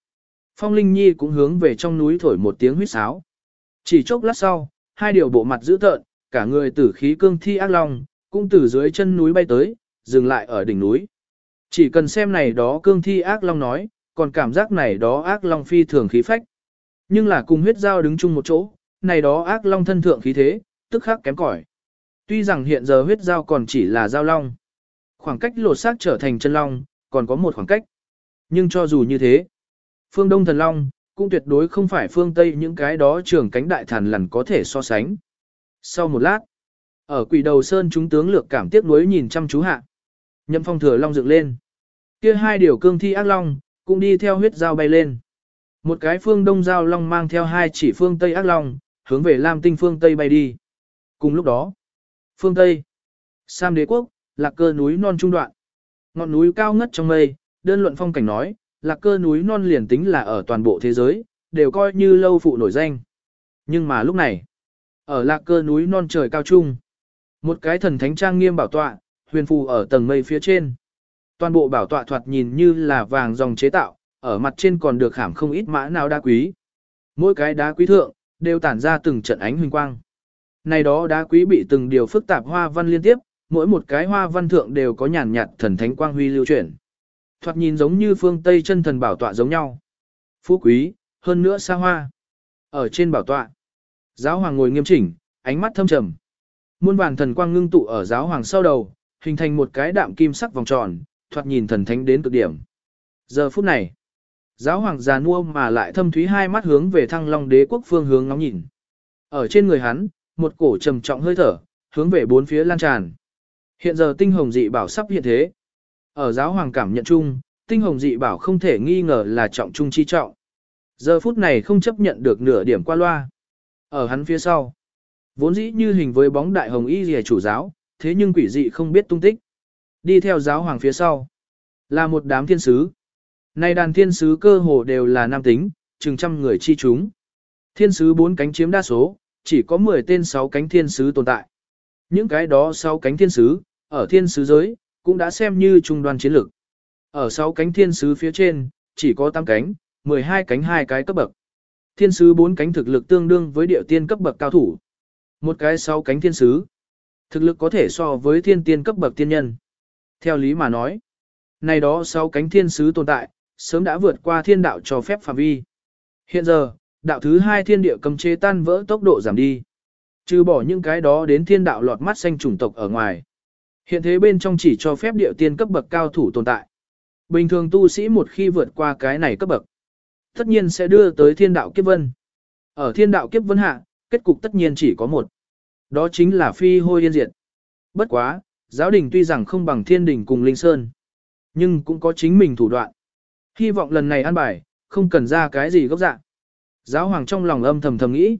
Phong Linh Nhi cũng hướng về trong núi thổi một tiếng huyết sáo. Chỉ chốc lát sau, hai điều bộ mặt dữ tợn, cả người tử khí cương thi ác long, cũng từ dưới chân núi bay tới, dừng lại ở đỉnh núi. Chỉ cần xem này đó cương thi ác long nói, còn cảm giác này đó ác long phi thường khí phách. Nhưng là cùng huyết giao đứng chung một chỗ, này đó ác long thân thượng khí thế, tức khắc kém cỏi. Tuy rằng hiện giờ huyết giao còn chỉ là giao long, khoảng cách lột xác trở thành chân long, còn có một khoảng cách. Nhưng cho dù như thế, phương Đông thần long, cũng tuyệt đối không phải phương Tây những cái đó trưởng cánh đại thần lần có thể so sánh. Sau một lát, ở quỷ đầu sơn chúng tướng lược cảm tiếc nuối nhìn chăm chú hạ. Nhậm phong thừa long dựng lên. kia hai điều cương thi ác long, cũng đi theo huyết dao bay lên. Một cái phương đông giao long mang theo hai chỉ phương tây ác long, hướng về Lam tinh phương tây bay đi. Cùng lúc đó, phương tây, Sam đế quốc, lạc cơ núi non trung đoạn. Ngọn núi cao ngất trong mây, đơn luận phong cảnh nói, lạc cơ núi non liền tính là ở toàn bộ thế giới, đều coi như lâu phụ nổi danh. Nhưng mà lúc này, ở lạc cơ núi non trời cao trung, một cái thần thánh trang nghiêm bảo tọa, huyền phù ở tầng mây phía trên. Toàn bộ bảo tọa thoạt nhìn như là vàng dòng chế tạo, ở mặt trên còn được khảm không ít mã nào đá quý. Mỗi cái đá quý thượng, đều tản ra từng trận ánh huỳnh quang. Này đó đá quý bị từng điều phức tạp hoa văn liên tiếp, mỗi một cái hoa văn thượng đều có nhàn nhạt thần thánh quang huy lưu chuyển. Thoạt nhìn giống như phương Tây chân thần bảo tọa giống nhau. Phú quý, hơn nữa xa hoa. Ở trên bảo tọa, giáo hoàng ngồi nghiêm chỉnh, ánh mắt thâm trầm. Muôn vàng thần quang ngưng tụ ở giáo hoàng sau đầu, hình thành một cái đạm kim sắc vòng tròn, thoạt nhìn thần thánh đến cực điểm. Giờ phút này, giáo hoàng già nua mà lại thâm thúy hai mắt hướng về thăng long đế quốc phương hướng ngóng nhìn. Ở trên người hắn, một cổ trầm trọng hơi thở, hướng về bốn phía lan tràn. Hiện giờ tinh hồng dị bảo sắp hiện thế. Ở giáo hoàng cảm nhận chung, tinh hồng dị bảo không thể nghi ngờ là trọng trung chi trọng. Giờ phút này không chấp nhận được nửa điểm qua loa. Ở hắn phía sau, vốn dĩ như hình với bóng đại hồng y rìa chủ giáo, thế nhưng quỷ dị không biết tung tích. Đi theo giáo hoàng phía sau, là một đám thiên sứ. Này đàn thiên sứ cơ hồ đều là nam tính, chừng trăm người chi chúng. Thiên sứ bốn cánh chiếm đa số, chỉ có 10 tên sáu cánh thiên sứ tồn tại. Những cái đó sáu cánh thiên sứ, ở thiên sứ giới, cũng đã xem như trung đoàn chiến lược. Ở sáu cánh thiên sứ phía trên, chỉ có 8 cánh, 12 cánh hai cái cấp bậc. Thiên sứ bốn cánh thực lực tương đương với địa tiên cấp bậc cao thủ. Một cái sáu cánh thiên sứ. Thực lực có thể so với thiên tiên cấp bậc tiên nhân. Theo lý mà nói, này đó sáu cánh thiên sứ tồn tại, sớm đã vượt qua thiên đạo cho phép phạm vi. Hiện giờ, đạo thứ hai thiên địa cầm chế tan vỡ tốc độ giảm đi. Trừ bỏ những cái đó đến thiên đạo lọt mắt xanh chủng tộc ở ngoài. Hiện thế bên trong chỉ cho phép địa tiên cấp bậc cao thủ tồn tại. Bình thường tu sĩ một khi vượt qua cái này cấp bậc, tất nhiên sẽ đưa tới thiên đạo kiếp vân. Ở thiên đạo kiếp vân hạ, kết cục tất nhiên chỉ có một. Đó chính là phi hôi yên diệt. Bất quá, giáo đình tuy rằng không bằng thiên đình cùng linh sơn, nhưng cũng có chính mình thủ đoạn. Hy vọng lần này ăn bài, không cần ra cái gì gốc dạng. Giáo hoàng trong lòng âm thầm thầm nghĩ.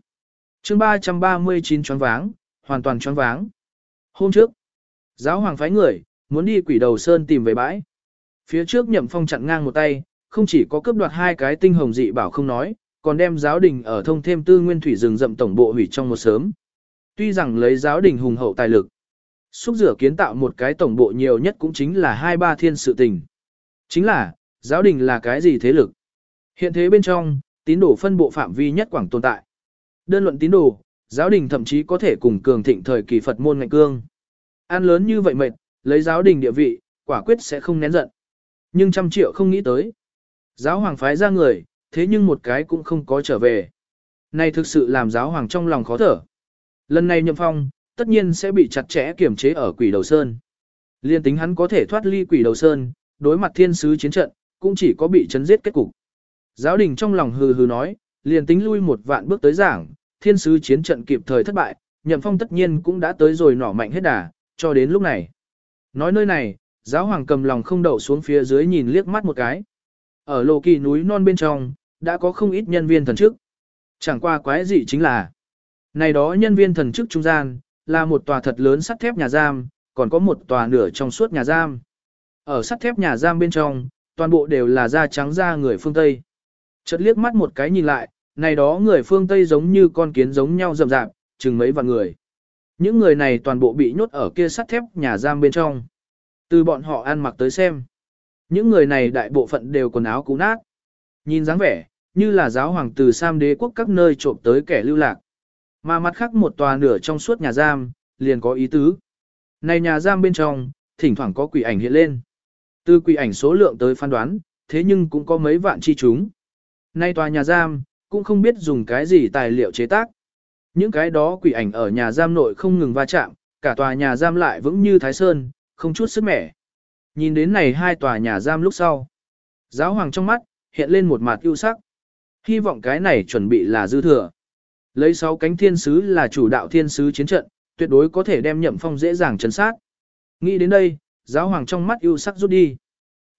chương 339 choáng váng, hoàn toàn choáng váng. Hôm trước, giáo hoàng phái người, muốn đi quỷ đầu sơn tìm về bãi. Phía trước nhậm phong chặn ngang một tay, không chỉ có cướp đoạt hai cái tinh hồng dị bảo không nói, còn đem giáo đình ở thông thêm tư nguyên thủy rừng rậm tổng bộ hủy trong một sớm. Tuy rằng lấy giáo đình hùng hậu tài lực, xúc rửa kiến tạo một cái tổng bộ nhiều nhất cũng chính là hai ba thiên sự tình. Chính là, giáo đình là cái gì thế lực? Hiện thế bên trong, tín đồ phân bộ phạm vi nhất quảng tồn tại. Đơn luận tín đồ, giáo đình thậm chí có thể cùng cường thịnh thời kỳ Phật môn ngạnh cương. An lớn như vậy mệt, lấy giáo đình địa vị, quả quyết sẽ không nén giận. Nhưng trăm triệu không nghĩ tới. Giáo hoàng phái ra người, thế nhưng một cái cũng không có trở về. Này thực sự làm giáo hoàng trong lòng khó thở. Lần này nhậm phong, tất nhiên sẽ bị chặt chẽ kiểm chế ở quỷ đầu sơn. Liên tính hắn có thể thoát ly quỷ đầu sơn, đối mặt thiên sứ chiến trận, cũng chỉ có bị chấn giết kết cục. Giáo đình trong lòng hừ hừ nói, liền tính lui một vạn bước tới giảng, thiên sứ chiến trận kịp thời thất bại, nhậm phong tất nhiên cũng đã tới rồi nỏ mạnh hết đà, cho đến lúc này. Nói nơi này, giáo hoàng cầm lòng không đậu xuống phía dưới nhìn liếc mắt một cái. Ở lô kỳ núi non bên trong, đã có không ít nhân viên thần chức. Chẳng qua quái gì chính là, này đó nhân viên thần chức trung gian, là một tòa thật lớn sắt thép nhà giam, còn có một tòa nửa trong suốt nhà giam. Ở sắt thép nhà giam bên trong, toàn bộ đều là da trắng da người phương Tây. Chợt liếc mắt một cái nhìn lại, này đó người phương Tây giống như con kiến giống nhau rậm rạp, chừng mấy vạn người. Những người này toàn bộ bị nhốt ở kia sắt thép nhà giam bên trong. Từ bọn họ ăn mặc tới xem. Những người này đại bộ phận đều quần áo cũ nát. Nhìn dáng vẻ, như là giáo hoàng từ Sam đế quốc các nơi trộm tới kẻ lưu lạc. Mà mặt khác một tòa nửa trong suốt nhà giam, liền có ý tứ. Này nhà giam bên trong, thỉnh thoảng có quỷ ảnh hiện lên. Từ quỷ ảnh số lượng tới phán đoán, thế nhưng cũng có mấy vạn chi chúng. Nay tòa nhà giam, cũng không biết dùng cái gì tài liệu chế tác. Những cái đó quỷ ảnh ở nhà giam nội không ngừng va chạm, cả tòa nhà giam lại vững như thái sơn, không chút sức mẻ. Nhìn đến này hai tòa nhà giam lúc sau. Giáo hoàng trong mắt, hiện lên một mặt ưu sắc. Hy vọng cái này chuẩn bị là dư thừa. Lấy sáu cánh thiên sứ là chủ đạo thiên sứ chiến trận, tuyệt đối có thể đem nhậm phong dễ dàng chấn sát. Nghĩ đến đây, giáo hoàng trong mắt ưu sắc rút đi.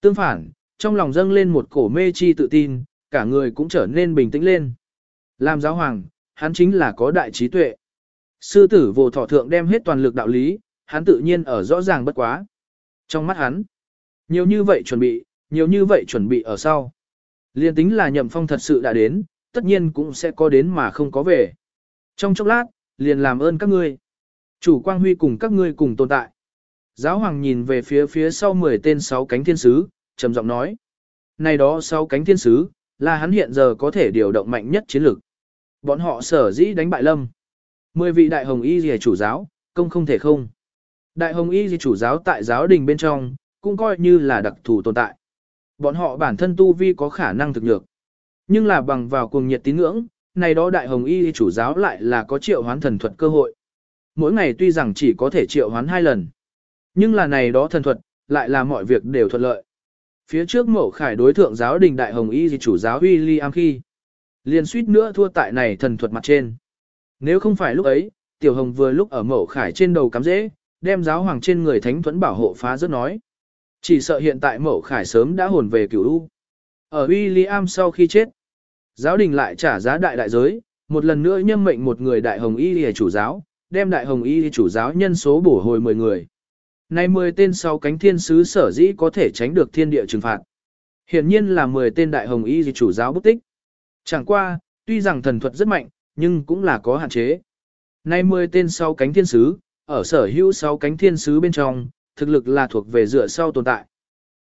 Tương phản, trong lòng dâng lên một cổ mê chi tự tin, cả người cũng trở nên bình tĩnh lên. Làm giáo hoàng, hắn chính là có đại trí tuệ. Sư tử vô thọ thượng đem hết toàn lực đạo lý, hắn tự nhiên ở rõ ràng bất quá. Trong mắt hắn, nhiều như vậy chuẩn bị, nhiều như vậy chuẩn bị ở sau. Liên tính là nhậm phong thật sự đã đến, tất nhiên cũng sẽ có đến mà không có về. Trong chốc lát, liền làm ơn các ngươi. Chủ Quang Huy cùng các ngươi cùng tồn tại. Giáo hoàng nhìn về phía phía sau 10 tên 6 cánh thiên sứ, trầm giọng nói. Này đó 6 cánh thiên sứ, là hắn hiện giờ có thể điều động mạnh nhất chiến lược. Bọn họ sở dĩ đánh bại lâm. Mười vị đại hồng y dì chủ giáo, công không thể không. Đại hồng y dì chủ giáo tại giáo đình bên trong, cũng coi như là đặc thù tồn tại. Bọn họ bản thân tu vi có khả năng thực nhược. Nhưng là bằng vào cuồng nhiệt tín ngưỡng, này đó đại hồng y chủ giáo lại là có triệu hoán thần thuật cơ hội. Mỗi ngày tuy rằng chỉ có thể triệu hoán hai lần. Nhưng là này đó thần thuật, lại là mọi việc đều thuận lợi. Phía trước mẫu khải đối thượng giáo đình đại hồng y chủ giáo William khi. Liền suýt nữa thua tại này thần thuật mặt trên. Nếu không phải lúc ấy, tiểu hồng vừa lúc ở mẫu khải trên đầu cắm dễ, đem giáo hoàng trên người thánh thuẫn bảo hộ phá rất nói. Chỉ sợ hiện tại mẫu khải sớm đã hồn về cửu u. Ở William sau khi chết, giáo đình lại trả giá đại đại giới, một lần nữa nhâm mệnh một người đại hồng y lìa chủ giáo, đem đại hồng y chủ giáo nhân số bổ hồi 10 người. Nay 10 tên sau cánh thiên sứ sở dĩ có thể tránh được thiên địa trừng phạt. Hiển nhiên là 10 tên đại hồng y chủ giáo bút tích. Chẳng qua, tuy rằng thần thuật rất mạnh, nhưng cũng là có hạn chế. Nay 10 tên sau cánh thiên sứ, ở sở hữu sau cánh thiên sứ bên trong, thực lực là thuộc về dựa sau tồn tại.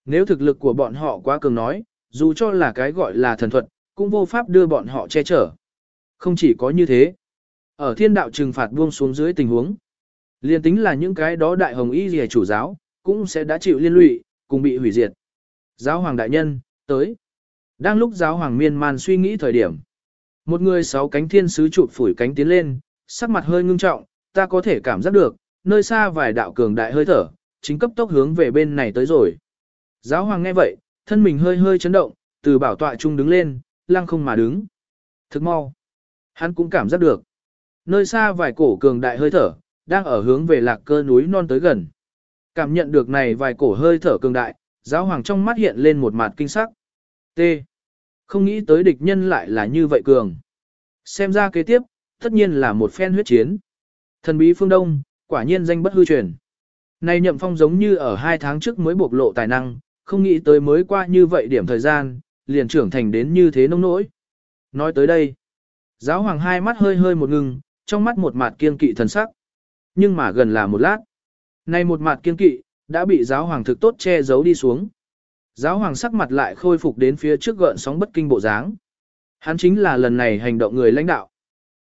Nếu thực lực của bọn họ quá cường nói, dù cho là cái gọi là thần thuật, cũng vô pháp đưa bọn họ che chở. Không chỉ có như thế, ở thiên đạo trừng phạt buông xuống dưới tình huống, liền tính là những cái đó đại hồng y rìa chủ giáo, cũng sẽ đã chịu liên lụy, cùng bị hủy diệt. Giáo hoàng đại nhân, tới. Đang lúc giáo hoàng miên man suy nghĩ thời điểm. Một người sáu cánh thiên sứ chụp phủi cánh tiến lên, sắc mặt hơi ngưng trọng, ta có thể cảm giác được, nơi xa vài đạo cường đại hơi thở, chính cấp tốc hướng về bên này tới rồi. Giáo hoàng nghe vậy, thân mình hơi hơi chấn động, từ bảo tọa trung đứng lên, lăng không mà đứng. Thức mau. Hắn cũng cảm giác được. Nơi xa vài cổ cường đại hơi thở, đang ở hướng về lạc cơ núi non tới gần. Cảm nhận được này vài cổ hơi thở cường đại, giáo hoàng trong mắt hiện lên một mặt kinh sắc. T. Không nghĩ tới địch nhân lại là như vậy cường. Xem ra kế tiếp, tất nhiên là một phen huyết chiến. Thần bí phương Đông, quả nhiên danh bất hư truyền. Này nhậm phong giống như ở hai tháng trước mới bộc lộ tài năng, không nghĩ tới mới qua như vậy điểm thời gian, liền trưởng thành đến như thế nông nỗi. Nói tới đây, giáo hoàng hai mắt hơi hơi một ngừng, trong mắt một mặt kiên kỵ thần sắc. Nhưng mà gần là một lát. nay một mặt kiên kỵ, đã bị giáo hoàng thực tốt che giấu đi xuống. Giáo hoàng sắc mặt lại khôi phục đến phía trước gợn sóng bất kinh bộ dáng. Hắn chính là lần này hành động người lãnh đạo.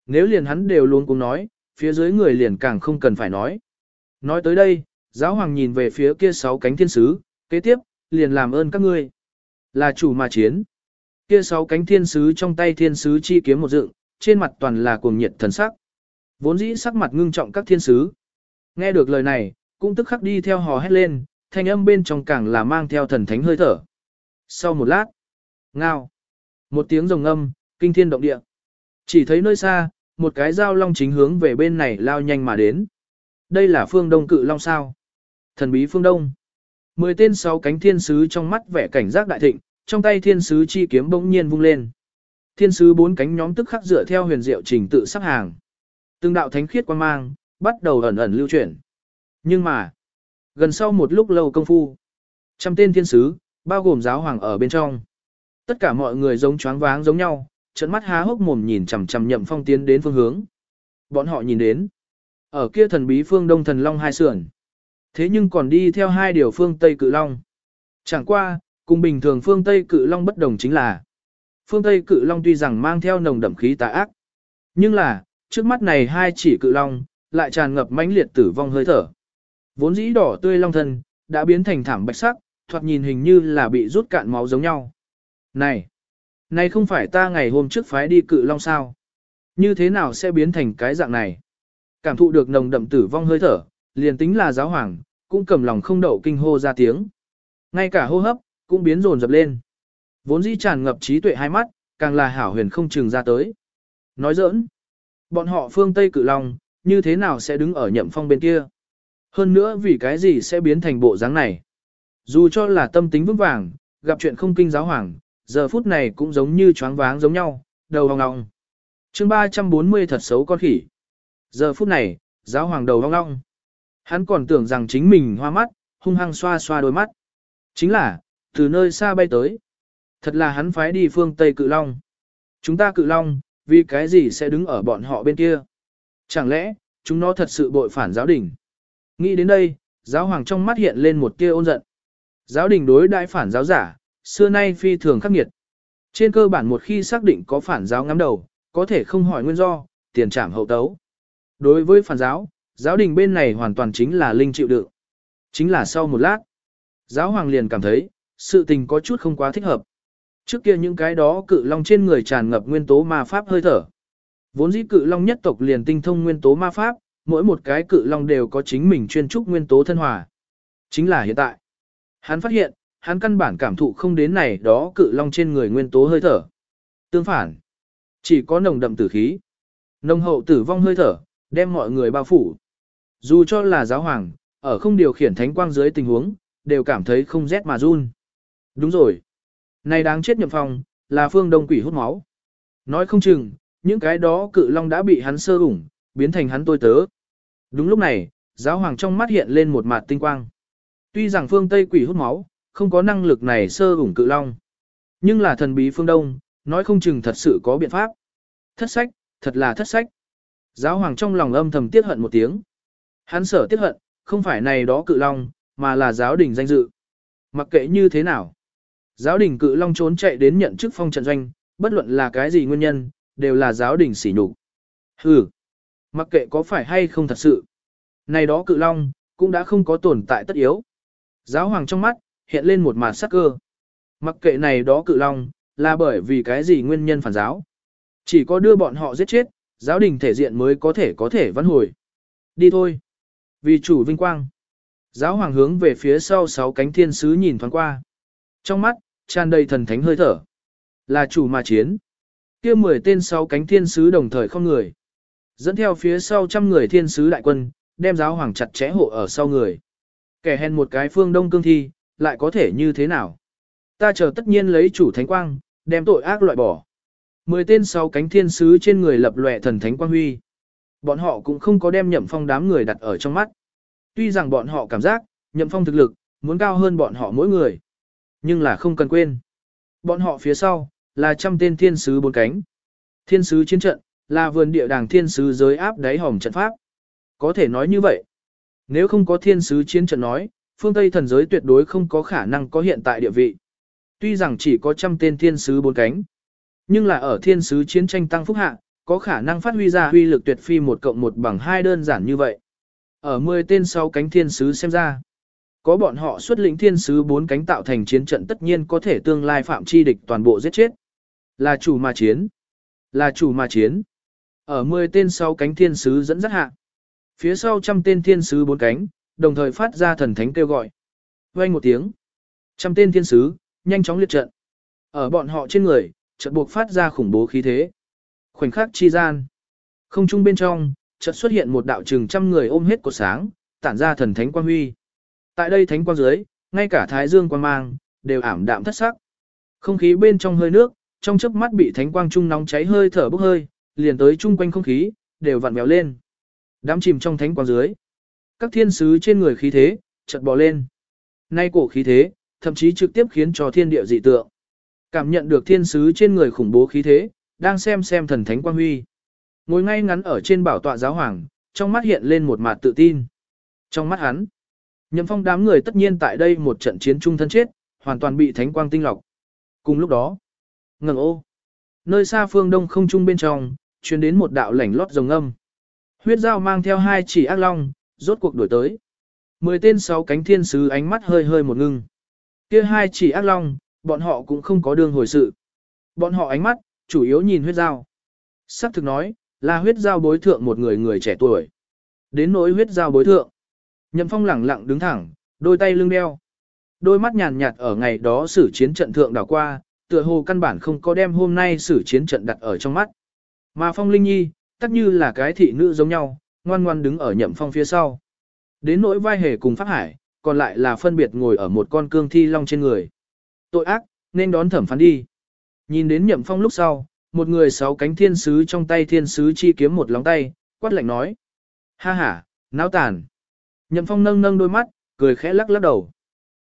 Nếu liền hắn đều luôn cũng nói, phía dưới người liền càng không cần phải nói. Nói tới đây, giáo hoàng nhìn về phía kia sáu cánh thiên sứ, kế tiếp, liền làm ơn các ngươi. Là chủ mà chiến. Kia sáu cánh thiên sứ trong tay thiên sứ chi kiếm một dựng, trên mặt toàn là cuồng nhiệt thần sắc. Vốn dĩ sắc mặt ngưng trọng các thiên sứ. Nghe được lời này, cũng tức khắc đi theo hò hét lên, thanh âm bên trong càng là mang theo thần thánh hơi thở. Sau một lát, ngao, một tiếng rồng âm, kinh thiên động địa. Chỉ thấy nơi xa, một cái dao long chính hướng về bên này lao nhanh mà đến. Đây là phương đông cự long sao. Thần bí phương đông. Mười tên sáu cánh thiên sứ trong mắt vẻ cảnh giác đại thịnh, trong tay thiên sứ chi kiếm bỗng nhiên vung lên. Thiên sứ bốn cánh nhóm tức khắc dựa theo huyền diệu trình tự sắp hàng. Từng đạo thánh khiết quan mang, bắt đầu ẩn ẩn lưu chuyển. Nhưng mà, gần sau một lúc lâu công phu, trăm tên thiên sứ, bao gồm giáo hoàng ở bên trong. Tất cả mọi người giống choáng váng giống nhau, trận mắt há hốc mồm nhìn chằm chằm nhậm phong tiến đến phương hướng. Bọn họ nhìn đến, ở kia thần bí phương đông thần long hai sườn. Thế nhưng còn đi theo hai điều phương Tây cự long. Chẳng qua, cùng bình thường phương Tây cự long bất đồng chính là, phương Tây cự long tuy rằng mang theo nồng đậm khí tà ác, nhưng là, trước mắt này hai chỉ cự long, lại tràn ngập mãnh liệt tử vong hơi thở. Vốn dĩ đỏ tươi long thân, đã biến thành thảm bạch sắc, thoạt nhìn hình như là bị rút cạn máu giống nhau. Này, này không phải ta ngày hôm trước phái đi cự long sao? Như thế nào sẽ biến thành cái dạng này? Cảm thụ được nồng đậm tử vong hơi thở, liền tính là giáo hoàng, cũng cầm lòng không đậu kinh hô ra tiếng. Ngay cả hô hấp, cũng biến rồn dập lên. Vốn dĩ tràn ngập trí tuệ hai mắt, càng là hảo huyền không chừng ra tới. Nói giỡn, bọn họ phương Tây cự long, như thế nào sẽ đứng ở nhậm phong bên kia? Hơn nữa vì cái gì sẽ biến thành bộ dáng này? Dù cho là tâm tính vững vàng, gặp chuyện không kinh giáo hoàng, giờ phút này cũng giống như choáng váng giống nhau, đầu vòng ngọng. chương 340 thật xấu con khỉ. Giờ phút này, giáo hoàng đầu vòng ngọng. Hắn còn tưởng rằng chính mình hoa mắt, hung hăng xoa xoa đôi mắt. Chính là, từ nơi xa bay tới. Thật là hắn phái đi phương Tây Cự Long. Chúng ta Cự Long, vì cái gì sẽ đứng ở bọn họ bên kia? Chẳng lẽ, chúng nó thật sự bội phản giáo đình? Nghĩ đến đây, giáo hoàng trong mắt hiện lên một tia ôn giận. Giáo đình đối đại phản giáo giả, xưa nay phi thường khắc nghiệt. Trên cơ bản một khi xác định có phản giáo ngắm đầu, có thể không hỏi nguyên do, tiền trảm hậu tấu. Đối với phản giáo, Giáo đình bên này hoàn toàn chính là linh chịu đựng. Chính là sau một lát, giáo hoàng liền cảm thấy, sự tình có chút không quá thích hợp. Trước kia những cái đó cự long trên người tràn ngập nguyên tố ma pháp hơi thở. Vốn dĩ cự long nhất tộc liền tinh thông nguyên tố ma pháp, mỗi một cái cự long đều có chính mình chuyên trúc nguyên tố thân hòa. Chính là hiện tại. Hắn phát hiện, hắn căn bản cảm thụ không đến này đó cự long trên người nguyên tố hơi thở. Tương phản, chỉ có nồng đậm tử khí. Nồng hậu tử vong hơi thở, đem mọi người bao phủ. Dù cho là giáo hoàng, ở không điều khiển thánh quang dưới tình huống, đều cảm thấy không rét mà run. Đúng rồi. Này đáng chết nhậm phong, là phương đông quỷ hút máu. Nói không chừng, những cái đó cự long đã bị hắn sơ ủng, biến thành hắn tôi tớ. Đúng lúc này, giáo hoàng trong mắt hiện lên một mặt tinh quang. Tuy rằng phương Tây quỷ hút máu, không có năng lực này sơ ủng cự long. Nhưng là thần bí phương Đông, nói không chừng thật sự có biện pháp. Thất sách, thật là thất sách. Giáo hoàng trong lòng âm thầm tiết hận một tiếng. Hắn sở tiếc hận, không phải này đó cự long, mà là giáo đình danh dự. Mặc kệ như thế nào. Giáo đình cự long trốn chạy đến nhận chức phong trận doanh, bất luận là cái gì nguyên nhân, đều là giáo đình sỉ nhục. Hừ. Mặc kệ có phải hay không thật sự. Này đó cự long, cũng đã không có tồn tại tất yếu. Giáo hoàng trong mắt, hiện lên một màn sắc cơ. Mặc kệ này đó cự long, là bởi vì cái gì nguyên nhân phản giáo. Chỉ có đưa bọn họ giết chết, giáo đình thể diện mới có thể có thể văn hồi. Đi thôi. Vì chủ vinh quang. Giáo hoàng hướng về phía sau sáu cánh thiên sứ nhìn thoáng qua. Trong mắt, tràn đầy thần thánh hơi thở. Là chủ mà chiến. kia mười tên sáu cánh thiên sứ đồng thời không người. Dẫn theo phía sau trăm người thiên sứ đại quân, đem giáo hoàng chặt chẽ hộ ở sau người. Kẻ hèn một cái phương đông cương thi, lại có thể như thế nào? Ta chờ tất nhiên lấy chủ thánh quang, đem tội ác loại bỏ. Mười tên sáu cánh thiên sứ trên người lập lòe thần thánh quang huy. Bọn họ cũng không có đem nhậm phong đám người đặt ở trong mắt. Tuy rằng bọn họ cảm giác, nhậm phong thực lực, muốn cao hơn bọn họ mỗi người. Nhưng là không cần quên. Bọn họ phía sau, là trăm tên thiên sứ bốn cánh. Thiên sứ chiến trận, là vườn địa đàng thiên sứ giới áp đáy hòm trận pháp. Có thể nói như vậy. Nếu không có thiên sứ chiến trận nói, phương Tây thần giới tuyệt đối không có khả năng có hiện tại địa vị. Tuy rằng chỉ có trăm tên thiên sứ bốn cánh, nhưng là ở thiên sứ chiến tranh tăng phúc hạ, có khả năng phát huy ra huy lực tuyệt phi một cộng một bằng hai đơn giản như vậy. Ở 10 tên sau cánh thiên sứ xem ra, có bọn họ xuất lĩnh thiên sứ bốn cánh tạo thành chiến trận tất nhiên có thể tương lai phạm chi địch toàn bộ giết chết. Là chủ mà chiến. Là chủ mà chiến. Ở 10 tên sau cánh thiên sứ dẫn dắt hạ. Phía sau trăm tên thiên sứ bốn cánh, đồng thời phát ra thần thánh kêu gọi. Vang một tiếng. Trăm tên thiên sứ, nhanh chóng liệt trận. Ở bọn họ trên người, trận buộc phát ra khủng bố khí thế. Khoảnh khắc chi gian. Không trung bên trong, chợt xuất hiện một đạo trường trăm người ôm hết cột sáng, tản ra thần thánh quang huy. Tại đây thánh quang dưới, ngay cả thái dương quang mang, đều ảm đạm thất sắc. Không khí bên trong hơi nước, trong chớp mắt bị thánh quang trung nóng cháy hơi thở bốc hơi, liền tới chung quanh không khí, đều vặn vẹo lên. Đám chìm trong thánh quang dưới. Các thiên sứ trên người khí thế, chợt bò lên. Nay cổ khí thế, thậm chí trực tiếp khiến cho thiên địa dị tượng. Cảm nhận được thiên sứ trên người khủng bố khí thế, đang xem xem thần thánh quang huy. Ngồi ngay ngắn ở trên bảo tọa giáo hoàng, trong mắt hiện lên một mặt tự tin. Trong mắt hắn, nhậm phong đám người tất nhiên tại đây một trận chiến trung thân chết, hoàn toàn bị thánh quang tinh lọc. Cùng lúc đó, ngẩng ô, nơi xa phương đông không trung bên trong, truyền đến một đạo lảnh lót rồng âm. Huyết dao mang theo hai chỉ ác long, rốt cuộc đuổi tới. Mười tên sáu cánh thiên sứ ánh mắt hơi hơi một ngưng. Kia hai chỉ ác long, bọn họ cũng không có đường hồi sự. Bọn họ ánh mắt, chủ yếu nhìn huyết giao, Sắc thực nói, là huyết giao bối thượng một người người trẻ tuổi. Đến nỗi huyết giao bối thượng. Nhậm phong lẳng lặng đứng thẳng, đôi tay lưng đeo. Đôi mắt nhàn nhạt ở ngày đó xử chiến trận thượng đảo qua, tựa hồ căn bản không có đem hôm nay xử chiến trận đặt ở trong mắt. Mà phong linh nhi, tất như là cái thị nữ giống nhau, ngoan ngoan đứng ở nhậm phong phía sau. Đến nỗi vai hề cùng Pháp Hải, còn lại là phân biệt ngồi ở một con cương thi long trên người. Tội ác, nên đón thẩm phán đi. Nhìn đến nhậm phong lúc sau, một người sáu cánh thiên sứ trong tay thiên sứ chi kiếm một lóng tay, quát lạnh nói. Ha ha, náo tàn. Nhậm phong nâng nâng đôi mắt, cười khẽ lắc lắc đầu.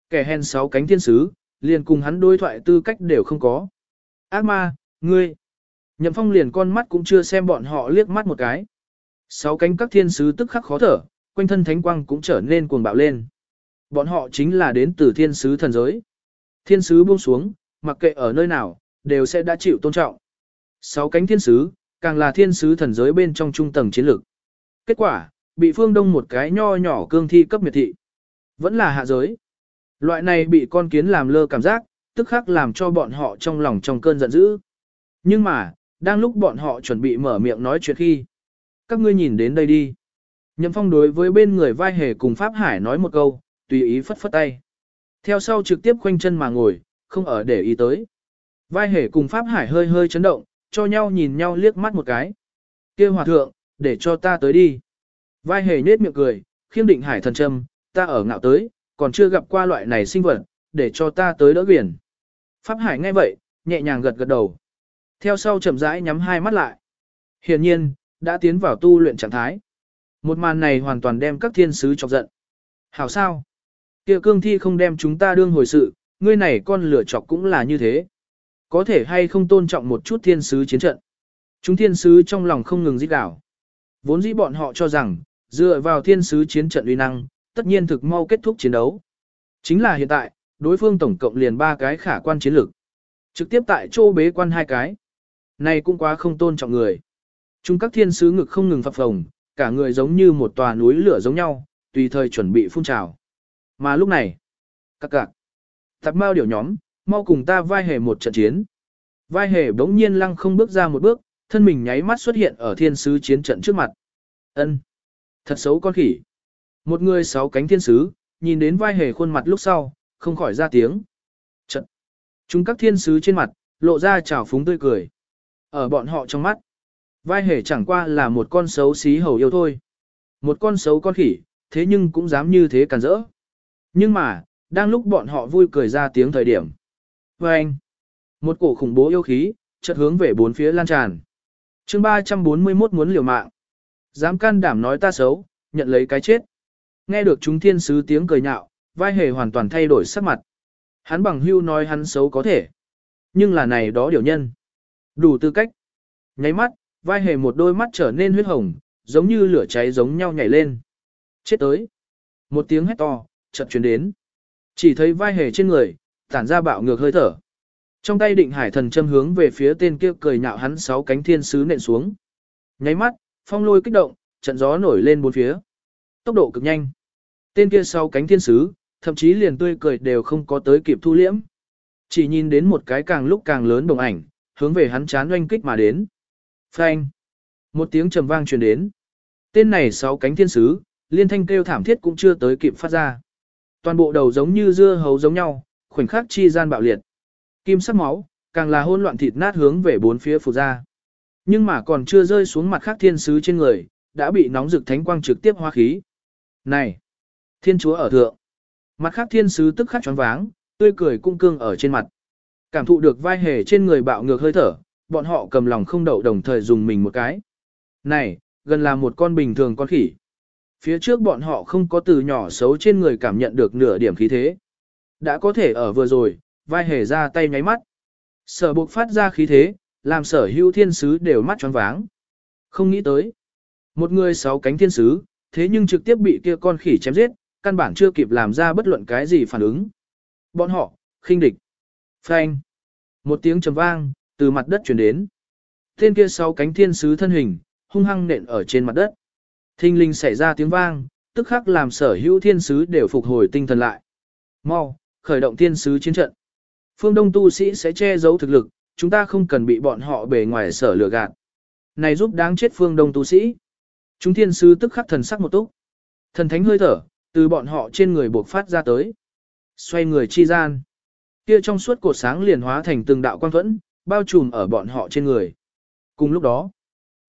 Kẻ hèn sáu cánh thiên sứ, liền cùng hắn đối thoại tư cách đều không có. Ác ma, ngươi. Nhậm phong liền con mắt cũng chưa xem bọn họ liếc mắt một cái. Sáu cánh các thiên sứ tức khắc khó thở, quanh thân thánh quang cũng trở nên cuồng bạo lên. Bọn họ chính là đến từ thiên sứ thần giới. Thiên sứ buông xuống, mặc kệ ở nơi nào, đều sẽ đã chịu tôn trọng. Sáu cánh thiên sứ, càng là thiên sứ thần giới bên trong trung tầng chiến lược. Kết quả, bị phương đông một cái nho nhỏ cương thi cấp miệt thị. Vẫn là hạ giới. Loại này bị con kiến làm lơ cảm giác, tức khắc làm cho bọn họ trong lòng trong cơn giận dữ. Nhưng mà, đang lúc bọn họ chuẩn bị mở miệng nói chuyện khi. Các ngươi nhìn đến đây đi. Nhậm phong đối với bên người vai hề cùng Pháp Hải nói một câu, tùy ý phất phất tay. Theo sau trực tiếp khoanh chân mà ngồi, không ở để ý tới. Vai hề cùng Pháp Hải hơi hơi chấn động, cho nhau nhìn nhau liếc mắt một cái. kia hòa thượng, để cho ta tới đi. Vai hề nết miệng cười, khiêm định hải thần châm, ta ở ngạo tới, còn chưa gặp qua loại này sinh vật, để cho ta tới đỡ biển. Pháp Hải nghe vậy, nhẹ nhàng gật gật đầu. Theo sau chậm rãi nhắm hai mắt lại. Hiển nhiên, đã tiến vào tu luyện trạng thái. Một màn này hoàn toàn đem các thiên sứ chọc giận. Hảo sao? Kia cương thi không đem chúng ta đương hồi sự, ngươi này con lửa chọc cũng là như thế. Có thể hay không tôn trọng một chút thiên sứ chiến trận. Chúng thiên sứ trong lòng không ngừng giết đảo. Vốn dĩ bọn họ cho rằng, dựa vào thiên sứ chiến trận uy năng, tất nhiên thực mau kết thúc chiến đấu. Chính là hiện tại, đối phương tổng cộng liền ba cái khả quan chiến lược. Trực tiếp tại chỗ bế quan hai cái. Này cũng quá không tôn trọng người. Chúng các thiên sứ ngực không ngừng phập phồng, cả người giống như một tòa núi lửa giống nhau, tùy thời chuẩn bị phun trào. Mà lúc này, các cạc, tạp mau điều nhóm, mau cùng ta vai hề một trận chiến. Vai hề bỗng nhiên lăng không bước ra một bước, thân mình nháy mắt xuất hiện ở thiên sứ chiến trận trước mặt. Ân, Thật xấu con khỉ. Một người sáu cánh thiên sứ, nhìn đến vai hề khuôn mặt lúc sau, không khỏi ra tiếng. Trận. Chúng các thiên sứ trên mặt, lộ ra trào phúng tươi cười. Ở bọn họ trong mắt, vai hề chẳng qua là một con xấu xí hầu yêu thôi. Một con xấu con khỉ, thế nhưng cũng dám như thế càn rỡ. Nhưng mà, đang lúc bọn họ vui cười ra tiếng thời điểm. Và anh, một cổ khủng bố yêu khí, chợt hướng về bốn phía lan tràn. chương 341 muốn liều mạng. Dám can đảm nói ta xấu, nhận lấy cái chết. Nghe được chúng thiên sứ tiếng cười nhạo, vai hề hoàn toàn thay đổi sắc mặt. Hắn bằng hưu nói hắn xấu có thể. Nhưng là này đó điều nhân. Đủ tư cách. Nháy mắt, vai hề một đôi mắt trở nên huyết hồng, giống như lửa cháy giống nhau nhảy lên. Chết tới. Một tiếng hét to, chợt truyền đến. Chỉ thấy vai hề trên người, tản ra bạo ngược hơi thở. Trong tay định hải thần châm hướng về phía tên kia cười nhạo hắn sáu cánh thiên sứ nện xuống. Nháy mắt, phong lôi kích động, trận gió nổi lên bốn phía. Tốc độ cực nhanh. Tên kia sáu cánh thiên sứ, thậm chí liền tươi cười đều không có tới kịp thu liễm. Chỉ nhìn đến một cái càng lúc càng lớn đồng ảnh, hướng về hắn chán oanh kích mà đến. Phanh. Một tiếng trầm vang truyền đến. Tên này sáu cánh thiên sứ, liên thanh kêu thảm thiết cũng chưa tới kịp phát ra. Toàn bộ đầu giống như dưa hấu giống nhau, khoảnh khắc chi gian bạo liệt. Kim sắc máu, càng là hỗn loạn thịt nát hướng về bốn phía phù ra. Nhưng mà còn chưa rơi xuống mặt khác thiên sứ trên người, đã bị nóng rực thánh quang trực tiếp hoa khí. Này! Thiên chúa ở thượng! Mặt khác thiên sứ tức khắc choáng váng, tươi cười cung cương ở trên mặt. Cảm thụ được vai hề trên người bạo ngược hơi thở, bọn họ cầm lòng không đậu đồng thời dùng mình một cái. Này, gần là một con bình thường con khỉ. Phía trước bọn họ không có từ nhỏ xấu trên người cảm nhận được nửa điểm khí thế. Đã có thể ở vừa rồi, vai hề ra tay nháy mắt. Sở buộc phát ra khí thế, làm sở hữu thiên sứ đều mắt tròn váng. Không nghĩ tới. Một người sáu cánh thiên sứ, thế nhưng trực tiếp bị kia con khỉ chém giết, căn bản chưa kịp làm ra bất luận cái gì phản ứng. Bọn họ, khinh địch. Phanh. Một tiếng trầm vang, từ mặt đất chuyển đến. Tên kia sáu cánh thiên sứ thân hình, hung hăng nện ở trên mặt đất. Thinh linh xảy ra tiếng vang, tức khắc làm sở hữu thiên sứ đều phục hồi tinh thần lại. Mau, khởi động thiên sứ chiến trận. Phương Đông tu sĩ sẽ che giấu thực lực, chúng ta không cần bị bọn họ bề ngoài sở lừa gạt. Này giúp đáng chết Phương Đông tu sĩ. Chúng thiên sứ tức khắc thần sắc một túc. Thần thánh hơi thở, từ bọn họ trên người buộc phát ra tới. Xoay người chi gian. Kia trong suốt cột sáng liền hóa thành từng đạo quang thuẫn, bao trùm ở bọn họ trên người. Cùng lúc đó,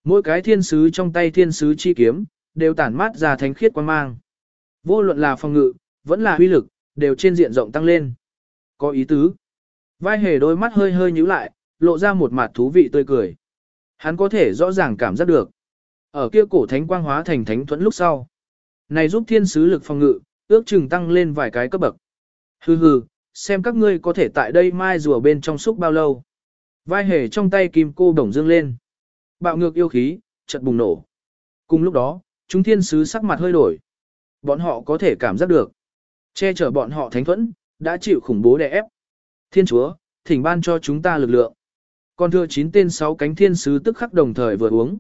mỗi cái thiên sứ trong tay thiên sứ chi kiếm, đều tản mát ra thánh khiết quang mang. Vô luận là phòng ngự, vẫn là huy lực, đều trên diện rộng tăng lên. Có ý tứ. Vai hề đôi mắt hơi hơi nhíu lại, lộ ra một mặt thú vị tươi cười. Hắn có thể rõ ràng cảm giác được. Ở kia cổ thánh quang hóa thành thánh thuẫn lúc sau. Này giúp thiên sứ lực phòng ngự, ước chừng tăng lên vài cái cấp bậc. Hừ hừ, xem các ngươi có thể tại đây mai rùa bên trong xúc bao lâu. Vai hề trong tay kim cô đồng dương lên. Bạo ngược yêu khí, chợt bùng nổ. Cùng lúc đó, chúng thiên sứ sắc mặt hơi đổi. Bọn họ có thể cảm giác được. Che chở bọn họ thánh thuẫn, đã chịu khủng bố đè ép. Thiên chúa, thỉnh ban cho chúng ta lực lượng. Còn thưa chín tên sáu cánh thiên sứ tức khắc đồng thời vừa uống.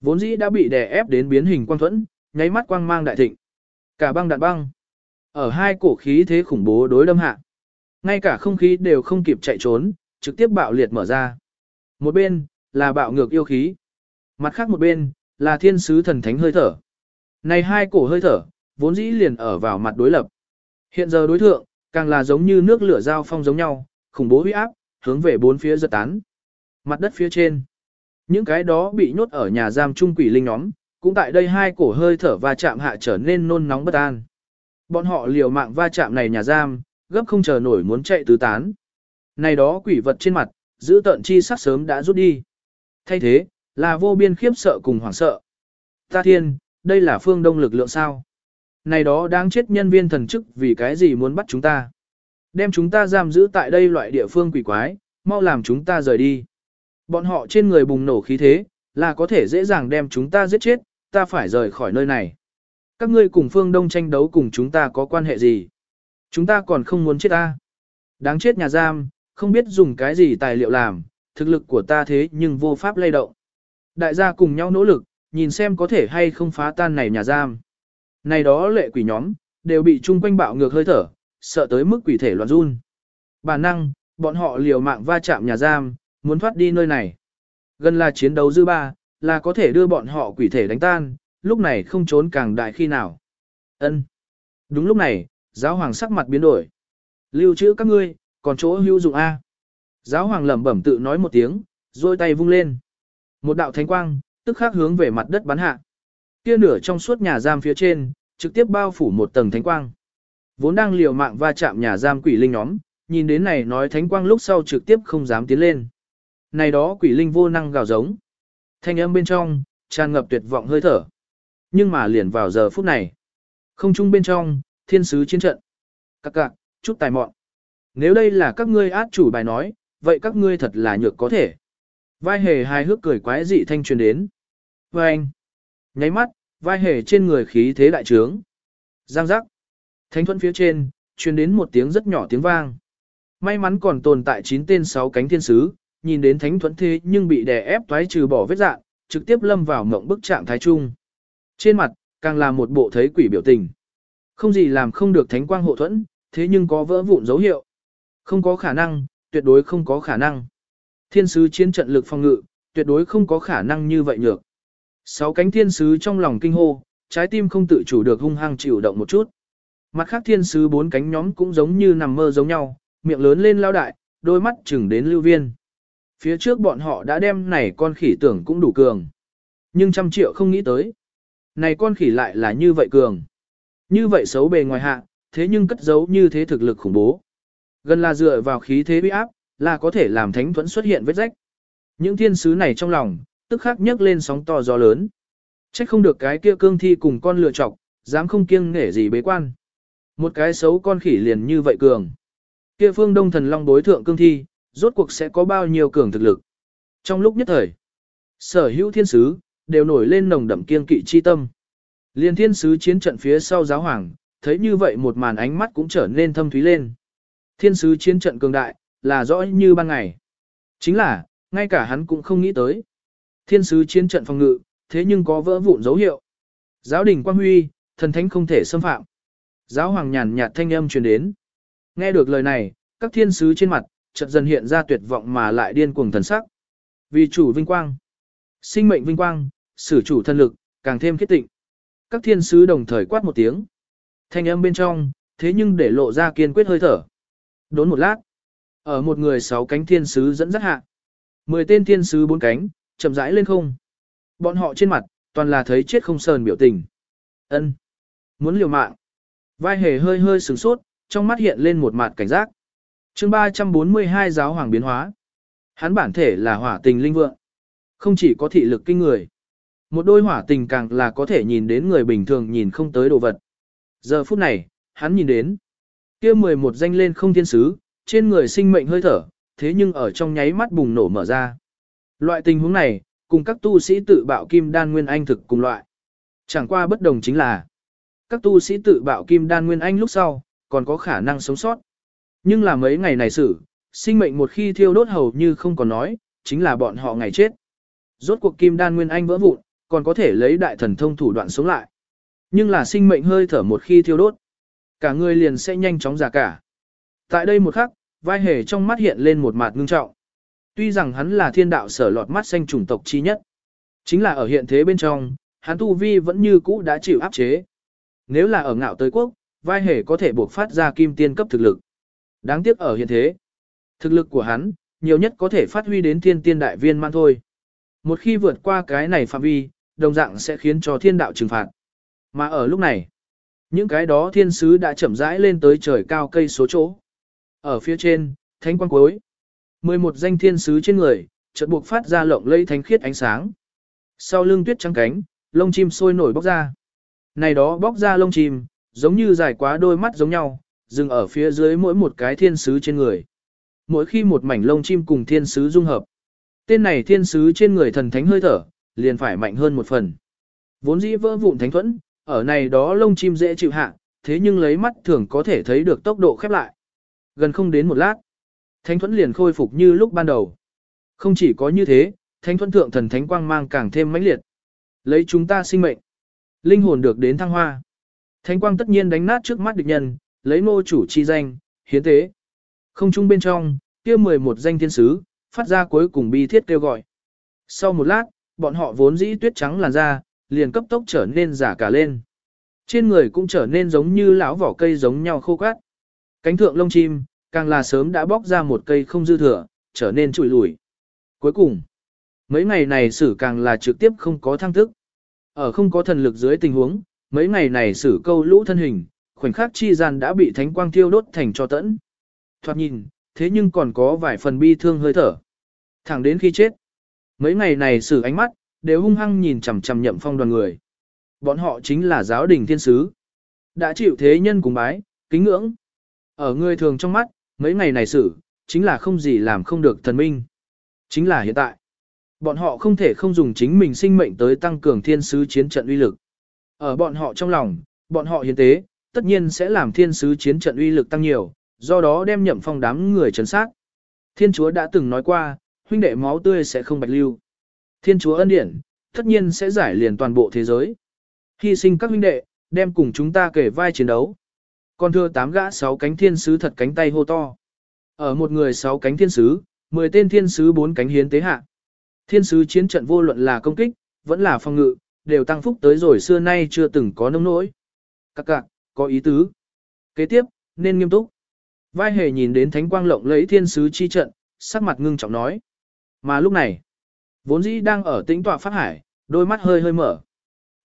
Vốn dĩ đã bị đè ép đến biến hình quang thuẫn, nháy mắt quang mang đại thịnh. Cả băng đạn băng. Ở hai cổ khí thế khủng bố đối đâm hạ. Ngay cả không khí đều không kịp chạy trốn, trực tiếp bạo liệt mở ra. Một bên, là bạo ngược yêu khí. Mặt khác một bên, là thiên sứ thần thánh hơi thở. Này hai cổ hơi thở, vốn dĩ liền ở vào mặt đối lập. Hiện giờ đối thượng, càng là giống như nước lửa giao phong giống nhau, khủng bố huy áp, hướng về bốn phía giật tán. Mặt đất phía trên. Những cái đó bị nhốt ở nhà giam trung quỷ linh nhóm, cũng tại đây hai cổ hơi thở va chạm hạ trở nên nôn nóng bất an. Bọn họ liều mạng va chạm này nhà giam, gấp không chờ nổi muốn chạy tứ tán. Này đó quỷ vật trên mặt, giữ tận chi sắc sớm đã rút đi. Thay thế, là vô biên khiếp sợ cùng hoảng sợ. Ta thiên, đây là phương đông lực lượng sao? Này đó đang chết nhân viên thần chức vì cái gì muốn bắt chúng ta? Đem chúng ta giam giữ tại đây loại địa phương quỷ quái, mau làm chúng ta rời đi. Bọn họ trên người bùng nổ khí thế, là có thể dễ dàng đem chúng ta giết chết, ta phải rời khỏi nơi này. Các ngươi cùng phương đông tranh đấu cùng chúng ta có quan hệ gì? Chúng ta còn không muốn chết ta. Đáng chết nhà giam, không biết dùng cái gì tài liệu làm, thực lực của ta thế nhưng vô pháp lay động. Đại gia cùng nhau nỗ lực, nhìn xem có thể hay không phá tan này nhà giam. Này đó lệ quỷ nhóm, đều bị chung quanh bạo ngược hơi thở, sợ tới mức quỷ thể loạn run. Bản năng, bọn họ liều mạng va chạm nhà giam, muốn thoát đi nơi này. Gần là chiến đấu dư ba, là có thể đưa bọn họ quỷ thể đánh tan, lúc này không trốn càng đại khi nào. Ân. Đúng lúc này, giáo hoàng sắc mặt biến đổi. Lưu trữ các ngươi, còn chỗ hữu dụng A. Giáo hoàng lẩm bẩm tự nói một tiếng, rồi tay vung lên. Một đạo thánh quang, tức khắc hướng về mặt đất bắn hạ. Kia nửa trong suốt nhà giam phía trên, trực tiếp bao phủ một tầng thánh quang. Vốn đang liều mạng va chạm nhà giam quỷ linh nhóm, nhìn đến này nói thánh quang lúc sau trực tiếp không dám tiến lên. Này đó quỷ linh vô năng gào giống. Thanh âm bên trong, tràn ngập tuyệt vọng hơi thở. Nhưng mà liền vào giờ phút này. Không trung bên trong, thiên sứ chiến trận. Các cạc, chút tài mọn. Nếu đây là các ngươi át chủ bài nói, vậy các ngươi thật là nhược có thể. Vai hề hài hước cười quái dị thanh truyền đến. Và anh, nháy mắt, vai hề trên người khí thế đại trướng. Giang giác. Thánh thuẫn phía trên, truyền đến một tiếng rất nhỏ tiếng vang. May mắn còn tồn tại 9 tên 6 cánh thiên sứ, nhìn đến thánh thuẫn thế nhưng bị đè ép toái trừ bỏ vết dạng, trực tiếp lâm vào mộng bức trạng thái trung. Trên mặt, càng là một bộ thấy quỷ biểu tình. Không gì làm không được thánh quang hộ thuẫn, thế nhưng có vỡ vụn dấu hiệu. Không có khả năng, tuyệt đối không có khả năng. Thiên sứ chiến trận lực phòng ngự, tuyệt đối không có khả năng như vậy nhược. Sáu cánh thiên sứ trong lòng kinh hô, trái tim không tự chủ được hung hăng chịu động một chút. Mặt khác thiên sứ bốn cánh nhóm cũng giống như nằm mơ giống nhau, miệng lớn lên lao đại, đôi mắt chừng đến lưu viên. Phía trước bọn họ đã đem này con khỉ tưởng cũng đủ cường. Nhưng trăm triệu không nghĩ tới. Này con khỉ lại là như vậy cường. Như vậy xấu bề ngoài hạ, thế nhưng cất giấu như thế thực lực khủng bố. Gần là dựa vào khí thế uy áp, là có thể làm thánh thuẫn xuất hiện vết rách. Những thiên sứ này trong lòng, tức khắc nhấc lên sóng to gió lớn. Trách không được cái kia cương thi cùng con lựa chọc, dám không kiêng nể gì bế quan. Một cái xấu con khỉ liền như vậy cường. Kia phương đông thần long đối thượng cương thi, rốt cuộc sẽ có bao nhiêu cường thực lực. Trong lúc nhất thời, sở hữu thiên sứ, đều nổi lên nồng đậm kiên kỵ chi tâm. Liên thiên sứ chiến trận phía sau giáo hoàng, thấy như vậy một màn ánh mắt cũng trở nên thâm thúy lên. Thiên sứ chiến trận cường đại, là rõ như ban ngày. Chính là, ngay cả hắn cũng không nghĩ tới. Thiên sứ chiến trận phòng ngự, thế nhưng có vỡ vụn dấu hiệu. Giáo đình quang huy, thần thánh không thể xâm phạm. Giáo hoàng nhàn nhạt thanh âm truyền đến. Nghe được lời này, các thiên sứ trên mặt, chợt dần hiện ra tuyệt vọng mà lại điên cuồng thần sắc. Vì chủ vinh quang, sinh mệnh vinh quang, sử chủ thân lực, càng thêm kết tịnh. Các thiên sứ đồng thời quát một tiếng. Thanh âm bên trong, thế nhưng để lộ ra kiên quyết hơi thở. Đốn một lát, ở một người sáu cánh thiên sứ dẫn dắt hạ. Mười tên thiên sứ bốn cánh, chậm rãi lên không. Bọn họ trên mặt, toàn là thấy chết không sờn biểu tình. ân Muốn liều mạng. Vai hề hơi hơi sửng sốt, trong mắt hiện lên một mặt cảnh giác. chương 342 giáo hoàng biến hóa. Hắn bản thể là hỏa tình linh vượng. Không chỉ có thị lực kinh người. Một đôi hỏa tình càng là có thể nhìn đến người bình thường nhìn không tới đồ vật. Giờ phút này, hắn nhìn đến. kia 11 danh lên không thiên sứ, trên người sinh mệnh hơi thở, thế nhưng ở trong nháy mắt bùng nổ mở ra. Loại tình huống này, cùng các tu sĩ tự bạo kim đan nguyên anh thực cùng loại. Chẳng qua bất đồng chính là, các tu sĩ tự bạo kim đan nguyên anh lúc sau, còn có khả năng sống sót. Nhưng là mấy ngày này xử, sinh mệnh một khi thiêu đốt hầu như không còn nói, chính là bọn họ ngày chết. Rốt cuộc kim đan nguyên anh vỡ vụn, còn có thể lấy đại thần thông thủ đoạn sống lại. Nhưng là sinh mệnh hơi thở một khi thiêu đốt, cả người liền sẽ nhanh chóng già cả. Tại đây một khắc, vai hề trong mắt hiện lên một mặt ngưng trọng. Tuy rằng hắn là thiên đạo sở lọt mắt xanh chủng tộc chi nhất, chính là ở hiện thế bên trong, hắn tu vi vẫn như cũ đã chịu áp chế. Nếu là ở ngạo tới quốc, vai hề có thể buộc phát ra kim tiên cấp thực lực. Đáng tiếc ở hiện thế, thực lực của hắn, nhiều nhất có thể phát huy đến thiên tiên đại viên man thôi. Một khi vượt qua cái này phạm vi, đồng dạng sẽ khiến cho thiên đạo trừng phạt. Mà ở lúc này, những cái đó thiên sứ đã chậm rãi lên tới trời cao cây số chỗ. Ở phía trên, thánh quang cuối, 11 danh thiên sứ trên người, chợt buộc phát ra lộng lẫy thánh khiết ánh sáng. Sau lưng tuyết trắng cánh, lông chim sôi nổi bóc ra. Này đó bóc ra lông chim, giống như dài quá đôi mắt giống nhau, dừng ở phía dưới mỗi một cái thiên sứ trên người. Mỗi khi một mảnh lông chim cùng thiên sứ dung hợp, tên này thiên sứ trên người thần thánh hơi thở, liền phải mạnh hơn một phần. Vốn dĩ vỡ vụn thánh thuẫn, ở này đó lông chim dễ chịu hạ, thế nhưng lấy mắt thường có thể thấy được tốc độ khép lại. Gần không đến một lát, thánh thuẫn liền khôi phục như lúc ban đầu. Không chỉ có như thế, thánh thuẫn thượng thần thánh quang mang càng thêm mãnh liệt. Lấy chúng ta sinh mệnh, linh hồn được đến thăng hoa. Thánh quang tất nhiên đánh nát trước mắt địch nhân, lấy nô chủ chi danh, hiến tế. Không chung bên trong, kia 11 danh thiên sứ, phát ra cuối cùng bi thiết kêu gọi. Sau một lát, bọn họ vốn dĩ tuyết trắng làn da, liền cấp tốc trở nên giả cả lên. Trên người cũng trở nên giống như lão vỏ cây giống nhau khô cát. Cánh thượng lông chim, càng là sớm đã bóc ra một cây không dư thừa, trở nên trụi lùi. Cuối cùng, mấy ngày này sử càng là trực tiếp không có thăng thức. Ở không có thần lực dưới tình huống, mấy ngày này sử câu lũ thân hình, khoảnh khắc chi gian đã bị thánh quang thiêu đốt thành cho tẫn. Thoạt nhìn, thế nhưng còn có vài phần bi thương hơi thở. Thẳng đến khi chết, mấy ngày này sử ánh mắt, đều hung hăng nhìn chằm chằm nhậm phong đoàn người. Bọn họ chính là giáo đình thiên sứ. Đã chịu thế nhân cùng bái, kính ngưỡng. Ở người thường trong mắt, mấy ngày này xử chính là không gì làm không được thần minh. Chính là hiện tại. Bọn họ không thể không dùng chính mình sinh mệnh tới tăng cường thiên sứ chiến trận uy lực. Ở bọn họ trong lòng, bọn họ hiến tế, tất nhiên sẽ làm thiên sứ chiến trận uy lực tăng nhiều, do đó đem nhậm phong đám người trấn sát. Thiên chúa đã từng nói qua, huynh đệ máu tươi sẽ không bạch lưu. Thiên chúa ân điển, tất nhiên sẽ giải liền toàn bộ thế giới. Hy sinh các huynh đệ, đem cùng chúng ta kể vai chiến đấu. Còn thưa tám gã sáu cánh thiên sứ thật cánh tay hô to. Ở một người sáu cánh thiên sứ, mười tên thiên sứ bốn cánh hiến tế hạ. Thiên sứ chiến trận vô luận là công kích, vẫn là phòng ngự, đều tăng phúc tới rồi xưa nay chưa từng có nông nỗi. Các cạc, có ý tứ. Kế tiếp, nên nghiêm túc. Vai hề nhìn đến thánh quang lộng lấy thiên sứ chi trận, sắc mặt ngưng trọng nói. Mà lúc này, vốn dĩ đang ở tĩnh tọa phát hải, đôi mắt hơi hơi mở.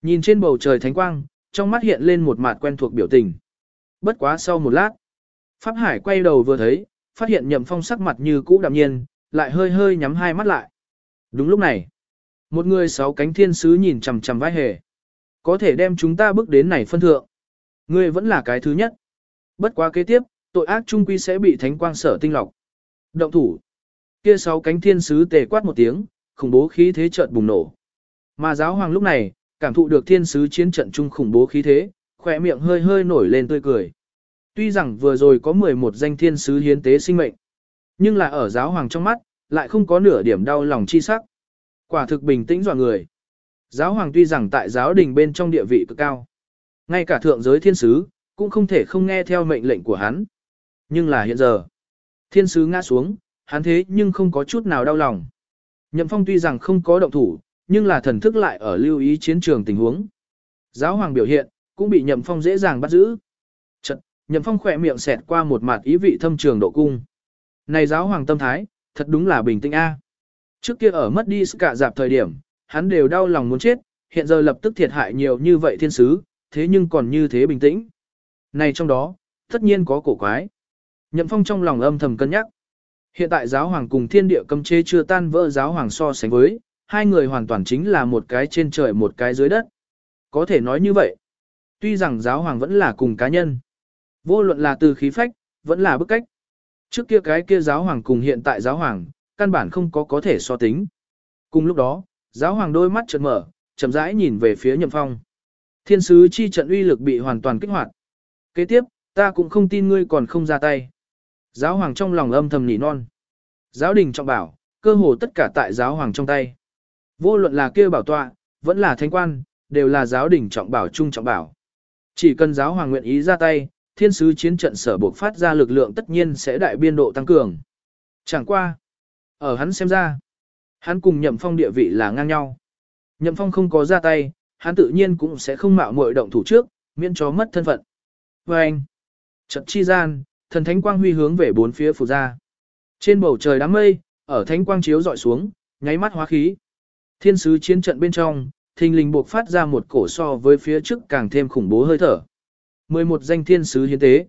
Nhìn trên bầu trời thánh quang, trong mắt hiện lên một mặt quen thuộc biểu tình. Bất quá sau một lát, Pháp Hải quay đầu vừa thấy, phát hiện nhậm phong sắc mặt như cũ đạm nhiên, lại hơi hơi nhắm hai mắt lại. Đúng lúc này, một người sáu cánh thiên sứ nhìn chằm chằm vai hề. Có thể đem chúng ta bước đến này phân thượng. Ngươi vẫn là cái thứ nhất. Bất quá kế tiếp, tội ác trung quy sẽ bị thánh quang sở tinh lọc. Động thủ. Kia sáu cánh thiên sứ tề quát một tiếng, khủng bố khí thế chợt bùng nổ. Mà giáo hoàng lúc này, cảm thụ được thiên sứ chiến trận trung khủng bố khí thế, khỏe miệng hơi hơi nổi lên tươi cười. Tuy rằng vừa rồi có 11 danh thiên sứ hiến tế sinh mệnh, nhưng là ở giáo hoàng trong mắt, lại không có nửa điểm đau lòng chi sắc. Quả thực bình tĩnh dọa người. Giáo hoàng tuy rằng tại giáo đình bên trong địa vị cực cao, ngay cả thượng giới thiên sứ, cũng không thể không nghe theo mệnh lệnh của hắn. Nhưng là hiện giờ, thiên sứ ngã xuống, hắn thế nhưng không có chút nào đau lòng. Nhậm phong tuy rằng không có động thủ, nhưng là thần thức lại ở lưu ý chiến trường tình huống. Giáo hoàng biểu hiện, cũng bị nhậm phong dễ dàng bắt giữ. Chật, nhậm phong khỏe miệng xẹt qua một mặt ý vị thâm trường độ cung. Này giáo hoàng tâm thái, thật đúng là bình tĩnh a. Trước kia ở mất đi cả dạp thời điểm, hắn đều đau lòng muốn chết, hiện giờ lập tức thiệt hại nhiều như vậy thiên sứ, thế nhưng còn như thế bình tĩnh. Này trong đó, tất nhiên có cổ quái. Nhậm phong trong lòng âm thầm cân nhắc. Hiện tại giáo hoàng cùng thiên địa cấm chế chưa tan vỡ giáo hoàng so sánh với, hai người hoàn toàn chính là một cái trên trời một cái dưới đất. Có thể nói như vậy. Tuy rằng giáo hoàng vẫn là cùng cá nhân. Vô luận là từ khí phách, vẫn là bức cách. Trước kia cái kia giáo hoàng cùng hiện tại giáo hoàng, căn bản không có có thể so tính. Cùng lúc đó, giáo hoàng đôi mắt chợt mở, chậm rãi nhìn về phía nhậm phong. Thiên sứ chi trận uy lực bị hoàn toàn kích hoạt. Kế tiếp, ta cũng không tin ngươi còn không ra tay. Giáo hoàng trong lòng âm thầm nỉ non. Giáo đình trọng bảo, cơ hồ tất cả tại giáo hoàng trong tay. Vô luận là kia bảo tọa, vẫn là thánh quan, đều là giáo đình trọng bảo trung trọng bảo. Chỉ cần giáo hoàng nguyện ý ra tay, thiên sứ chiến trận sở buộc phát ra lực lượng tất nhiên sẽ đại biên độ tăng cường. Chẳng qua. Ở hắn xem ra, hắn cùng nhậm phong địa vị là ngang nhau. Nhậm phong không có ra tay, hắn tự nhiên cũng sẽ không mạo muội động thủ trước, miễn cho mất thân phận. Và anh, trận chi gian, thần thánh quang huy hướng về bốn phía phủ ra. Trên bầu trời đám mây, ở thánh quang chiếu dọi xuống, nháy mắt hóa khí. Thiên sứ chiến trận bên trong, thình lình buộc phát ra một cổ so với phía trước càng thêm khủng bố hơi thở. 11 danh thiên sứ hiến tế.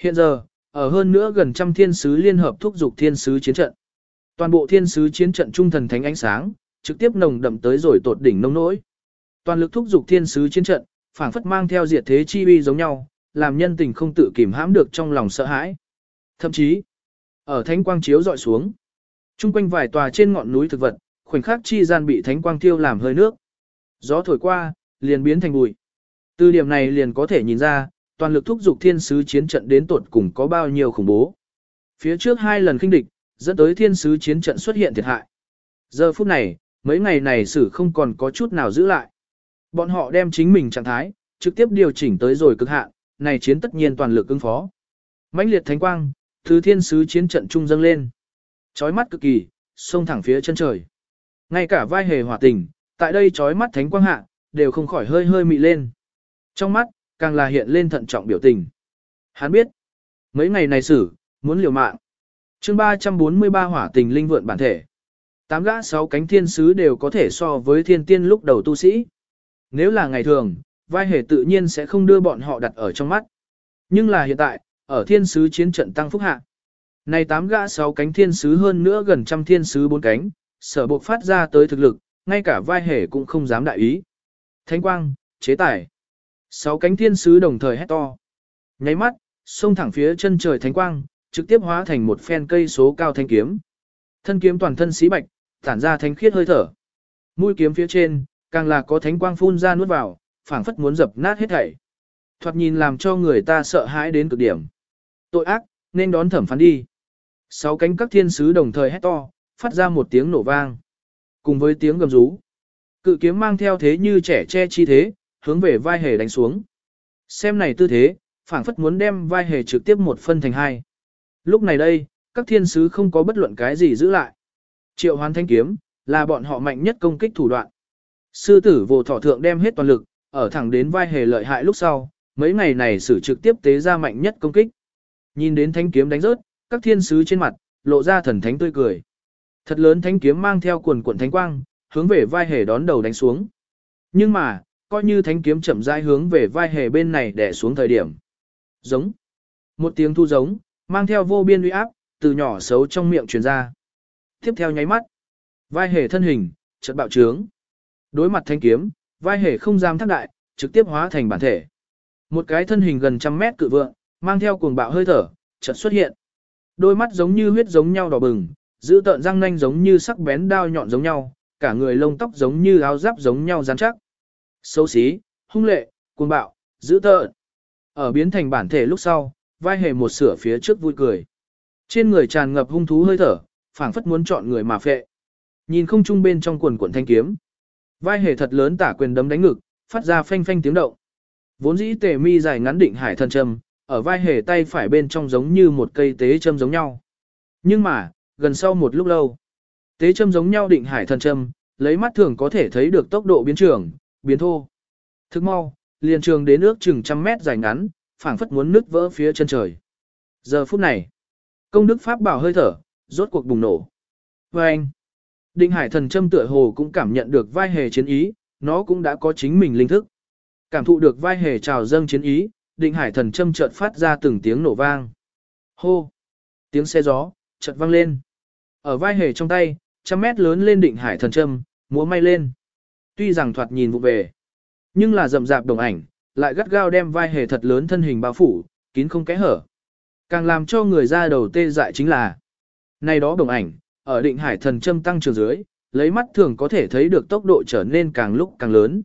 Hiện giờ, ở hơn nữa gần trăm thiên sứ liên hợp thúc giục thiên sứ chiến trận. Toàn bộ thiên sứ chiến trận trung thần thánh ánh sáng, trực tiếp nồng đậm tới rồi tột đỉnh nông nỗi. Toàn lực thúc giục thiên sứ chiến trận, phảng phất mang theo diệt thế chi uy giống nhau, làm nhân tình không tự kìm hãm được trong lòng sợ hãi. Thậm chí, ở thánh quang chiếu dọi xuống, trung quanh vài tòa trên ngọn núi thực vật, khoảnh khắc chi gian bị thánh quang tiêu làm hơi nước. Gió thổi qua, liền biến thành bụi. Từ điểm này liền có thể nhìn ra, toàn lực thúc dục thiên sứ chiến trận đến tột cùng có bao nhiêu khủng bố. Phía trước hai lần kinh địch, dẫn tới thiên sứ chiến trận xuất hiện thiệt hại. Giờ phút này, mấy ngày này sử không còn có chút nào giữ lại. Bọn họ đem chính mình trạng thái, trực tiếp điều chỉnh tới rồi cực hạn, này chiến tất nhiên toàn lực ứng phó. mãnh liệt thánh quang, thứ thiên sứ chiến trận trung dâng lên. Chói mắt cực kỳ, xông thẳng phía chân trời. Ngay cả vai hề hỏa tình, tại đây chói mắt thánh quang hạ, đều không khỏi hơi hơi mị lên. Trong mắt, càng là hiện lên thận trọng biểu tình. Hắn biết, mấy ngày này xử, muốn liều mạng. chương 343 hỏa tình linh vượn bản thể. Tám gã sáu cánh thiên sứ đều có thể so với thiên tiên lúc đầu tu sĩ. Nếu là ngày thường, vai hề tự nhiên sẽ không đưa bọn họ đặt ở trong mắt. Nhưng là hiện tại, ở thiên sứ chiến trận tăng phúc hạ. Này tám gã sáu cánh thiên sứ hơn nữa gần trăm thiên sứ bốn cánh, sở buộc phát ra tới thực lực, ngay cả vai hề cũng không dám đại ý. Thánh quang, chế tài. Sáu cánh thiên sứ đồng thời hét to. Nháy mắt, xông thẳng phía chân trời thánh quang, trực tiếp hóa thành một phen cây số cao thanh kiếm. Thân kiếm toàn thân xí bạch, tản ra thánh khiết hơi thở. Mũi kiếm phía trên, càng là có thánh quang phun ra nuốt vào, phảng phất muốn dập nát hết thảy. Thoạt nhìn làm cho người ta sợ hãi đến cực điểm. Tội ác, nên đón thẩm phán đi. Sáu cánh các thiên sứ đồng thời hét to, phát ra một tiếng nổ vang. Cùng với tiếng gầm rú. Cự kiếm mang theo thế như trẻ che chi thế, hướng về vai hề đánh xuống. Xem này tư thế, phảng phất muốn đem vai hề trực tiếp một phân thành hai. Lúc này đây, các thiên sứ không có bất luận cái gì giữ lại. Triệu hoán thanh kiếm, là bọn họ mạnh nhất công kích thủ đoạn. Sư tử vô thọ thượng đem hết toàn lực, ở thẳng đến vai hề lợi hại lúc sau, mấy ngày này sử trực tiếp tế ra mạnh nhất công kích. Nhìn đến thanh kiếm đánh rớt, các thiên sứ trên mặt, lộ ra thần thánh tươi cười. Thật lớn thánh kiếm mang theo quần cuộn thánh quang, hướng về vai hề đón đầu đánh xuống. Nhưng mà, coi như thánh kiếm chậm rãi hướng về vai hề bên này để xuống thời điểm. Giống. Một tiếng thu giống, mang theo vô biên uy áp, từ nhỏ xấu trong miệng truyền ra. Tiếp theo nháy mắt, vai hề thân hình, chợt bạo trướng. Đối mặt thanh kiếm, vai hề không dám thác đại, trực tiếp hóa thành bản thể. Một cái thân hình gần trăm mét cự vượng, mang theo cuồng bạo hơi thở, chợt xuất hiện. Đôi mắt giống như huyết giống nhau đỏ bừng, giữ tợn răng nanh giống như sắc bén đao nhọn giống nhau, cả người lông tóc giống như áo giáp giống nhau rắn chắc. Xấu xí, hung lệ, cuồng bạo, giữ tợn. Ở biến thành bản thể lúc sau, vai hề một sửa phía trước vui cười. Trên người tràn ngập hung thú hơi thở, phảng phất muốn chọn người mà phệ. Nhìn không trung bên trong quần quần thanh kiếm. Vai hề thật lớn tả quyền đấm đánh ngực, phát ra phanh phanh tiếng động. Vốn dĩ tề mi dài ngắn định hải thần châm, ở vai hề tay phải bên trong giống như một cây tế châm giống nhau. Nhưng mà, gần sau một lúc lâu, tế châm giống nhau định hải thần châm, lấy mắt thường có thể thấy được tốc độ biến trường, biến thô. Thức mau, liền trường đến ước chừng trăm mét dài ngắn, phảng phất muốn nứt vỡ phía chân trời. Giờ phút này, công đức pháp bảo hơi thở, rốt cuộc bùng nổ. Và anh, định hải thần châm tựa hồ cũng cảm nhận được vai hề chiến ý, nó cũng đã có chính mình linh thức. Cảm thụ được vai hề trào dâng chiến ý, định hải thần châm chợt phát ra từng tiếng nổ vang. Hô! Tiếng xe gió, chợt vang lên. Ở vai hề trong tay, trăm mét lớn lên định hải thần châm, múa may lên. Tuy rằng thoạt nhìn vụ về, nhưng là rậm rạp đồng ảnh, lại gắt gao đem vai hề thật lớn thân hình bao phủ, kín không kẽ hở. Càng làm cho người ra đầu tê dại chính là, này đó đồng ảnh, ở định hải thần châm tăng trường dưới, lấy mắt thường có thể thấy được tốc độ trở nên càng lúc càng lớn.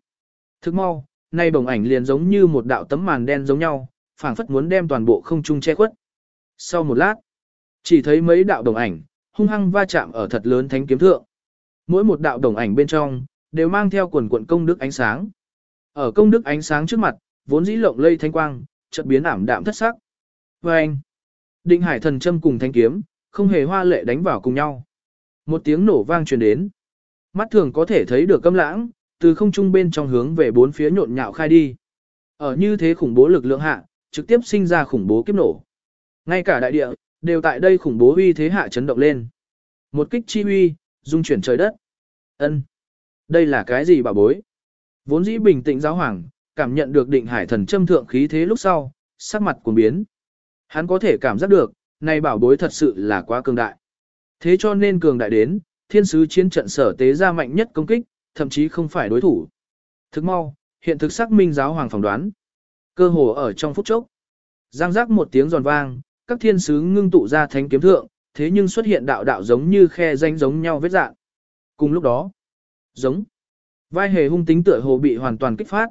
Thức mau, nay bồng ảnh liền giống như một đạo tấm màn đen giống nhau, phảng phất muốn đem toàn bộ không trung che khuất. Sau một lát, chỉ thấy mấy đạo đồng ảnh, hung hăng va chạm ở thật lớn thánh kiếm thượng. Mỗi một đạo đồng ảnh bên trong, đều mang theo quần cuộn công đức ánh sáng. Ở công đức ánh sáng trước mặt, vốn dĩ lộng lây thanh quang, chợt biến ảm đạm thất sắc. Và anh, định hải thần châm cùng thanh kiếm, không hề hoa lệ đánh vào cùng nhau. Một tiếng nổ vang truyền đến. Mắt thường có thể thấy được câm lãng, từ không trung bên trong hướng về bốn phía nhộn nhạo khai đi. Ở như thế khủng bố lực lượng hạ, trực tiếp sinh ra khủng bố kiếp nổ. Ngay cả đại địa, đều tại đây khủng bố uy thế hạ chấn động lên. Một kích chi uy, dung chuyển trời đất. Ân, Đây là cái gì bà bối? Vốn dĩ bình tĩnh giáo hoàng, cảm nhận được định hải thần châm thượng khí thế lúc sau, sắc mặt cuồng biến. Hắn có thể cảm giác được, này bảo bối thật sự là quá cường đại. Thế cho nên cường đại đến, thiên sứ chiến trận sở tế ra mạnh nhất công kích, thậm chí không phải đối thủ. Thức mau, hiện thực xác minh giáo hoàng phỏng đoán. Cơ hồ ở trong phút chốc. Giang giác một tiếng giòn vang, các thiên sứ ngưng tụ ra thánh kiếm thượng, thế nhưng xuất hiện đạo đạo giống như khe danh giống nhau vết dạng. Cùng lúc đó, giống, vai hề hung tính tựa hồ bị hoàn toàn kích phát.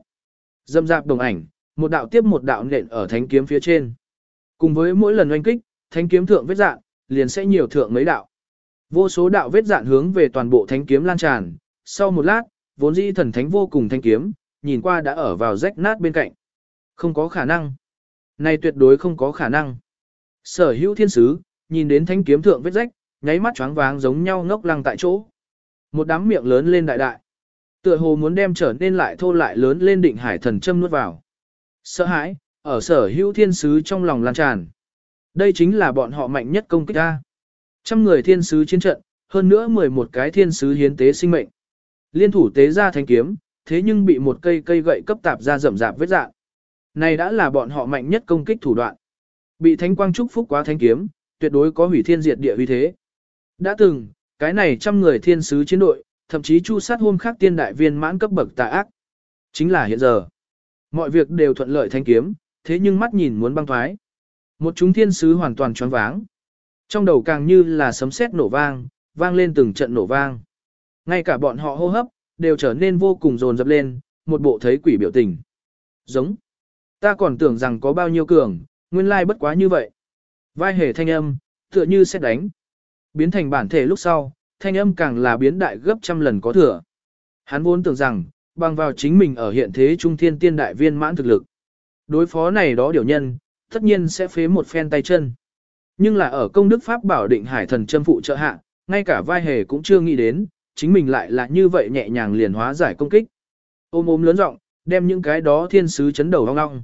Dâm dạp đồng ảnh, một đạo tiếp một đạo nện ở thánh kiếm phía trên. Cùng với mỗi lần oanh kích, thánh kiếm thượng vết dạng, liền sẽ nhiều thượng mấy đạo. Vô số đạo vết dạn hướng về toàn bộ thánh kiếm lan tràn, sau một lát, vốn dĩ thần thánh vô cùng thanh kiếm, nhìn qua đã ở vào rách nát bên cạnh. Không có khả năng. Này tuyệt đối không có khả năng. Sở hữu thiên sứ, nhìn đến thanh kiếm thượng vết rách, nháy mắt choáng váng giống nhau ngốc lăng tại chỗ. Một đám miệng lớn lên đại đại. Tựa hồ muốn đem trở nên lại thô lại lớn lên định hải thần châm nuốt vào. Sợ hãi, ở sở hữu thiên sứ trong lòng lan tràn. Đây chính là bọn họ mạnh nhất công kích ta. Trăm người thiên sứ chiến trận, hơn nữa 11 cái thiên sứ hiến tế sinh mệnh. Liên thủ tế ra thanh kiếm, thế nhưng bị một cây cây gậy cấp tạp ra rậm rạp vết dạng. Này đã là bọn họ mạnh nhất công kích thủ đoạn. Bị thánh quang trúc phúc quá thánh kiếm, tuyệt đối có hủy thiên diệt địa uy thế. Đã từng, cái này trăm người thiên sứ chiến đội, thậm chí chu sát hôm khác tiên đại viên mãn cấp bậc tà ác. Chính là hiện giờ. Mọi việc đều thuận lợi thanh kiếm, thế nhưng mắt nhìn muốn băng thoái. Một chúng thiên sứ hoàn toàn choáng váng. Trong đầu càng như là sấm sét nổ vang, vang lên từng trận nổ vang. Ngay cả bọn họ hô hấp, đều trở nên vô cùng dồn dập lên, một bộ thấy quỷ biểu tình. Giống. Ta còn tưởng rằng có bao nhiêu cường, nguyên lai bất quá như vậy. Vai hề thanh âm, tựa như sẽ đánh. Biến thành bản thể lúc sau, thanh âm càng là biến đại gấp trăm lần có thừa. Hắn vốn tưởng rằng, bằng vào chính mình ở hiện thế trung thiên tiên đại viên mãn thực lực. Đối phó này đó điều nhân, tất nhiên sẽ phế một phen tay chân. Nhưng là ở công đức pháp bảo định hải thần châm phụ trợ hạ, ngay cả vai hề cũng chưa nghĩ đến, chính mình lại là như vậy nhẹ nhàng liền hóa giải công kích. Ôm ôm lớn rộng, đem những cái đó thiên sứ chấn đầu hong ngong.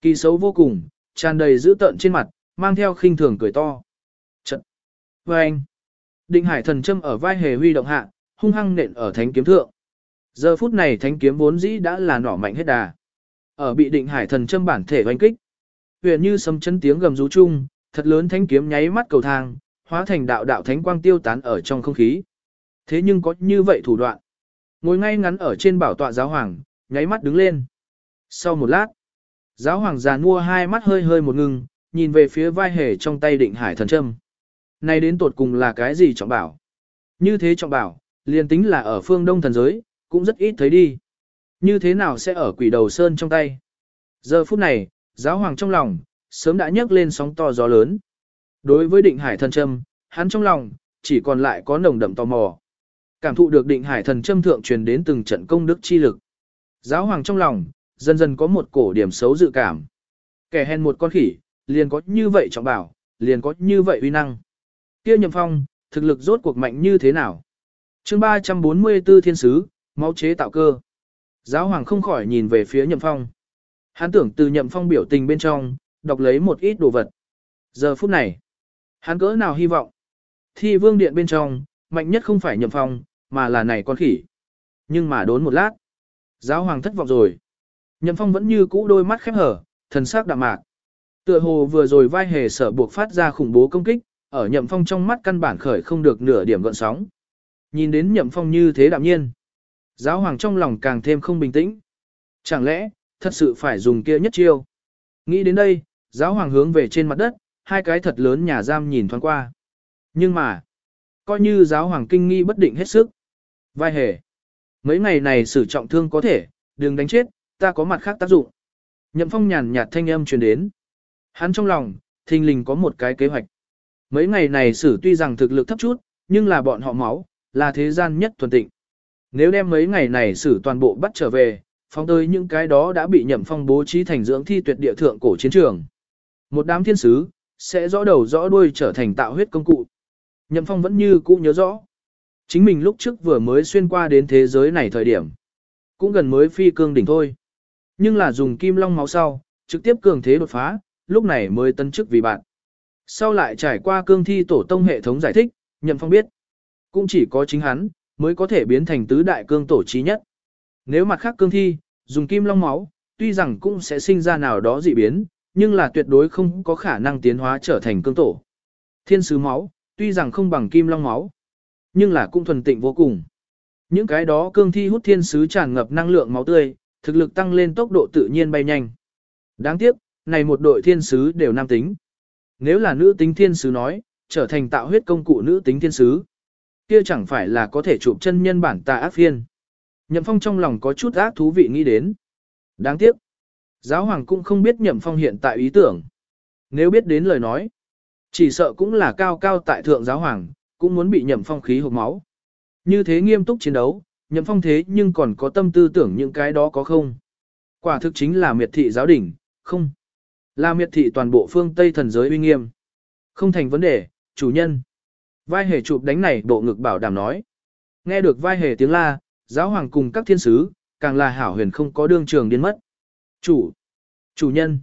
Kỳ xấu vô cùng, tràn đầy dữ tợn trên mặt, mang theo khinh thường cười to. Trận. Và anh. Định hải thần châm ở vai hề huy động hạ, hung hăng nện ở thánh kiếm thượng. Giờ phút này thánh kiếm vốn dĩ đã là nỏ mạnh hết đà. Ở bị định hải thần châm bản thể oanh kích. Huyền như sấm chân tiếng gầm rú chung, thật lớn thánh kiếm nháy mắt cầu thang, hóa thành đạo đạo thánh quang tiêu tán ở trong không khí. Thế nhưng có như vậy thủ đoạn. Ngồi ngay ngắn ở trên bảo tọa giáo hoàng, nháy mắt đứng lên. Sau một lát, giáo hoàng già mua hai mắt hơi hơi một ngưng, nhìn về phía vai hề trong tay định hải thần châm. Này đến tột cùng là cái gì trọng bảo? Như thế trọng bảo, liền tính là ở phương đông thần giới, cũng rất ít thấy đi. Như thế nào sẽ ở quỷ đầu sơn trong tay? Giờ phút này, giáo hoàng trong lòng, sớm đã nhấc lên sóng to gió lớn. Đối với định hải thần châm, hắn trong lòng, chỉ còn lại có nồng đậm tò mò. Cảm thụ được định hải thần châm thượng truyền đến từng trận công đức chi lực. Giáo hoàng trong lòng, dần dần có một cổ điểm xấu dự cảm. Kẻ hèn một con khỉ, liền có như vậy trọng bảo, liền có như vậy uy năng. Kia nhậm phong, thực lực rốt cuộc mạnh như thế nào? chương 344 thiên sứ, máu chế tạo cơ. Giáo hoàng không khỏi nhìn về phía nhậm phong. Hắn tưởng từ nhậm phong biểu tình bên trong, đọc lấy một ít đồ vật. Giờ phút này, hắn cỡ nào hy vọng. Thi vương điện bên trong, mạnh nhất không phải nhậm phong, mà là này con khỉ. Nhưng mà đốn một lát, giáo hoàng thất vọng rồi. Nhậm phong vẫn như cũ đôi mắt khép hở, thần sắc đạm mạc. Tựa hồ vừa rồi vai hề sở buộc phát ra khủng bố công kích, ở nhậm phong trong mắt căn bản khởi không được nửa điểm gợn sóng. Nhìn đến nhậm phong như thế đạm nhiên. Giáo hoàng trong lòng càng thêm không bình tĩnh. Chẳng lẽ, thật sự phải dùng kia nhất chiêu. Nghĩ đến đây, giáo hoàng hướng về trên mặt đất, hai cái thật lớn nhà giam nhìn thoáng qua. Nhưng mà, coi như giáo hoàng kinh nghi bất định hết sức. Vai hề. Mấy ngày này xử trọng thương có thể, đừng đánh chết, ta có mặt khác tác dụng. Nhậm phong nhàn nhạt thanh âm truyền đến. Hắn trong lòng, thình lình có một cái kế hoạch. Mấy ngày này xử tuy rằng thực lực thấp chút, nhưng là bọn họ máu, là thế gian nhất thuần tịnh. Nếu đem mấy ngày này xử toàn bộ bắt trở về, phóng tới những cái đó đã bị nhậm phong bố trí thành dưỡng thi tuyệt địa thượng cổ chiến trường. Một đám thiên sứ, sẽ rõ đầu rõ đuôi trở thành tạo huyết công cụ. Nhậm phong vẫn như cũ nhớ rõ. Chính mình lúc trước vừa mới xuyên qua đến thế giới này thời điểm. Cũng gần mới phi cương đỉnh thôi. Nhưng là dùng kim long máu sau, trực tiếp cường thế đột phá, lúc này mới tân chức vì bạn. Sau lại trải qua cương thi tổ tông hệ thống giải thích, Nhậm Phong biết, cũng chỉ có chính hắn, mới có thể biến thành tứ đại cương tổ trí nhất. Nếu mặt khác cương thi, dùng kim long máu, tuy rằng cũng sẽ sinh ra nào đó dị biến, nhưng là tuyệt đối không có khả năng tiến hóa trở thành cương tổ. Thiên sứ máu, tuy rằng không bằng kim long máu, nhưng là cũng thuần tịnh vô cùng. Những cái đó cương thi hút thiên sứ tràn ngập năng lượng máu tươi, thực lực tăng lên tốc độ tự nhiên bay nhanh. Đáng tiếc, này một đội thiên sứ đều nam tính. Nếu là nữ tính thiên sứ nói, trở thành tạo huyết công cụ nữ tính thiên sứ. Kia chẳng phải là có thể chụp chân nhân bản tà ác phiên. Nhậm Phong trong lòng có chút ác thú vị nghĩ đến. Đáng tiếc. Giáo hoàng cũng không biết Nhậm Phong hiện tại ý tưởng. Nếu biết đến lời nói, chỉ sợ cũng là cao cao tại thượng giáo hoàng, cũng muốn bị Nhậm Phong khí hộp máu. Như thế nghiêm túc chiến đấu, Nhậm Phong thế nhưng còn có tâm tư tưởng những cái đó có không. Quả thực chính là miệt thị giáo đỉnh, không. Là miệt thị toàn bộ phương Tây thần giới uy nghiêm. Không thành vấn đề, chủ nhân. Vai hề chụp đánh này bộ ngực bảo đảm nói. Nghe được vai hề tiếng la, giáo hoàng cùng các thiên sứ, càng là hảo huyền không có đương trường điên mất. Chủ, chủ nhân.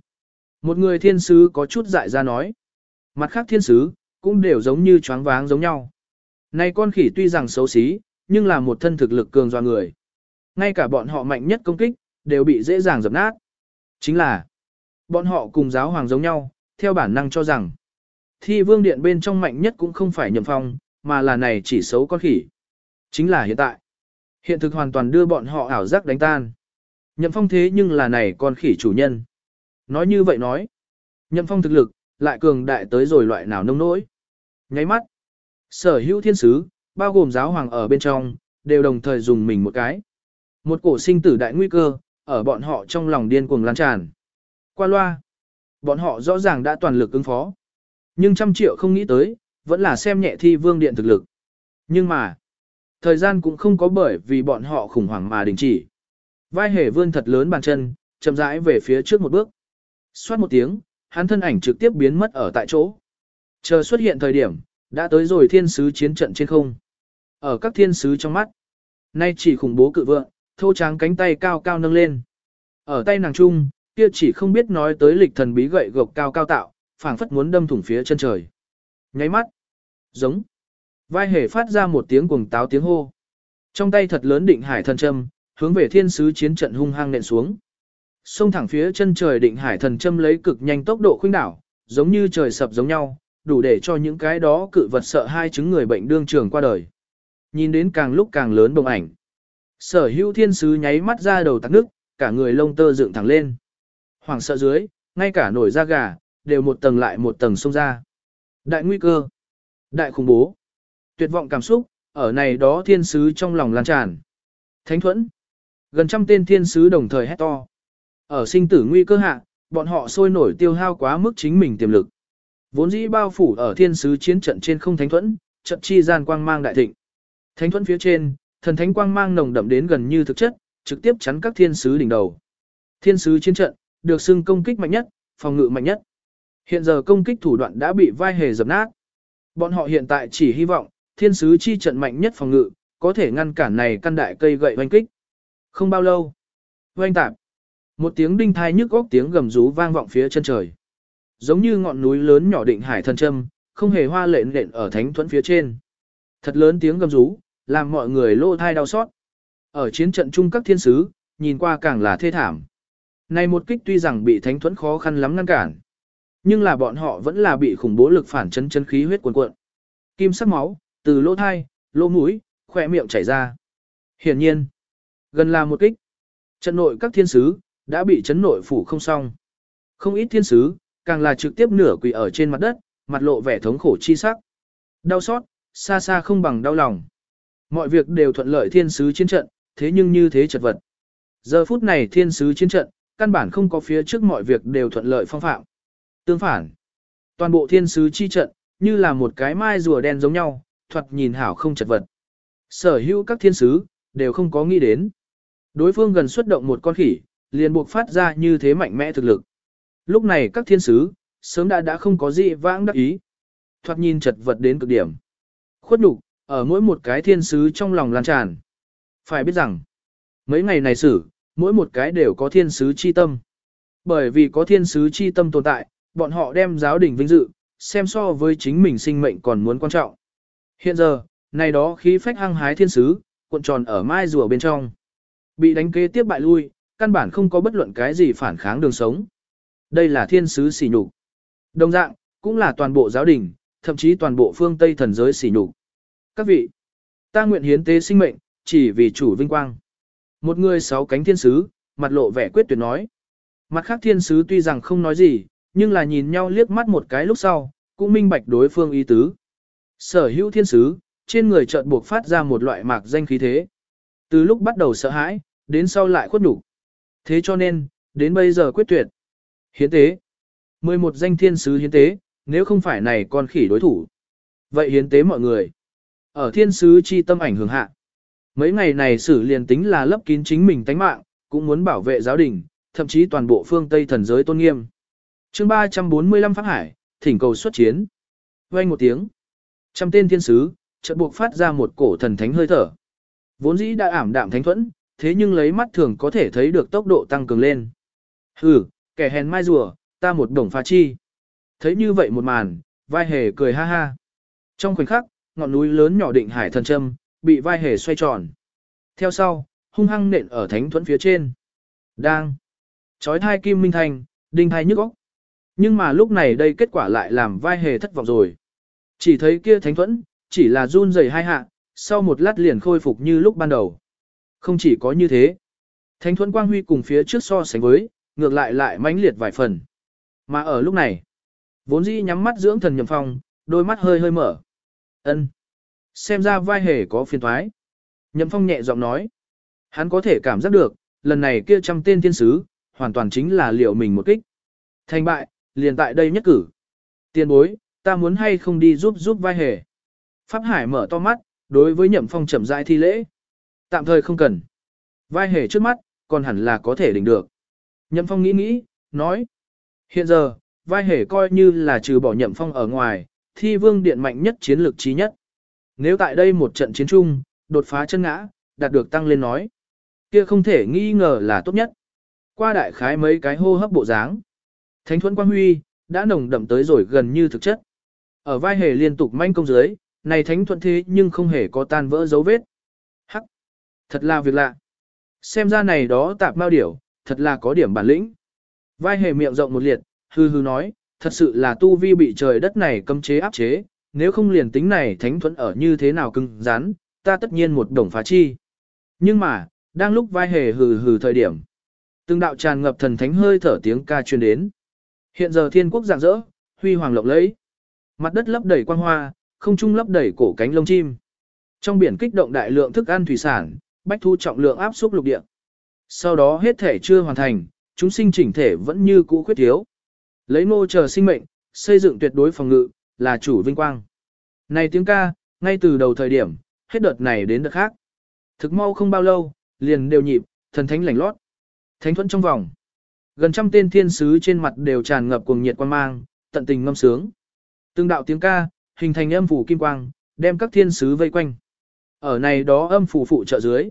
Một người thiên sứ có chút dại ra nói. Mặt khác thiên sứ, cũng đều giống như choáng váng giống nhau. Này con khỉ tuy rằng xấu xí, nhưng là một thân thực lực cường doa người. Ngay cả bọn họ mạnh nhất công kích, đều bị dễ dàng dập nát. Chính là, bọn họ cùng giáo hoàng giống nhau, theo bản năng cho rằng, thi vương điện bên trong mạnh nhất cũng không phải nhậm phong, mà là này chỉ xấu con khỉ. Chính là hiện tại. Hiện thực hoàn toàn đưa bọn họ ảo giác đánh tan. Nhậm phong thế nhưng là này con khỉ chủ nhân. Nói như vậy nói. Nhậm phong thực lực, lại cường đại tới rồi loại nào nông nỗi. Nháy mắt. Sở hữu thiên sứ, bao gồm giáo hoàng ở bên trong, đều đồng thời dùng mình một cái. Một cổ sinh tử đại nguy cơ, ở bọn họ trong lòng điên cuồng lan tràn. Qua loa. Bọn họ rõ ràng đã toàn lực ứng phó. Nhưng trăm triệu không nghĩ tới, vẫn là xem nhẹ thi vương điện thực lực. Nhưng mà, thời gian cũng không có bởi vì bọn họ khủng hoảng mà đình chỉ. Vai hề vươn thật lớn bàn chân, chậm rãi về phía trước một bước. Xoát một tiếng, hắn thân ảnh trực tiếp biến mất ở tại chỗ. Chờ xuất hiện thời điểm, đã tới rồi thiên sứ chiến trận trên không. Ở các thiên sứ trong mắt, nay chỉ khủng bố cự vượng, thô tráng cánh tay cao cao nâng lên. Ở tay nàng trung, kia chỉ không biết nói tới lịch thần bí gậy gộc cao cao tạo, phảng phất muốn đâm thủng phía chân trời. Nháy mắt, giống, vai hề phát ra một tiếng cuồng táo tiếng hô. Trong tay thật lớn định hải thần châm, hướng về thiên sứ chiến trận hung hăng nện xuống. Xông thẳng phía chân trời định hải thần châm lấy cực nhanh tốc độ khuynh đảo, giống như trời sập giống nhau, đủ để cho những cái đó cự vật sợ hai chứng người bệnh đương trường qua đời. Nhìn đến càng lúc càng lớn bồng ảnh. Sở hữu thiên sứ nháy mắt ra đầu tắc nước, cả người lông tơ dựng thẳng lên. Hoàng sợ dưới, ngay cả nổi da gà, đều một tầng lại một tầng xông ra. Đại nguy cơ, đại khủng bố, tuyệt vọng cảm xúc, ở này đó thiên sứ trong lòng lan tràn. Thánh thuẫn, gần trăm tên thiên sứ đồng thời hét to. Ở sinh tử nguy cơ hạ, bọn họ sôi nổi tiêu hao quá mức chính mình tiềm lực. Vốn dĩ bao phủ ở thiên sứ chiến trận trên không thánh thuẫn, trận chi gian quang mang đại thịnh. Thánh thuẫn phía trên, thần thánh quang mang nồng đậm đến gần như thực chất, trực tiếp chắn các thiên sứ đỉnh đầu. Thiên sứ chiến trận, được xưng công kích mạnh nhất, phòng ngự mạnh nhất. Hiện giờ công kích thủ đoạn đã bị vai hề dập nát. Bọn họ hiện tại chỉ hy vọng, thiên sứ chi trận mạnh nhất phòng ngự, có thể ngăn cản này căn đại cây gậy oanh kích. Không bao lâu. Oanh tạp. Một tiếng đinh thai nhức góc tiếng gầm rú vang vọng phía chân trời. Giống như ngọn núi lớn nhỏ định hải thần châm, không hề hoa lện nện ở thánh thuẫn phía trên. Thật lớn tiếng gầm rú, làm mọi người lô thai đau xót. Ở chiến trận chung các thiên sứ, nhìn qua càng là thê thảm. Này một kích tuy rằng bị thánh thuẫn khó khăn lắm ngăn cản. Nhưng là bọn họ vẫn là bị khủng bố lực phản chấn chân khí huyết cuồn cuộn. Kim sắc máu, từ lỗ thai, lỗ mũi, khỏe miệng chảy ra. Hiển nhiên, gần là một kích. Trận nội các thiên sứ, đã bị chấn nội phủ không xong. Không ít thiên sứ, càng là trực tiếp nửa quỳ ở trên mặt đất, mặt lộ vẻ thống khổ chi sắc. Đau xót, xa xa không bằng đau lòng. Mọi việc đều thuận lợi thiên sứ chiến trận, thế nhưng như thế chật vật. Giờ phút này thiên sứ chiến trận, căn bản không có phía trước mọi việc đều thuận lợi phong phạm. Tương phản, toàn bộ thiên sứ chi trận, như là một cái mai rùa đen giống nhau, thoạt nhìn hảo không chật vật. Sở hữu các thiên sứ, đều không có nghĩ đến. Đối phương gần xuất động một con khỉ, liền buộc phát ra như thế mạnh mẽ thực lực. Lúc này các thiên sứ, sớm đã đã không có gì vãng đắc ý. Thoạt nhìn chật vật đến cực điểm. Khuất nhục ở mỗi một cái thiên sứ trong lòng lan tràn. Phải biết rằng, mấy ngày này xử, mỗi một cái đều có thiên sứ chi tâm. Bởi vì có thiên sứ chi tâm tồn tại, bọn họ đem giáo đình vinh dự, xem so với chính mình sinh mệnh còn muốn quan trọng. Hiện giờ, này đó khí phách hăng hái thiên sứ, cuộn tròn ở mai rùa bên trong. Bị đánh kế tiếp bại lui, căn bản không có bất luận cái gì phản kháng đường sống. Đây là thiên sứ xỉ nhục. Đồng dạng, cũng là toàn bộ giáo đình, thậm chí toàn bộ phương Tây thần giới xỉ nhục. Các vị, ta nguyện hiến tế sinh mệnh, chỉ vì chủ vinh quang. Một người sáu cánh thiên sứ, mặt lộ vẻ quyết tuyệt nói. Mặt khác thiên sứ tuy rằng không nói gì, nhưng là nhìn nhau liếc mắt một cái lúc sau, cũng minh bạch đối phương ý tứ. Sở hữu thiên sứ, trên người chợt buộc phát ra một loại mạc danh khí thế. Từ lúc bắt đầu sợ hãi, đến sau lại khuất nhục. Thế cho nên, đến bây giờ quyết tuyệt. Hiến tế. 11 danh thiên sứ hiến tế, nếu không phải này con khỉ đối thủ. Vậy hiến tế mọi người. Ở thiên sứ chi tâm ảnh hưởng hạ. Mấy ngày này xử liền tính là lấp kín chính mình tánh mạng, cũng muốn bảo vệ giáo đình, thậm chí toàn bộ phương Tây thần giới tôn nghiêm. chương 345 Pháp Hải, thỉnh cầu xuất chiến. Vang một tiếng. Trăm tên thiên sứ, chợt buộc phát ra một cổ thần thánh hơi thở. Vốn dĩ đã ảm đạm thánh thuẫn, thế nhưng lấy mắt thường có thể thấy được tốc độ tăng cường lên. Hừ, kẻ hèn mai rùa, ta một đồng phá chi. Thấy như vậy một màn, vai hề cười ha ha. Trong khoảnh khắc, ngọn núi lớn nhỏ định hải thần châm, bị vai hề xoay tròn. Theo sau, hung hăng nện ở thánh thuẫn phía trên. Đang. Chói thai kim minh thành, đinh thai nhức óc. Nhưng mà lúc này đây kết quả lại làm vai hề thất vọng rồi. Chỉ thấy kia thánh thuẫn, chỉ là run rẩy hai hạ, sau một lát liền khôi phục như lúc ban đầu. Không chỉ có như thế. Thánh thuẫn quang huy cùng phía trước so sánh với, ngược lại lại mãnh liệt vài phần. Mà ở lúc này, vốn dĩ nhắm mắt dưỡng thần nhầm phong, đôi mắt hơi hơi mở ân Xem ra vai hề có phiền thoái. Nhậm phong nhẹ giọng nói. Hắn có thể cảm giác được, lần này kia trăm tên thiên sứ, hoàn toàn chính là liệu mình một kích. Thành bại, liền tại đây nhất cử. Tiên bối, ta muốn hay không đi giúp giúp vai hề. Pháp Hải mở to mắt, đối với nhậm phong chậm rãi thi lễ. Tạm thời không cần. Vai hề trước mắt, còn hẳn là có thể đỉnh được. Nhậm phong nghĩ nghĩ, nói. Hiện giờ, vai hề coi như là trừ bỏ nhậm phong ở ngoài, thi vương điện mạnh nhất chiến lược trí nhất. Nếu tại đây một trận chiến chung, đột phá chân ngã, đạt được tăng lên nói. Kia không thể nghi ngờ là tốt nhất. Qua đại khái mấy cái hô hấp bộ dáng. Thánh thuẫn quang huy, đã nồng đậm tới rồi gần như thực chất. Ở vai hề liên tục manh công dưới, này thánh thuẫn thế nhưng không hề có tan vỡ dấu vết. Hắc! Thật là việc lạ. Xem ra này đó tạp mao điểu, thật là có điểm bản lĩnh. Vai hề miệng rộng một liệt, hư hư nói, thật sự là tu vi bị trời đất này cấm chế áp chế, nếu không liền tính này thánh thuẫn ở như thế nào cưng rán, ta tất nhiên một đồng phá chi. Nhưng mà, đang lúc vai hề hừ hừ thời điểm, từng đạo tràn ngập thần thánh hơi thở tiếng ca truyền đến. Hiện giờ thiên quốc rạng rỡ, huy hoàng lộng lẫy. Mặt đất lấp đầy quang hoa, không trung lấp đầy cổ cánh lông chim. Trong biển kích động đại lượng thức ăn thủy sản, bách thu trọng lượng áp xúc lục địa. Sau đó hết thể chưa hoàn thành, chúng sinh chỉnh thể vẫn như cũ khuyết thiếu. Lấy nô chờ sinh mệnh, xây dựng tuyệt đối phòng ngự, là chủ vinh quang. Này tiếng ca, ngay từ đầu thời điểm, hết đợt này đến đợt khác. Thực mau không bao lâu, liền đều nhịp, thần thánh lảnh lót. Thánh thuẫn trong vòng. Gần trăm tên thiên sứ trên mặt đều tràn ngập cuồng nhiệt quan mang, tận tình ngâm sướng. Từng đạo tiếng ca, hình thành âm phủ kim quang, đem các thiên sứ vây quanh. Ở này đó âm phủ phụ trợ dưới.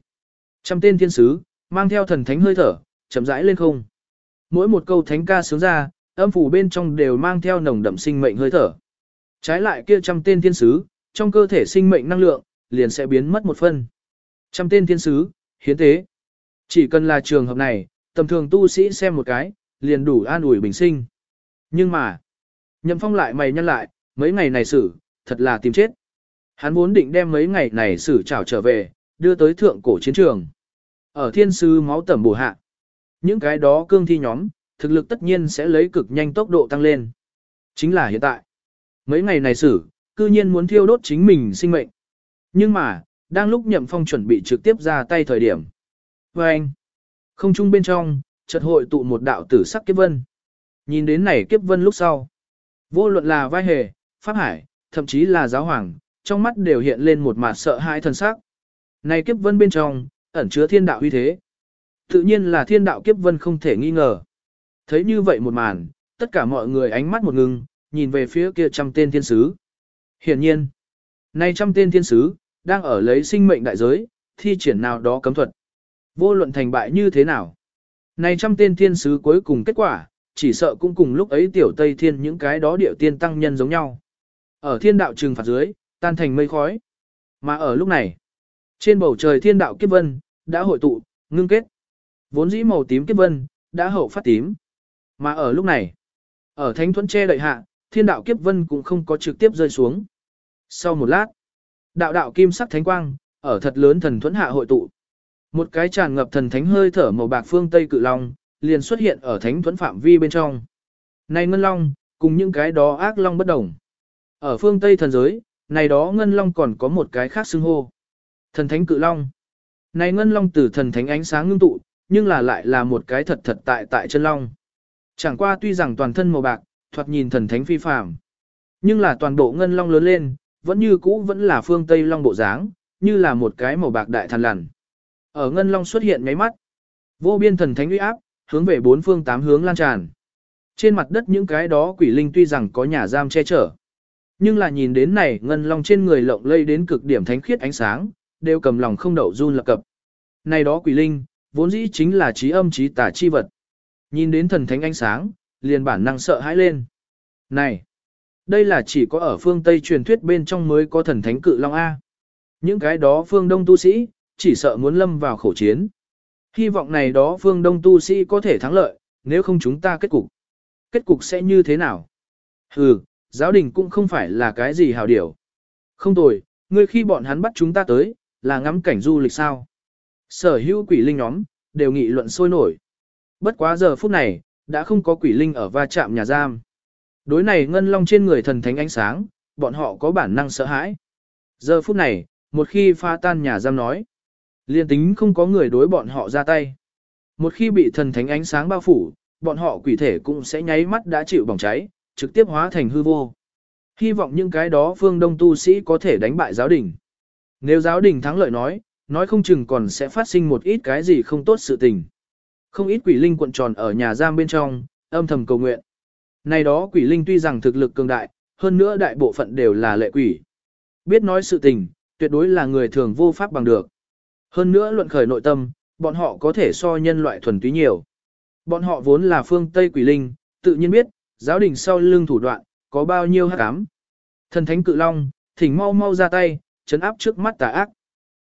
Trăm tên thiên sứ, mang theo thần thánh hơi thở, chậm rãi lên không. Mỗi một câu thánh ca sướng ra, âm phủ bên trong đều mang theo nồng đậm sinh mệnh hơi thở. Trái lại kia trăm tên thiên sứ, trong cơ thể sinh mệnh năng lượng, liền sẽ biến mất một phân. Trăm tên thiên sứ, hiến tế. Chỉ cần là trường hợp này, tầm thường tu sĩ xem một cái, liền đủ an ủi bình sinh. Nhưng mà, nhậm phong lại mày nhăn lại, mấy ngày này xử, thật là tìm chết. Hắn vốn định đem mấy ngày này xử trảo trở về, đưa tới thượng cổ chiến trường. Ở thiên sứ máu tẩm bổ hạ. Những cái đó cương thi nhóm, thực lực tất nhiên sẽ lấy cực nhanh tốc độ tăng lên. Chính là hiện tại. Mấy ngày này xử, cư nhiên muốn thiêu đốt chính mình sinh mệnh. Nhưng mà, đang lúc nhậm phong chuẩn bị trực tiếp ra tay thời điểm. Và anh, không trung bên trong, chợt hội tụ một đạo tử sắc kiếp vân. Nhìn đến này kiếp vân lúc sau. Vô luận là vai hề, pháp hải, thậm chí là giáo hoàng, trong mắt đều hiện lên một mặt sợ hãi thần sắc. Này kiếp vân bên trong, ẩn chứa thiên đạo uy thế. Tự nhiên là thiên đạo kiếp vân không thể nghi ngờ. Thấy như vậy một màn, tất cả mọi người ánh mắt một ngừng, nhìn về phía kia trăm tên thiên sứ. Hiển nhiên, nay trăm tên thiên sứ, đang ở lấy sinh mệnh đại giới, thi triển nào đó cấm thuật. Vô luận thành bại như thế nào. Này trăm tên thiên sứ cuối cùng kết quả, chỉ sợ cũng cùng lúc ấy tiểu Tây Thiên những cái đó điệu tiên tăng nhân giống nhau. Ở thiên đạo trừng phạt dưới, tan thành mây khói. Mà ở lúc này, trên bầu trời thiên đạo kiếp vân, đã hội tụ, ngưng kết. Vốn dĩ màu tím kiếp vân, đã hậu phát tím. Mà ở lúc này, ở thánh thuẫn che đậy hạ, thiên đạo kiếp vân cũng không có trực tiếp rơi xuống. Sau một lát, đạo đạo kim sắc thánh quang, ở thật lớn thần thuẫn hạ hội tụ. Một cái tràn ngập thần thánh hơi thở màu bạc phương Tây cự long, liền xuất hiện ở thánh thuẫn phạm vi bên trong. Này ngân long, cùng những cái đó ác long bất đồng. Ở phương Tây thần giới, này đó ngân long còn có một cái khác xưng hô. Thần thánh cự long. Này ngân long từ thần thánh ánh sáng ngưng tụ, nhưng là lại là một cái thật thật tại tại chân long. Chẳng qua tuy rằng toàn thân màu bạc, thoạt nhìn thần thánh phi phàm, nhưng là toàn bộ ngân long lớn lên, vẫn như cũ vẫn là phương Tây long bộ dáng, như là một cái màu bạc đại thần lằn. Ở ngân long xuất hiện nháy mắt, vô biên thần thánh uy áp, hướng về bốn phương tám hướng lan tràn. Trên mặt đất những cái đó quỷ linh tuy rằng có nhà giam che chở, nhưng là nhìn đến này ngân long trên người lộng lây đến cực điểm thánh khiết ánh sáng, đều cầm lòng không đậu run lập cập. Này đó quỷ linh, vốn dĩ chính là trí âm trí tà chi vật. Nhìn đến thần thánh ánh sáng, liền bản năng sợ hãi lên. Này, đây là chỉ có ở phương Tây truyền thuyết bên trong mới có thần thánh cự long A. Những cái đó phương Đông tu sĩ, chỉ sợ muốn lâm vào khổ chiến. Hy vọng này đó phương Đông tu sĩ có thể thắng lợi, nếu không chúng ta kết cục. Kết cục sẽ như thế nào? ừ, giáo đình cũng không phải là cái gì hào điểu. Không tồi, ngươi khi bọn hắn bắt chúng ta tới, là ngắm cảnh du lịch sao. Sở hữu quỷ linh nhóm, đều nghị luận sôi nổi. Bất quá giờ phút này, đã không có quỷ linh ở va chạm nhà giam. Đối này ngân long trên người thần thánh ánh sáng, bọn họ có bản năng sợ hãi. Giờ phút này, một khi pha tan nhà giam nói, liên tính không có người đối bọn họ ra tay. Một khi bị thần thánh ánh sáng bao phủ, bọn họ quỷ thể cũng sẽ nháy mắt đã chịu bỏng cháy, trực tiếp hóa thành hư vô. Hy vọng những cái đó phương đông tu sĩ có thể đánh bại giáo đình. Nếu giáo đình thắng lợi nói, nói không chừng còn sẽ phát sinh một ít cái gì không tốt sự tình. Không ít quỷ linh cuộn tròn ở nhà giam bên trong, âm thầm cầu nguyện. Này đó quỷ linh tuy rằng thực lực cường đại, hơn nữa đại bộ phận đều là lệ quỷ. Biết nói sự tình, tuyệt đối là người thường vô pháp bằng được. Hơn nữa luận khởi nội tâm, bọn họ có thể so nhân loại thuần túy nhiều. Bọn họ vốn là phương Tây quỷ linh, tự nhiên biết, giáo đình sau lưng thủ đoạn, có bao nhiêu hắc ám. Thần thánh cự long, thỉnh mau mau ra tay, chấn áp trước mắt tà ác.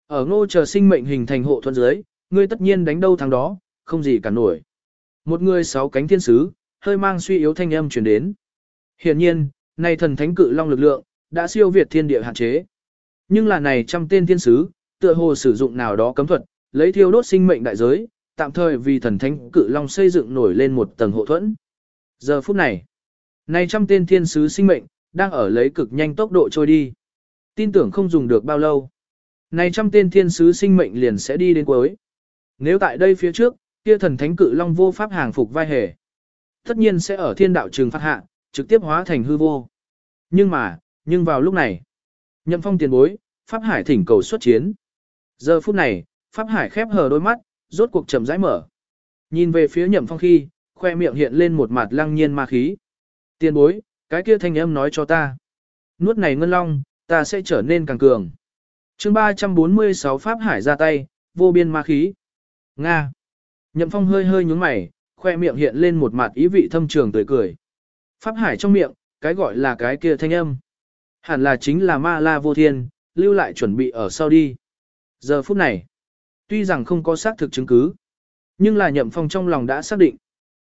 Ở ngô chờ sinh mệnh hình thành hộ thuận dưới, ngươi tất nhiên đánh đâu thắng đó, không gì cả nổi. Một người sáu cánh thiên sứ, hơi mang suy yếu thanh âm truyền đến. Hiển nhiên, này thần thánh cự long lực lượng, đã siêu việt thiên địa hạn chế. Nhưng là này trăm tên thiên sứ, tựa hồ sử dụng nào đó cấm thuật, lấy thiêu đốt sinh mệnh đại giới, tạm thời vì thần thánh cự long xây dựng nổi lên một tầng hộ thuẫn. Giờ phút này, này trăm tên thiên sứ sinh mệnh, đang ở lấy cực nhanh tốc độ trôi đi. Tin tưởng không dùng được bao lâu. Này trăm tên thiên sứ sinh mệnh liền sẽ đi đến cuối. Nếu tại đây phía trước, kia thần thánh cự long vô pháp hàng phục vai hề. Tất nhiên sẽ ở thiên đạo trường phát hạ, trực tiếp hóa thành hư vô. Nhưng mà, nhưng vào lúc này, nhậm phong tiền bối, Pháp Hải thỉnh cầu xuất chiến. Giờ phút này, Pháp Hải khép hờ đôi mắt, rốt cuộc chậm rãi mở. Nhìn về phía nhậm phong khi, khoe miệng hiện lên một mặt lăng nhiên ma khí. Tiền bối, cái kia thanh âm nói cho ta. Nuốt này ngân long, ta sẽ trở nên càng cường. chương 346 Pháp Hải ra tay, vô biên ma khí. Nga. Nhậm phong hơi hơi nhướng mày, khoe miệng hiện lên một mặt ý vị thâm trường tươi cười. Pháp Hải trong miệng, cái gọi là cái kia thanh âm. Hẳn là chính là ma la vô thiên, lưu lại chuẩn bị ở sau đi. Giờ phút này, tuy rằng không có xác thực chứng cứ, nhưng là nhậm phong trong lòng đã xác định.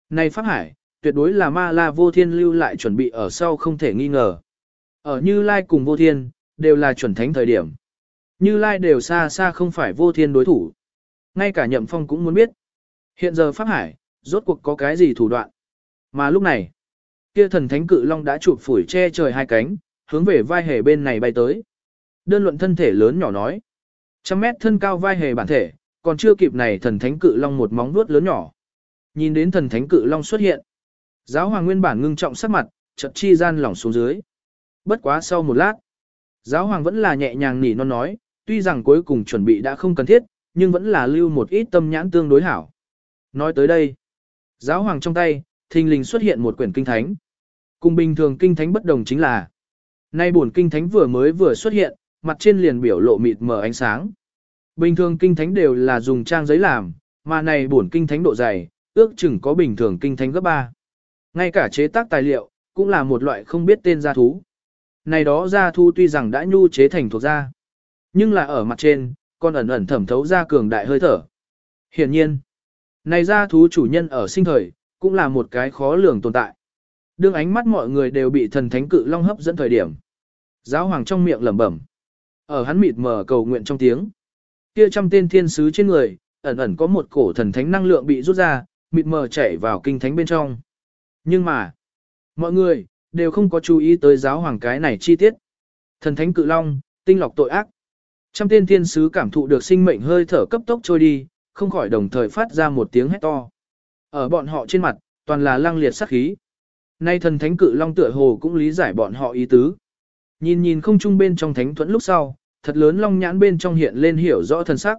Này Pháp Hải, tuyệt đối là ma la vô thiên lưu lại chuẩn bị ở sau không thể nghi ngờ. Ở Như Lai cùng vô thiên, đều là chuẩn thánh thời điểm. Như Lai đều xa xa không phải vô thiên đối thủ. Ngay cả nhậm phong cũng muốn biết. Hiện giờ Pháp Hải, rốt cuộc có cái gì thủ đoạn. Mà lúc này, kia thần thánh cự long đã chụp phủi che trời hai cánh, hướng về vai hề bên này bay tới. Đơn luận thân thể lớn nhỏ nói. Trăm mét thân cao vai hề bản thể, còn chưa kịp này thần thánh cự long một móng vuốt lớn nhỏ. Nhìn đến thần thánh cự long xuất hiện. Giáo hoàng nguyên bản ngưng trọng sắc mặt, chợt chi gian lỏng xuống dưới. Bất quá sau một lát. Giáo hoàng vẫn là nhẹ nhàng nỉ non nói, tuy rằng cuối cùng chuẩn bị đã không cần thiết, nhưng vẫn là lưu một ít tâm nhãn tương đối hảo. Nói tới đây, giáo hoàng trong tay, thình lình xuất hiện một quyển kinh thánh. Cùng bình thường kinh thánh bất đồng chính là, nay buồn kinh thánh vừa mới vừa xuất hiện, mặt trên liền biểu lộ mịt mờ ánh sáng. Bình thường kinh thánh đều là dùng trang giấy làm, mà này buồn kinh thánh độ dày, ước chừng có bình thường kinh thánh gấp 3. Ngay cả chế tác tài liệu, cũng là một loại không biết tên gia thú. Này đó gia thú tuy rằng đã nhu chế thành thuộc da, nhưng là ở mặt trên, còn ẩn ẩn thẩm thấu ra cường đại hơi thở. Hiển nhiên, này ra thú chủ nhân ở sinh thời, cũng là một cái khó lường tồn tại. Đương ánh mắt mọi người đều bị thần thánh cự long hấp dẫn thời điểm. Giáo hoàng trong miệng lẩm bẩm. Ở hắn mịt mờ cầu nguyện trong tiếng. Kia trăm tên thiên sứ trên người, ẩn ẩn có một cổ thần thánh năng lượng bị rút ra, mịt mờ chảy vào kinh thánh bên trong. Nhưng mà, mọi người, đều không có chú ý tới giáo hoàng cái này chi tiết. Thần thánh cự long, tinh lọc tội ác. Trăm tên thiên sứ cảm thụ được sinh mệnh hơi thở cấp tốc trôi đi, không khỏi đồng thời phát ra một tiếng hét to. Ở bọn họ trên mặt, toàn là lăng liệt sát khí. Nay thần thánh cự long tựa hồ cũng lý giải bọn họ ý tứ. Nhìn nhìn không trung bên trong thánh thuẫn lúc sau, thật lớn long nhãn bên trong hiện lên hiểu rõ thần sắc.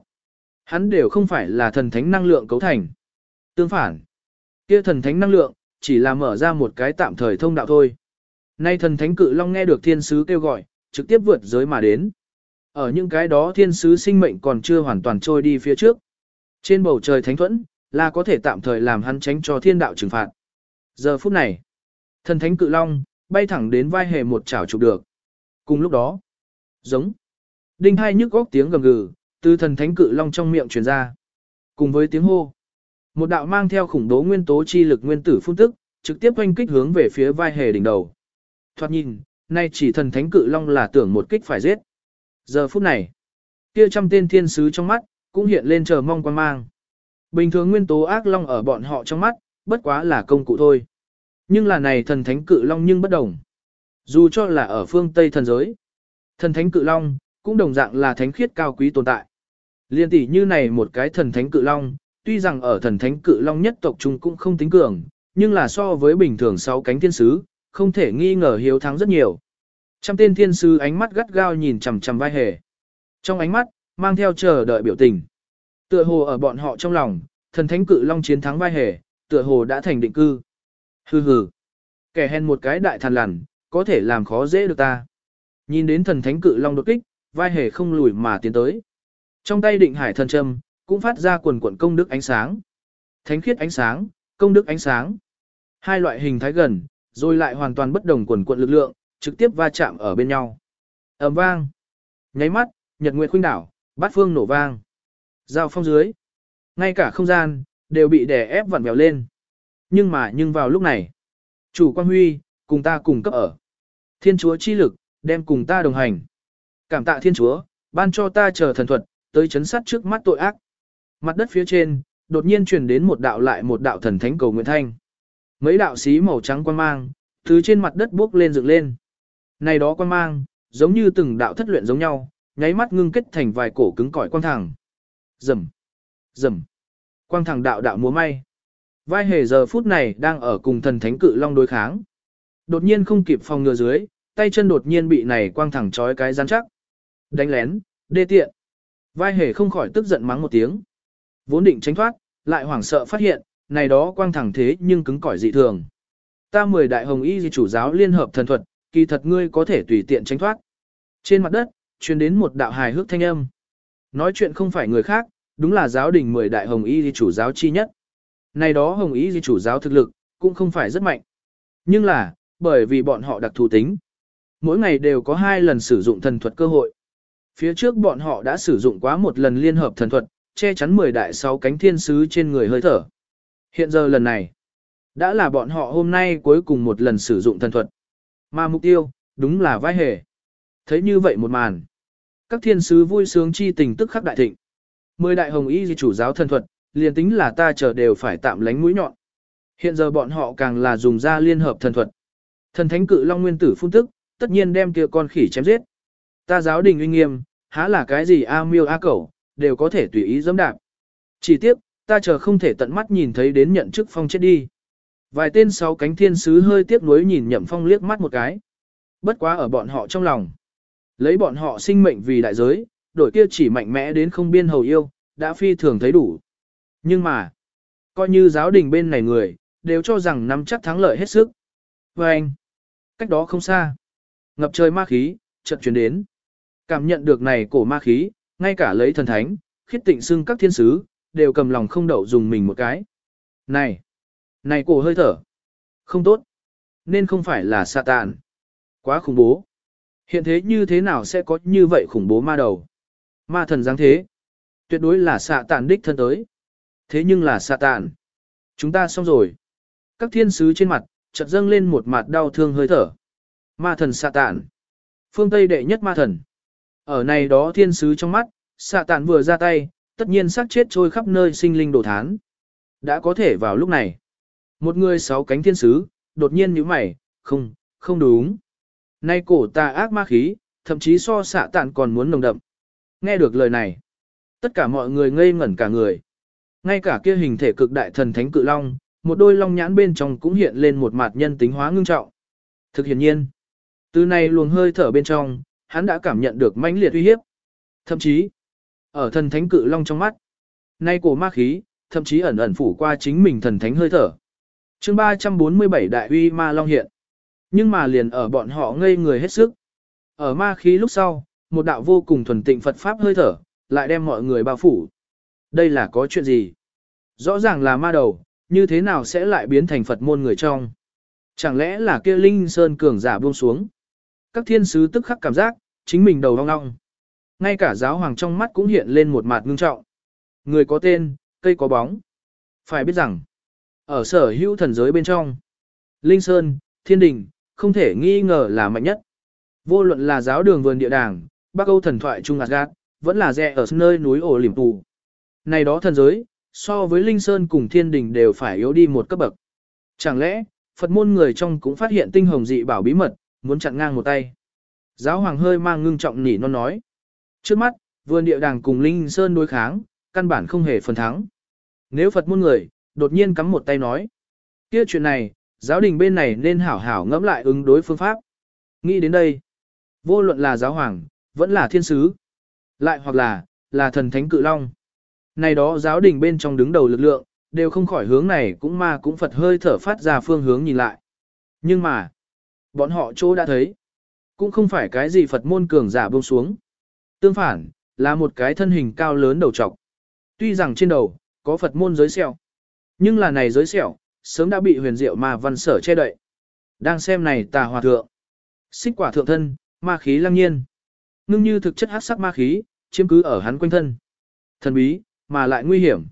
Hắn đều không phải là thần thánh năng lượng cấu thành. Tương phản, kia thần thánh năng lượng, chỉ là mở ra một cái tạm thời thông đạo thôi. Nay thần thánh cự long nghe được thiên sứ kêu gọi, trực tiếp vượt giới mà đến. Ở những cái đó thiên sứ sinh mệnh còn chưa hoàn toàn trôi đi phía trước. Trên bầu trời thánh thuẫn, là có thể tạm thời làm hắn tránh cho thiên đạo trừng phạt. Giờ phút này, thần thánh cự long, bay thẳng đến vai hề một chảo chụp được. Cùng lúc đó, giống, đinh hai nhức góc tiếng gầm gừ, từ thần thánh cự long trong miệng truyền ra. Cùng với tiếng hô, một đạo mang theo khủng bố nguyên tố chi lực nguyên tử phun tức, trực tiếp hoanh kích hướng về phía vai hề đỉnh đầu. Thoát nhìn, nay chỉ thần thánh cự long là tưởng một kích phải giết. Giờ phút này, kia trăm tên thiên sứ trong mắt, cũng hiện lên chờ mong quan mang. Bình thường nguyên tố ác long ở bọn họ trong mắt, bất quá là công cụ thôi. Nhưng là này thần thánh cự long nhưng bất đồng. Dù cho là ở phương Tây thần giới, thần thánh cự long, cũng đồng dạng là thánh khiết cao quý tồn tại. Liên tỷ như này một cái thần thánh cự long, tuy rằng ở thần thánh cự long nhất tộc trung cũng không tính cường, nhưng là so với bình thường sáu cánh thiên sứ, không thể nghi ngờ hiếu thắng rất nhiều. Trăm tên thiên sứ ánh mắt gắt gao nhìn chằm chằm vai hề. Trong ánh mắt, mang theo chờ đợi biểu tình. Tựa hồ ở bọn họ trong lòng, thần thánh cự long chiến thắng vai hề, tựa hồ đã thành định cư. Hừ hừ. Kẻ hèn một cái đại thần lằn, có thể làm khó dễ được ta. Nhìn đến thần thánh cự long đột kích, vai hề không lùi mà tiến tới. Trong tay định hải thần châm, cũng phát ra quần quần công đức ánh sáng. Thánh khiết ánh sáng, công đức ánh sáng. Hai loại hình thái gần, rồi lại hoàn toàn bất đồng quần quận lực lượng, trực tiếp va chạm ở bên nhau. ầm vang. Nháy mắt, nhật nguyệt khuynh đảo, bát phương nổ vang. Giao phong dưới. Ngay cả không gian, đều bị đè ép vặn vẹo lên. Nhưng mà nhưng vào lúc này, chủ quan huy, cùng ta cùng cấp ở. Thiên chúa chi lực, đem cùng ta đồng hành. Cảm tạ thiên chúa, ban cho ta chờ thần thuật, tới chấn sát trước mắt tội ác. Mặt đất phía trên, đột nhiên truyền đến một đạo lại một đạo thần thánh cầu nguyện thanh. Mấy đạo xí màu trắng quan mang, thứ trên mặt đất bước lên dựng lên. Này đó quan mang, giống như từng đạo thất luyện giống nhau, nháy mắt ngưng kết thành vài cổ cứng cỏi quang thẳng. Rầm, rầm. Quang thẳng đạo đạo múa may. Vai hề giờ phút này đang ở cùng thần thánh cự long đối kháng. Đột nhiên không kịp phòng ngừa dưới, tay chân đột nhiên bị này quang thẳng trói cái rắn chắc. Đánh lén, đê tiện. Vai hề không khỏi tức giận mắng một tiếng. Vốn định tránh thoát, lại hoảng sợ phát hiện, này đó quang thẳng thế nhưng cứng cỏi dị thường. Ta mười đại hồng y di chủ giáo liên hợp thần thuật, kỳ thật ngươi có thể tùy tiện tránh thoát. Trên mặt đất, truyền đến một đạo hài hước thanh âm. Nói chuyện không phải người khác, đúng là giáo đình mười đại hồng y di chủ giáo chi nhất. Này đó hồng y di chủ giáo thực lực, cũng không phải rất mạnh. Nhưng là, bởi vì bọn họ đặc thù tính. Mỗi ngày đều có hai lần sử dụng thần thuật cơ hội. Phía trước bọn họ đã sử dụng quá một lần liên hợp thần thuật, che chắn mười đại sáu cánh thiên sứ trên người hơi thở. Hiện giờ lần này, đã là bọn họ hôm nay cuối cùng một lần sử dụng thần thuật. Mà mục tiêu, đúng là vai hề. Thấy như vậy một màn. Các thiên sứ vui sướng chi tình tức khắc đại thịnh. Mười đại hồng y di chủ giáo thần thuật, liền tính là ta chờ đều phải tạm lánh mũi nhọn. Hiện giờ bọn họ càng là dùng ra liên hợp thần thuật. Thần thánh cự long nguyên tử phun tức, tất nhiên đem kia con khỉ chém giết. Ta giáo đình uy nghiêm, há là cái gì a miêu a cẩu, đều có thể tùy ý dẫm đạp. Chỉ tiếc, ta chờ không thể tận mắt nhìn thấy đến nhận chức phong chết đi. Vài tên sáu cánh thiên sứ hơi tiếc nuối nhìn nhậm phong liếc mắt một cái. Bất quá ở bọn họ trong lòng. Lấy bọn họ sinh mệnh vì đại giới, đổi kia chỉ mạnh mẽ đến không biên hầu yêu, đã phi thường thấy đủ. Nhưng mà, Coi như giáo đình bên này người, đều cho rằng nắm chắc thắng lợi hết sức. Và anh, cách đó không xa, ngập trời ma khí, chợt chuyển đến. Cảm nhận được này cổ ma khí, ngay cả lấy thần thánh, khiết tịnh xưng các thiên sứ, đều cầm lòng không đậu dùng mình một cái. Này, này cổ hơi thở, không tốt, nên không phải là Satan. Quá khủng bố. Hiện thế như thế nào sẽ có như vậy khủng bố ma đầu? Ma thần dáng thế. Tuyệt đối là xạ tàn đích thân tới. Thế nhưng là xạ tàn. Chúng ta xong rồi. Các thiên sứ trên mặt, chợt dâng lên một mặt đau thương hơi thở. Ma thần xạ tàn. Phương Tây đệ nhất ma thần. Ở này đó thiên sứ trong mắt, xạ tàn vừa ra tay, tất nhiên xác chết trôi khắp nơi sinh linh đổ thán. Đã có thể vào lúc này. Một người sáu cánh thiên sứ, đột nhiên nhíu mày, không, không đúng. Nay cổ tà ác ma khí, thậm chí so xạ tạn còn muốn nồng đậm. Nghe được lời này, tất cả mọi người ngây ngẩn cả người. Ngay cả kia hình thể cực đại thần thánh cự long, một đôi long nhãn bên trong cũng hiện lên một mặt nhân tính hóa ngưng trọng. Thực hiện nhiên, từ này luồng hơi thở bên trong, hắn đã cảm nhận được mãnh liệt uy hiếp. Thậm chí, ở thần thánh cự long trong mắt, nay cổ ma khí, thậm chí ẩn ẩn phủ qua chính mình thần thánh hơi thở. chương 347 đại uy ma long hiện. Nhưng mà liền ở bọn họ ngây người hết sức. Ở ma khí lúc sau, một đạo vô cùng thuần tịnh Phật Pháp hơi thở, lại đem mọi người bao phủ. Đây là có chuyện gì? Rõ ràng là ma đầu, như thế nào sẽ lại biến thành Phật môn người trong? Chẳng lẽ là kia Linh Sơn cường giả buông xuống? Các thiên sứ tức khắc cảm giác, chính mình đầu ong ong. Ngay cả giáo hoàng trong mắt cũng hiện lên một mặt ngưng trọng. Người có tên, cây có bóng. Phải biết rằng, ở sở hữu thần giới bên trong, Linh Sơn, Thiên Đình, không thể nghi ngờ là mạnh nhất. Vô luận là giáo đường vườn địa đàng, Bắc Âu thần thoại Trung Asgard, vẫn là rẻ ở nơi núi ổ liềm tù. Này đó thần giới, so với Linh Sơn cùng Thiên Đình đều phải yếu đi một cấp bậc. Chẳng lẽ, Phật môn người trong cũng phát hiện tinh hồng dị bảo bí mật, muốn chặn ngang một tay. Giáo hoàng hơi mang ngưng trọng nỉ non nói. Trước mắt, vườn địa đàng cùng Linh Sơn đối kháng, căn bản không hề phần thắng. Nếu Phật môn người, đột nhiên cắm một tay nói. kia chuyện này, giáo đình bên này nên hảo hảo ngẫm lại ứng đối phương pháp. Nghĩ đến đây, vô luận là giáo hoàng, vẫn là thiên sứ, lại hoặc là, là thần thánh cự long. Này đó giáo đình bên trong đứng đầu lực lượng, đều không khỏi hướng này cũng ma cũng Phật hơi thở phát ra phương hướng nhìn lại. Nhưng mà, bọn họ chỗ đã thấy, cũng không phải cái gì Phật môn cường giả buông xuống. Tương phản, là một cái thân hình cao lớn đầu trọc. Tuy rằng trên đầu, có Phật môn giới sẹo, nhưng là này giới sẹo, sớm đã bị huyền diệu ma văn sở che đậy. Đang xem này tà hòa thượng. Xích quả thượng thân, ma khí lăng nhiên. Ngưng như thực chất hắc sắc ma khí, chiếm cứ ở hắn quanh thân. Thần bí, mà lại nguy hiểm.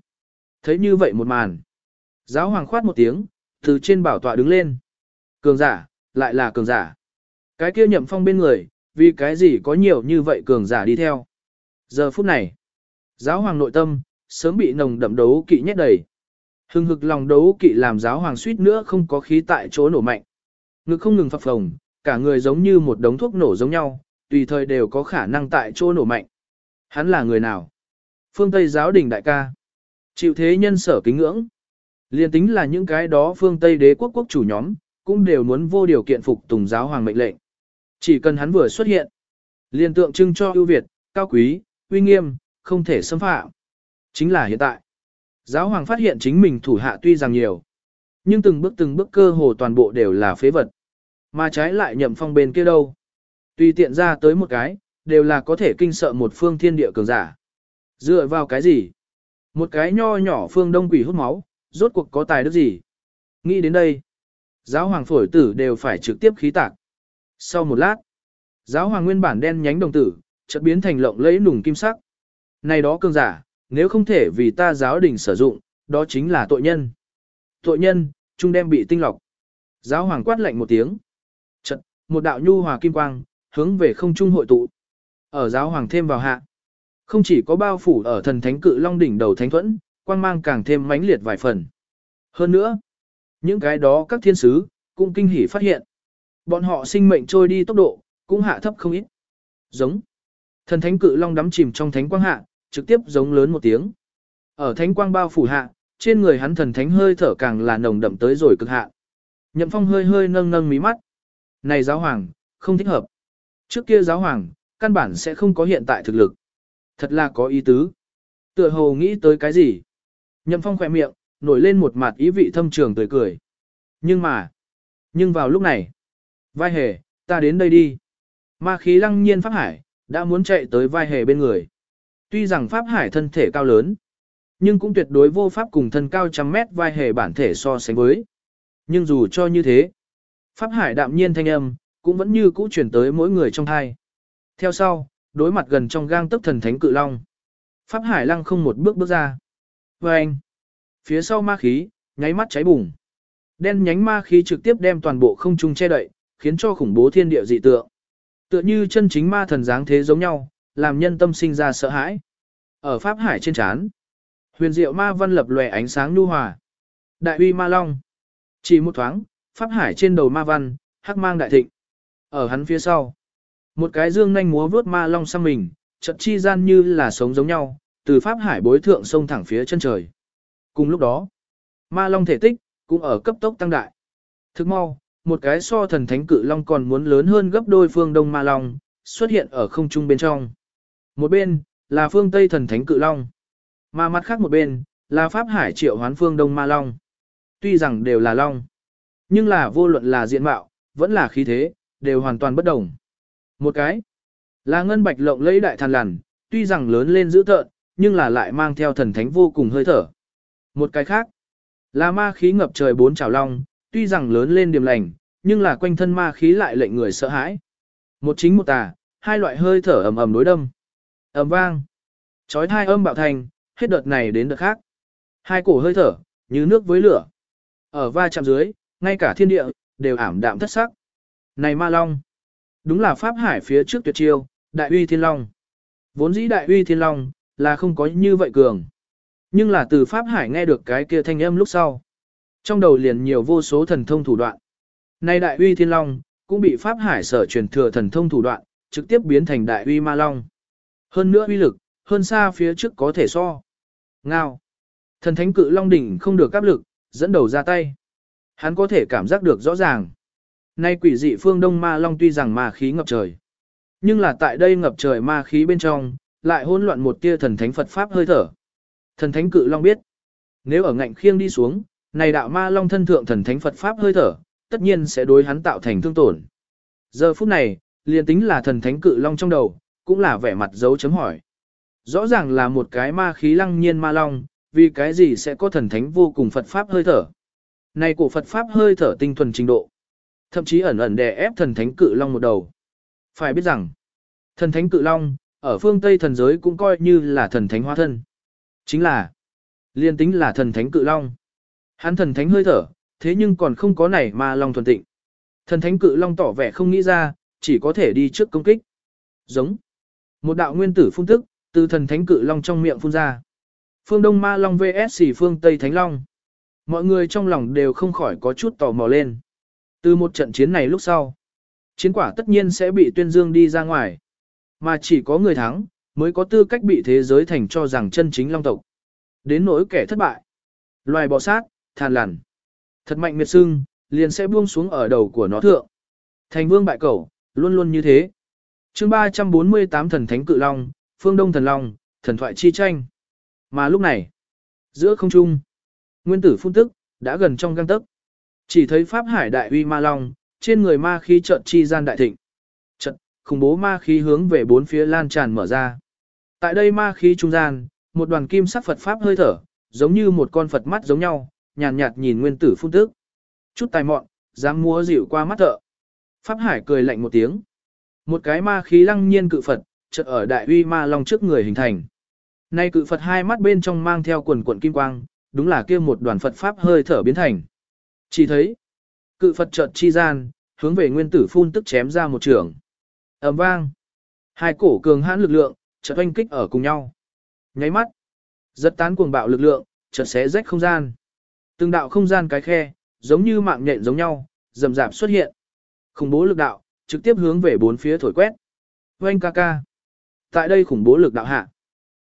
Thấy như vậy một màn. Giáo hoàng khoát một tiếng, từ trên bảo tọa đứng lên. Cường giả, lại là cường giả. Cái kia nhậm phong bên người, vì cái gì có nhiều như vậy cường giả đi theo. Giờ phút này, giáo hoàng nội tâm, sớm bị nồng đậm đấu kỵ nhét đầy. Hưng hực lòng đấu kỵ làm giáo hoàng suýt nữa không có khí tại chỗ nổ mạnh. Ngực không ngừng phập phồng, cả người giống như một đống thuốc nổ giống nhau, tùy thời đều có khả năng tại chỗ nổ mạnh. Hắn là người nào? Phương Tây giáo đình đại ca. Chịu thế nhân sở kính ngưỡng. Liên tính là những cái đó phương Tây đế quốc quốc chủ nhóm, cũng đều muốn vô điều kiện phục tùng giáo hoàng mệnh lệnh. Chỉ cần hắn vừa xuất hiện, liền tượng trưng cho ưu việt, cao quý, uy nghiêm, không thể xâm phạm. Chính là hiện tại. Giáo hoàng phát hiện chính mình thủ hạ tuy rằng nhiều, nhưng từng bước từng bước cơ hồ toàn bộ đều là phế vật. Mà trái lại nhậm phong bên kia đâu. Tùy tiện ra tới một cái, đều là có thể kinh sợ một phương thiên địa cường giả. Dựa vào cái gì? Một cái nho nhỏ phương đông quỷ hút máu, rốt cuộc có tài đức gì? Nghĩ đến đây, giáo hoàng phổi tử đều phải trực tiếp khí tạc. Sau một lát, giáo hoàng nguyên bản đen nhánh đồng tử, chợt biến thành lộng lẫy nùng kim sắc. Này đó cường giả, nếu không thể vì ta giáo đình sử dụng, đó chính là tội nhân. Tội nhân, trung đem bị tinh lọc. Giáo hoàng quát lạnh một tiếng. Chật, một đạo nhu hòa kim quang, hướng về không trung hội tụ. Ở giáo hoàng thêm vào hạ. Không chỉ có bao phủ ở thần thánh cự long đỉnh đầu thánh thuẫn, quang mang càng thêm mãnh liệt vài phần. Hơn nữa, những cái đó các thiên sứ, cũng kinh hỉ phát hiện. Bọn họ sinh mệnh trôi đi tốc độ, cũng hạ thấp không ít. Giống. Thần thánh cự long đắm chìm trong thánh quang hạ, trực tiếp giống lớn một tiếng. Ở thánh quang bao phủ hạ, trên người hắn thần thánh hơi thở càng là nồng đậm tới rồi cực hạ. Nhậm phong hơi hơi nâng nâng mí mắt. Này giáo hoàng, không thích hợp. Trước kia giáo hoàng, căn bản sẽ không có hiện tại thực lực. Thật là có ý tứ. Tựa hồ nghĩ tới cái gì? Nhậm phong khỏe miệng, nổi lên một mặt ý vị thâm trường tươi cười. Nhưng mà, nhưng vào lúc này, vai hề, ta đến đây đi. Ma khí lăng nhiên phát Hải, đã muốn chạy tới vai hề bên người. Tuy rằng Pháp Hải thân thể cao lớn, nhưng cũng tuyệt đối vô pháp cùng thân cao trăm mét vai hề bản thể so sánh với. Nhưng dù cho như thế, Pháp Hải đạm nhiên thanh âm, cũng vẫn như cũ chuyển tới mỗi người trong thai. Theo sau, đối mặt gần trong gang tức thần thánh cự long. Pháp Hải lăng không một bước bước ra. Và anh, phía sau ma khí, nháy mắt cháy bùng. Đen nhánh ma khí trực tiếp đem toàn bộ không trung che đậy, khiến cho khủng bố thiên địa dị tượng. Tựa như chân chính ma thần dáng thế giống nhau, làm nhân tâm sinh ra sợ hãi. Ở Pháp Hải trên chán, huyền diệu ma văn lập lòe ánh sáng nhu hòa. Đại uy ma long. Chỉ một thoáng, Pháp Hải trên đầu ma văn, hắc mang đại thịnh. Ở hắn phía sau, một cái dương nhanh múa vướt ma long sang mình, trận chi gian như là sống giống nhau, từ Pháp Hải bối thượng sông thẳng phía chân trời. Cùng lúc đó, ma long thể tích, cũng ở cấp tốc tăng đại. Thức mau, một cái so thần thánh cự long còn muốn lớn hơn gấp đôi phương đông ma long, xuất hiện ở không trung bên trong. Một bên, là phương Tây thần thánh cự long. Mà mặt khác một bên, là Pháp Hải triệu hoán phương đông ma long. Tuy rằng đều là long, nhưng là vô luận là diện mạo, vẫn là khí thế, đều hoàn toàn bất đồng. Một cái, là ngân bạch lộng lẫy đại thần lằn, tuy rằng lớn lên dữ tợn, nhưng là lại mang theo thần thánh vô cùng hơi thở. Một cái khác, là ma khí ngập trời bốn trào long, tuy rằng lớn lên điềm lành, nhưng là quanh thân ma khí lại lệnh người sợ hãi. Một chính một tà, hai loại hơi thở ầm ầm đối đâm ầm vang. Chói hai âm bạo thành, hết đợt này đến đợt khác. Hai cổ hơi thở, như nước với lửa. Ở va chạm dưới, ngay cả thiên địa, đều ảm đạm thất sắc. Này ma long, đúng là Pháp Hải phía trước tuyệt chiêu, đại uy thiên long. Vốn dĩ đại uy thiên long, là không có như vậy cường. Nhưng là từ Pháp Hải nghe được cái kia thanh âm lúc sau. Trong đầu liền nhiều vô số thần thông thủ đoạn. Nay đại uy thiên long, cũng bị Pháp Hải sở truyền thừa thần thông thủ đoạn, trực tiếp biến thành đại uy ma long. Hơn nữa uy lực, hơn xa phía trước có thể so. Ngao. Thần thánh cự long đỉnh không được áp lực, dẫn đầu ra tay. Hắn có thể cảm giác được rõ ràng. Nay quỷ dị phương đông ma long tuy rằng ma khí ngập trời. Nhưng là tại đây ngập trời ma khí bên trong, lại hỗn loạn một tia thần thánh Phật Pháp hơi thở. Thần thánh cự long biết. Nếu ở ngạnh khiêng đi xuống, này đạo ma long thân thượng thần thánh Phật Pháp hơi thở, tất nhiên sẽ đối hắn tạo thành thương tổn. Giờ phút này, liền tính là thần thánh cự long trong đầu, cũng là vẻ mặt dấu chấm hỏi. Rõ ràng là một cái ma khí lăng nhiên ma long, vì cái gì sẽ có thần thánh vô cùng Phật Pháp hơi thở. Này cổ Phật Pháp hơi thở tinh thuần trình độ. Thậm chí ẩn ẩn đè ép thần thánh cự long một đầu. Phải biết rằng, thần thánh cự long, ở phương Tây thần giới cũng coi như là thần thánh hóa thân. Chính là, liên tính là thần thánh cự long. Hắn thần thánh hơi thở, thế nhưng còn không có này ma long thuần tịnh. Thần thánh cự long tỏ vẻ không nghĩ ra, chỉ có thể đi trước công kích. Giống. Một đạo nguyên tử phun tức, từ thần thánh cự long trong miệng phun ra. Phương Đông ma long vs phương Tây thánh long. Mọi người trong lòng đều không khỏi có chút tò mò lên. Từ một trận chiến này lúc sau, chiến quả tất nhiên sẽ bị tuyên dương đi ra ngoài. Mà chỉ có người thắng, mới có tư cách bị thế giới thành cho rằng chân chính long tộc. Đến nỗi kẻ thất bại. Loài bọ sát, than lằn. Thật mạnh miệt sưng, liền sẽ buông xuống ở đầu của nó thượng. Thành vương bại cẩu, luôn luôn như thế chương 348 thần thánh cự long, phương đông thần long, thần thoại chi tranh. Mà lúc này, giữa không trung, nguyên tử phun tức, đã gần trong găng tấc. Chỉ thấy Pháp Hải đại uy ma long, trên người ma khí trận chi gian đại thịnh. Trận, khủng bố ma khí hướng về bốn phía lan tràn mở ra. Tại đây ma khí trung gian, một đoàn kim sắc Phật Pháp hơi thở, giống như một con Phật mắt giống nhau, nhàn nhạt, nhạt nhìn nguyên tử phun tức. Chút tài mọn, dám múa dịu qua mắt thợ. Pháp Hải cười lạnh một tiếng. Một cái ma khí lăng nhiên cự Phật, chợt ở đại uy ma long trước người hình thành. Nay cự Phật hai mắt bên trong mang theo quần quần kim quang, đúng là kia một đoàn Phật Pháp hơi thở biến thành. Chỉ thấy, cự Phật chợt chi gian, hướng về nguyên tử phun tức chém ra một trường. ầm vang. Hai cổ cường hãn lực lượng, chợt oanh kích ở cùng nhau. Nháy mắt, rất tán cuồng bạo lực lượng, chợt xé rách không gian. Từng đạo không gian cái khe, giống như mạng nhện giống nhau, rầm rạp xuất hiện. Khủng bố lực đạo, trực tiếp hướng về bốn phía thổi quét. Oanh ca ca. Tại đây khủng bố lực đạo hạ.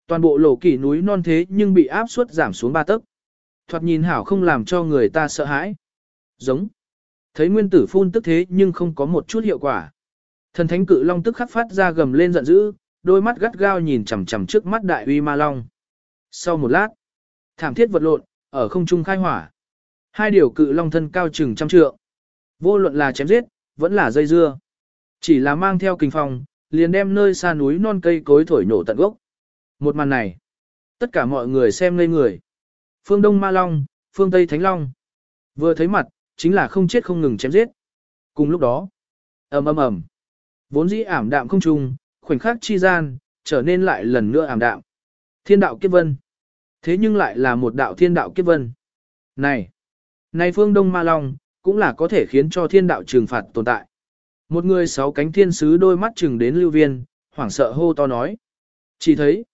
Toàn bộ lỗ kỳ núi non thế nhưng bị áp suất giảm xuống ba tấc. Thoạt nhìn hảo không làm cho người ta sợ hãi. Giống. Thấy nguyên tử phun tức thế nhưng không có một chút hiệu quả. Thần thánh cự long tức khắc phát ra gầm lên giận dữ, đôi mắt gắt gao nhìn chằm chằm trước mắt đại uy ma long. Sau một lát, thảm thiết vật lộn, ở không trung khai hỏa. Hai điều cự long thân cao chừng trăm trượng. Vô luận là chém giết, vẫn là dây dưa. Chỉ là mang theo kinh phong, liền đem nơi xa núi non cây cối thổi nổ tận gốc. Một màn này, tất cả mọi người xem ngây người. Phương Đông Ma Long, phương Tây Thánh Long. Vừa thấy mặt, chính là không chết không ngừng chém giết. Cùng lúc đó, ầm ầm ầm, vốn dĩ ảm đạm không trung, khoảnh khắc chi gian, trở nên lại lần nữa ảm đạm. Thiên đạo kiếp vân. Thế nhưng lại là một đạo thiên đạo kiếp vân. Này, này phương Đông Ma Long, cũng là có thể khiến cho thiên đạo trừng phạt tồn tại. Một người sáu cánh thiên sứ đôi mắt chừng đến lưu viên, hoảng sợ hô to nói. Chỉ thấy,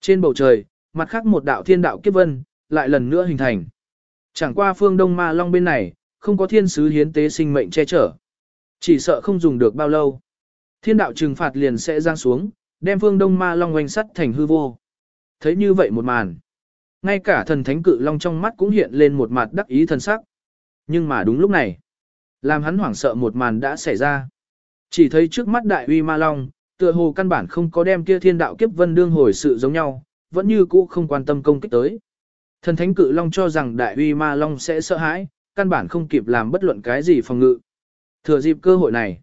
trên bầu trời, mặt khác một đạo thiên đạo kiếp vân, lại lần nữa hình thành. Chẳng qua phương Đông Ma Long bên này, không có thiên sứ hiến tế sinh mệnh che chở. Chỉ sợ không dùng được bao lâu. Thiên đạo trừng phạt liền sẽ giang xuống, đem phương Đông Ma Long oanh sắt thành hư vô. Thấy như vậy một màn. Ngay cả thần thánh cự long trong mắt cũng hiện lên một mặt đắc ý thần sắc. Nhưng mà đúng lúc này, làm hắn hoảng sợ một màn đã xảy ra. Chỉ thấy trước mắt đại uy ma long, tựa hồ căn bản không có đem kia thiên đạo kiếp vân đương hồi sự giống nhau, vẫn như cũ không quan tâm công kích tới. Thần thánh cự long cho rằng đại uy ma long sẽ sợ hãi, căn bản không kịp làm bất luận cái gì phòng ngự. Thừa dịp cơ hội này,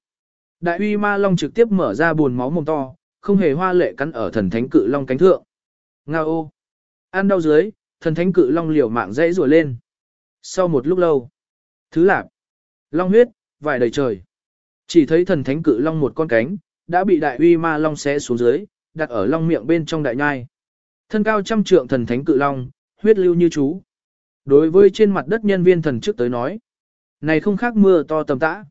đại uy ma long trực tiếp mở ra buồn máu mồm to, không hề hoa lệ cắn ở thần thánh cự long cánh thượng. Nga ô! Ăn đau dưới, thần thánh cự long liều mạng dãy rùa lên. Sau một lúc lâu, thứ lạp, long huyết, vài đầy trời. Chỉ thấy thần thánh cự long một con cánh, đã bị đại uy ma long xé xuống dưới, đặt ở long miệng bên trong đại nhai. Thân cao trăm trượng thần thánh cự long, huyết lưu như chú. Đối với trên mặt đất nhân viên thần trước tới nói, này không khác mưa to tầm tã.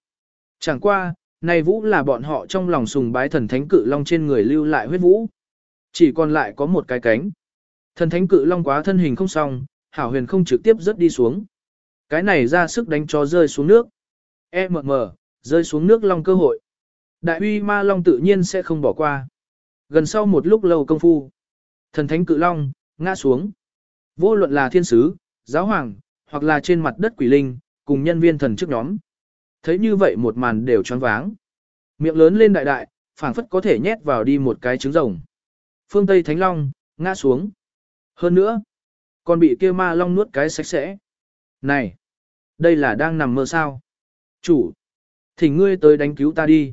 Chẳng qua, này vũ là bọn họ trong lòng sùng bái thần thánh cự long trên người lưu lại huyết vũ. Chỉ còn lại có một cái cánh. Thần thánh cự long quá thân hình không xong, hảo huyền không trực tiếp rớt đi xuống. Cái này ra sức đánh cho rơi xuống nước. E mờ mờ, rơi xuống nước long cơ hội. Đại uy ma long tự nhiên sẽ không bỏ qua. Gần sau một lúc lâu công phu, thần thánh cự long, ngã xuống. Vô luận là thiên sứ, giáo hoàng, hoặc là trên mặt đất quỷ linh, cùng nhân viên thần trước nhóm. Thấy như vậy một màn đều choáng váng. Miệng lớn lên đại đại, phảng phất có thể nhét vào đi một cái trứng rồng. Phương Tây Thánh Long, ngã xuống. Hơn nữa, còn bị kia ma long nuốt cái sạch sẽ. Này, đây là đang nằm mơ sao? Chủ, thỉnh ngươi tới đánh cứu ta đi.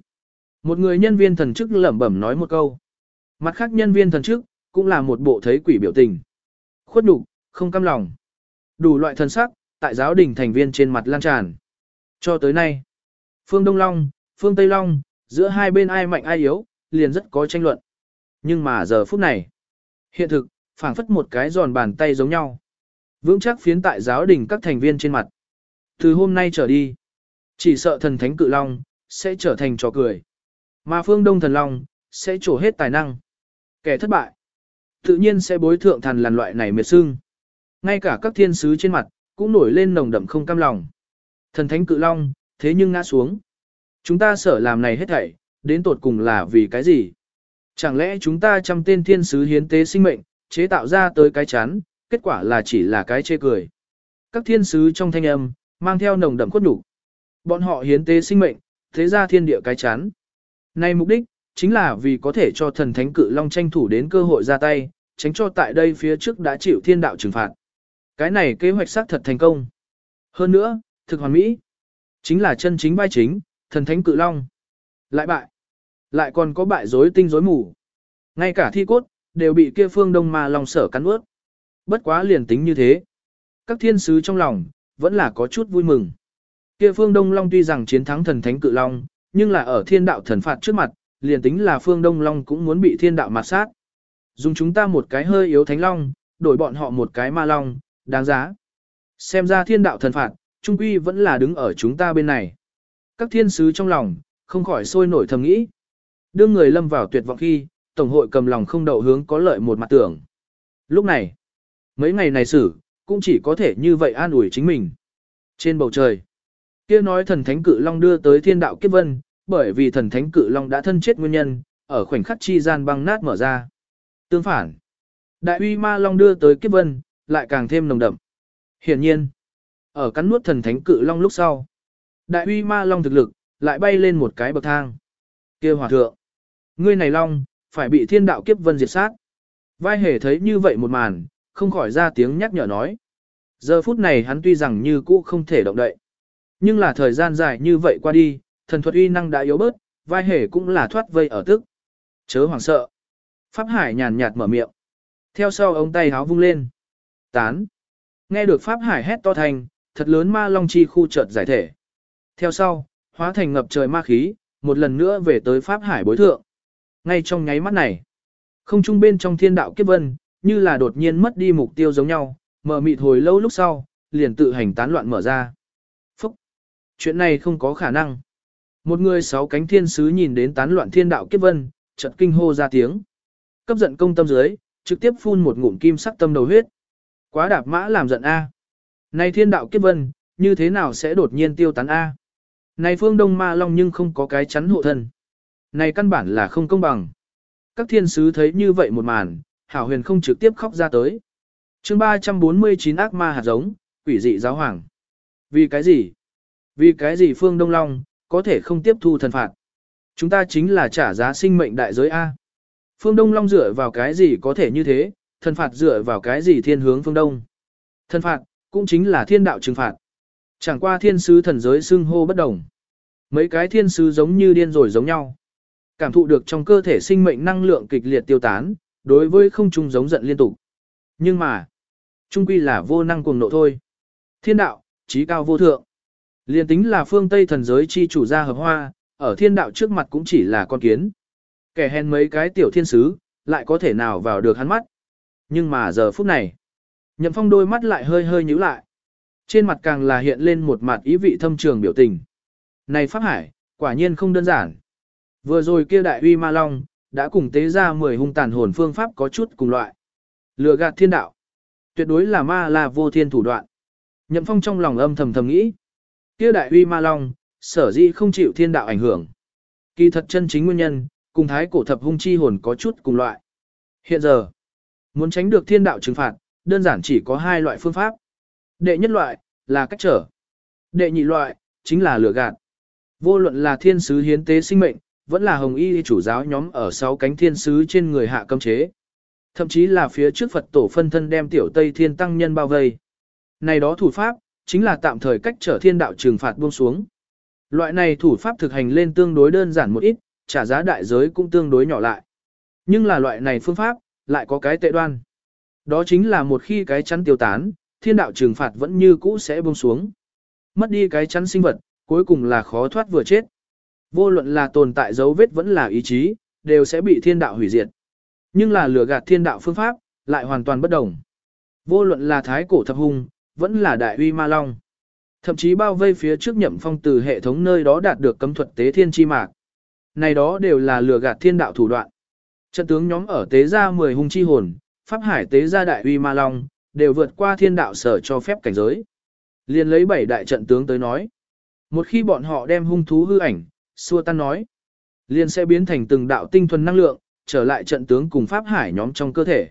Một người nhân viên thần chức lẩm bẩm nói một câu. Mặt khác nhân viên thần chức, cũng là một bộ thấy quỷ biểu tình. Khuất đục, không cam lòng. Đủ loại thần sắc, tại giáo đình thành viên trên mặt lan tràn. Cho tới nay, phương Đông Long, phương Tây Long, giữa hai bên ai mạnh ai yếu, liền rất có tranh luận. Nhưng mà giờ phút này, hiện thực, phảng phất một cái giòn bàn tay giống nhau. Vững chắc phiến tại giáo đình các thành viên trên mặt. Từ hôm nay trở đi, chỉ sợ thần thánh cự long, sẽ trở thành trò cười. Mà phương đông thần long, sẽ trổ hết tài năng. Kẻ thất bại, tự nhiên sẽ bối thượng thần làn loại này miệt sưng. Ngay cả các thiên sứ trên mặt, cũng nổi lên nồng đậm không cam lòng. Thần thánh cự long, thế nhưng ngã xuống. Chúng ta sợ làm này hết thảy, đến tột cùng là vì cái gì? Chẳng lẽ chúng ta trăm tên thiên sứ hiến tế sinh mệnh, chế tạo ra tới cái chán, kết quả là chỉ là cái chê cười. Các thiên sứ trong thanh âm, mang theo nồng đậm khuất nhục Bọn họ hiến tế sinh mệnh, thế ra thiên địa cái chán. Nay mục đích, chính là vì có thể cho thần thánh cự long tranh thủ đến cơ hội ra tay, tránh cho tại đây phía trước đã chịu thiên đạo trừng phạt. Cái này kế hoạch xác thật thành công. Hơn nữa, thực hoàn mỹ, chính là chân chính vai chính, thần thánh cự long. Lại bại, lại còn có bại rối tinh rối mù. Ngay cả thi cốt, đều bị kia phương đông ma long sở cắn ướt. Bất quá liền tính như thế. Các thiên sứ trong lòng, vẫn là có chút vui mừng. Kia phương đông long tuy rằng chiến thắng thần thánh cự long, nhưng là ở thiên đạo thần phạt trước mặt, liền tính là phương đông long cũng muốn bị thiên đạo mạt sát. Dùng chúng ta một cái hơi yếu thánh long, đổi bọn họ một cái ma long, đáng giá. Xem ra thiên đạo thần phạt, trung quy vẫn là đứng ở chúng ta bên này. Các thiên sứ trong lòng, không khỏi sôi nổi thầm nghĩ. Đương người lâm vào tuyệt vọng khi, Tổng hội cầm lòng không đậu hướng có lợi một mặt tưởng. Lúc này, mấy ngày này xử, cũng chỉ có thể như vậy an ủi chính mình. Trên bầu trời, kia nói thần thánh cự long đưa tới thiên đạo kiếp vân, bởi vì thần thánh cự long đã thân chết nguyên nhân, ở khoảnh khắc chi gian băng nát mở ra. Tương phản, đại uy ma long đưa tới kiếp vân, lại càng thêm nồng đậm. Hiển nhiên, ở cắn nuốt thần thánh cự long lúc sau, đại uy ma long thực lực, lại bay lên một cái bậc thang. kia hòa thượng, ngươi này long, phải bị thiên đạo kiếp vân diệt sát. Vai hề thấy như vậy một màn, không khỏi ra tiếng nhắc nhở nói. Giờ phút này hắn tuy rằng như cũ không thể động đậy. Nhưng là thời gian dài như vậy qua đi, thần thuật uy năng đã yếu bớt, vai hề cũng là thoát vây ở tức. Chớ hoảng sợ. Pháp Hải nhàn nhạt mở miệng. Theo sau ống tay háo vung lên. Tán. Nghe được Pháp Hải hét to thành, thật lớn ma long chi khu chợt giải thể. Theo sau, hóa thành ngập trời ma khí, một lần nữa về tới Pháp Hải bối thượng. Ngay trong nháy mắt này, không trung bên trong thiên đạo kiếp vân, như là đột nhiên mất đi mục tiêu giống nhau, mở mịt hồi lâu lúc sau, liền tự hành tán loạn mở ra. Chuyện này không có khả năng. Một người sáu cánh thiên sứ nhìn đến tán loạn thiên đạo kiếp vân, chợt kinh hô ra tiếng. Cấp giận công tâm dưới, trực tiếp phun một ngụm kim sắc tâm đầu huyết. Quá đạp mã làm giận A. Này thiên đạo kiếp vân, như thế nào sẽ đột nhiên tiêu tán A? Này phương đông ma long nhưng không có cái chắn hộ thân. Này căn bản là không công bằng. Các thiên sứ thấy như vậy một màn, hảo huyền không trực tiếp khóc ra tới. chương 349 ác ma hạt giống, quỷ dị giáo hoàng. Vì cái gì? Vì cái gì phương đông long, có thể không tiếp thu thần phạt? Chúng ta chính là trả giá sinh mệnh đại giới A. Phương Đông Long dựa vào cái gì có thể như thế, thần phạt dựa vào cái gì thiên hướng phương Đông. Thần phạt, cũng chính là thiên đạo trừng phạt. Chẳng qua thiên sứ thần giới xưng hô bất đồng. Mấy cái thiên sứ giống như điên rồi giống nhau. Cảm thụ được trong cơ thể sinh mệnh năng lượng kịch liệt tiêu tán, đối với không trung giống giận liên tục. Nhưng mà, trung quy là vô năng cuồng nộ thôi. Thiên đạo, trí cao vô thượng. Liên tính là phương Tây thần giới chi chủ gia hợp hoa, ở thiên đạo trước mặt cũng chỉ là con kiến. Kẻ hèn mấy cái tiểu thiên sứ, lại có thể nào vào được hắn mắt. Nhưng mà giờ phút này, nhậm phong đôi mắt lại hơi hơi nhíu lại. Trên mặt càng là hiện lên một mặt ý vị thâm trường biểu tình. Này Pháp Hải, quả nhiên không đơn giản. Vừa rồi kia đại uy ma long, đã cùng tế ra 10 hung tàn hồn phương pháp có chút cùng loại. Lừa gạt thiên đạo. Tuyệt đối là ma là vô thiên thủ đoạn. Nhậm phong trong lòng âm thầm thầm nghĩ. Kia đại uy ma long, sở dĩ không chịu thiên đạo ảnh hưởng. Kỳ thật chân chính nguyên nhân, cùng thái cổ thập hung chi hồn có chút cùng loại. Hiện giờ, muốn tránh được thiên đạo trừng phạt, đơn giản chỉ có hai loại phương pháp. Đệ nhất loại, là cách trở. Đệ nhị loại, chính là lừa gạt. Vô luận là thiên sứ hiến tế sinh mệnh, vẫn là hồng y chủ giáo nhóm ở sáu cánh thiên sứ trên người hạ cấm chế. Thậm chí là phía trước Phật tổ phân thân đem tiểu Tây Thiên Tăng nhân bao vây. Này đó thủ pháp, chính là tạm thời cách trở thiên đạo trừng phạt buông xuống. Loại này thủ pháp thực hành lên tương đối đơn giản một ít, trả giá đại giới cũng tương đối nhỏ lại. Nhưng là loại này phương pháp, lại có cái tệ đoan. Đó chính là một khi cái chắn tiêu tán, thiên đạo trừng phạt vẫn như cũ sẽ buông xuống. Mất đi cái chắn sinh vật, cuối cùng là khó thoát vừa chết. Vô luận là tồn tại dấu vết vẫn là ý chí, đều sẽ bị thiên đạo hủy diệt. Nhưng là lừa gạt thiên đạo phương pháp, lại hoàn toàn bất đồng. Vô luận là thái cổ thập hung, vẫn là đại uy ma long. Thậm chí bao vây phía trước nhậm phong từ hệ thống nơi đó đạt được cấm thuật tế thiên chi mạc. Này đó đều là lừa gạt thiên đạo thủ đoạn. Trận tướng nhóm ở tế gia 10 hung chi hồn, pháp hải tế gia đại uy ma long, đều vượt qua thiên đạo sở cho phép cảnh giới. Liên lấy bảy đại trận tướng tới nói. Một khi bọn họ đem hung thú hư ảnh, xua tan nói, liền sẽ biến thành từng đạo tinh thuần năng lượng, trở lại trận tướng cùng pháp hải nhóm trong cơ thể.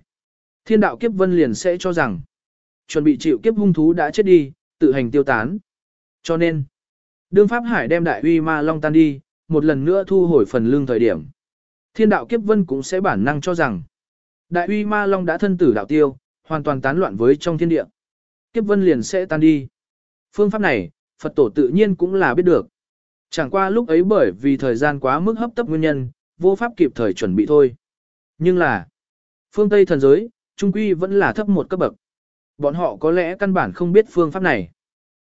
Thiên đạo kiếp vân liền sẽ cho rằng, chuẩn bị chịu kiếp hung thú đã chết đi, tự hành tiêu tán. Cho nên, đương pháp hải đem đại uy ma long tan đi, một lần nữa thu hồi phần lương thời điểm. Thiên đạo kiếp vân cũng sẽ bản năng cho rằng, đại uy ma long đã thân tử đạo tiêu, hoàn toàn tán loạn với trong thiên địa. Kiếp vân liền sẽ tan đi. Phương pháp này, Phật tổ tự nhiên cũng là biết được. Chẳng qua lúc ấy bởi vì thời gian quá mức hấp tấp nguyên nhân, vô pháp kịp thời chuẩn bị thôi. Nhưng là, phương Tây thần giới, trung quy vẫn là thấp một cấp bậc. Bọn họ có lẽ căn bản không biết phương pháp này.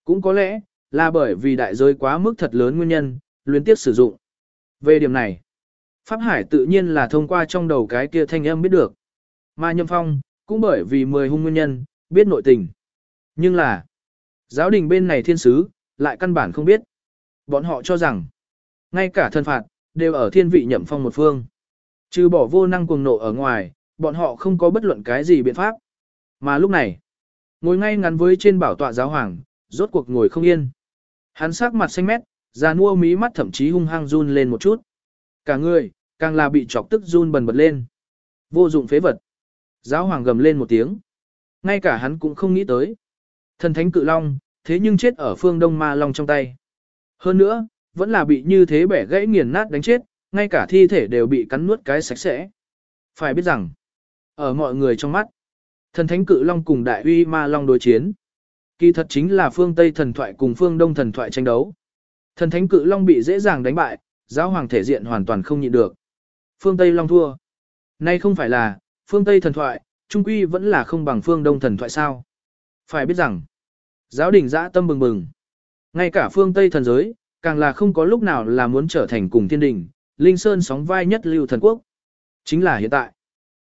Cũng có lẽ, là bởi vì đại giới quá mức thật lớn nguyên nhân, luyến tiếp sử dụng. Về điểm này, Pháp Hải tự nhiên là thông qua trong đầu cái kia thanh âm biết được. Mà Nhâm Phong, cũng bởi vì mười hung nguyên nhân, biết nội tình. Nhưng là, giáo đình bên này thiên sứ, lại căn bản không biết. Bọn họ cho rằng, ngay cả thân phạt, đều ở thiên vị Nhậm Phong một phương. Trừ bỏ vô năng cuồng nộ ở ngoài, bọn họ không có bất luận cái gì biện pháp. Mà lúc này, ngồi ngay ngắn với trên bảo tọa giáo hoàng, rốt cuộc ngồi không yên. Hắn sắc mặt xanh mét, già nua mí mắt thậm chí hung hăng run lên một chút. Cả người, càng là bị chọc tức run bần bật lên. Vô dụng phế vật. Giáo hoàng gầm lên một tiếng. Ngay cả hắn cũng không nghĩ tới. Thần thánh cự long, thế nhưng chết ở phương đông ma long trong tay. Hơn nữa, vẫn là bị như thế bẻ gãy nghiền nát đánh chết, ngay cả thi thể đều bị cắn nuốt cái sạch sẽ. Phải biết rằng, ở mọi người trong mắt, thần thánh cự long cùng đại uy ma long đối chiến. Kỳ thật chính là phương Tây thần thoại cùng phương Đông thần thoại tranh đấu. Thần thánh cự long bị dễ dàng đánh bại, giáo hoàng thể diện hoàn toàn không nhịn được. Phương Tây long thua. Nay không phải là, phương Tây thần thoại, trung quy vẫn là không bằng phương Đông thần thoại sao. Phải biết rằng, giáo đình dã tâm bừng bừng. Ngay cả phương Tây thần giới, càng là không có lúc nào là muốn trở thành cùng thiên đình, Linh Sơn sóng vai nhất lưu thần quốc. Chính là hiện tại.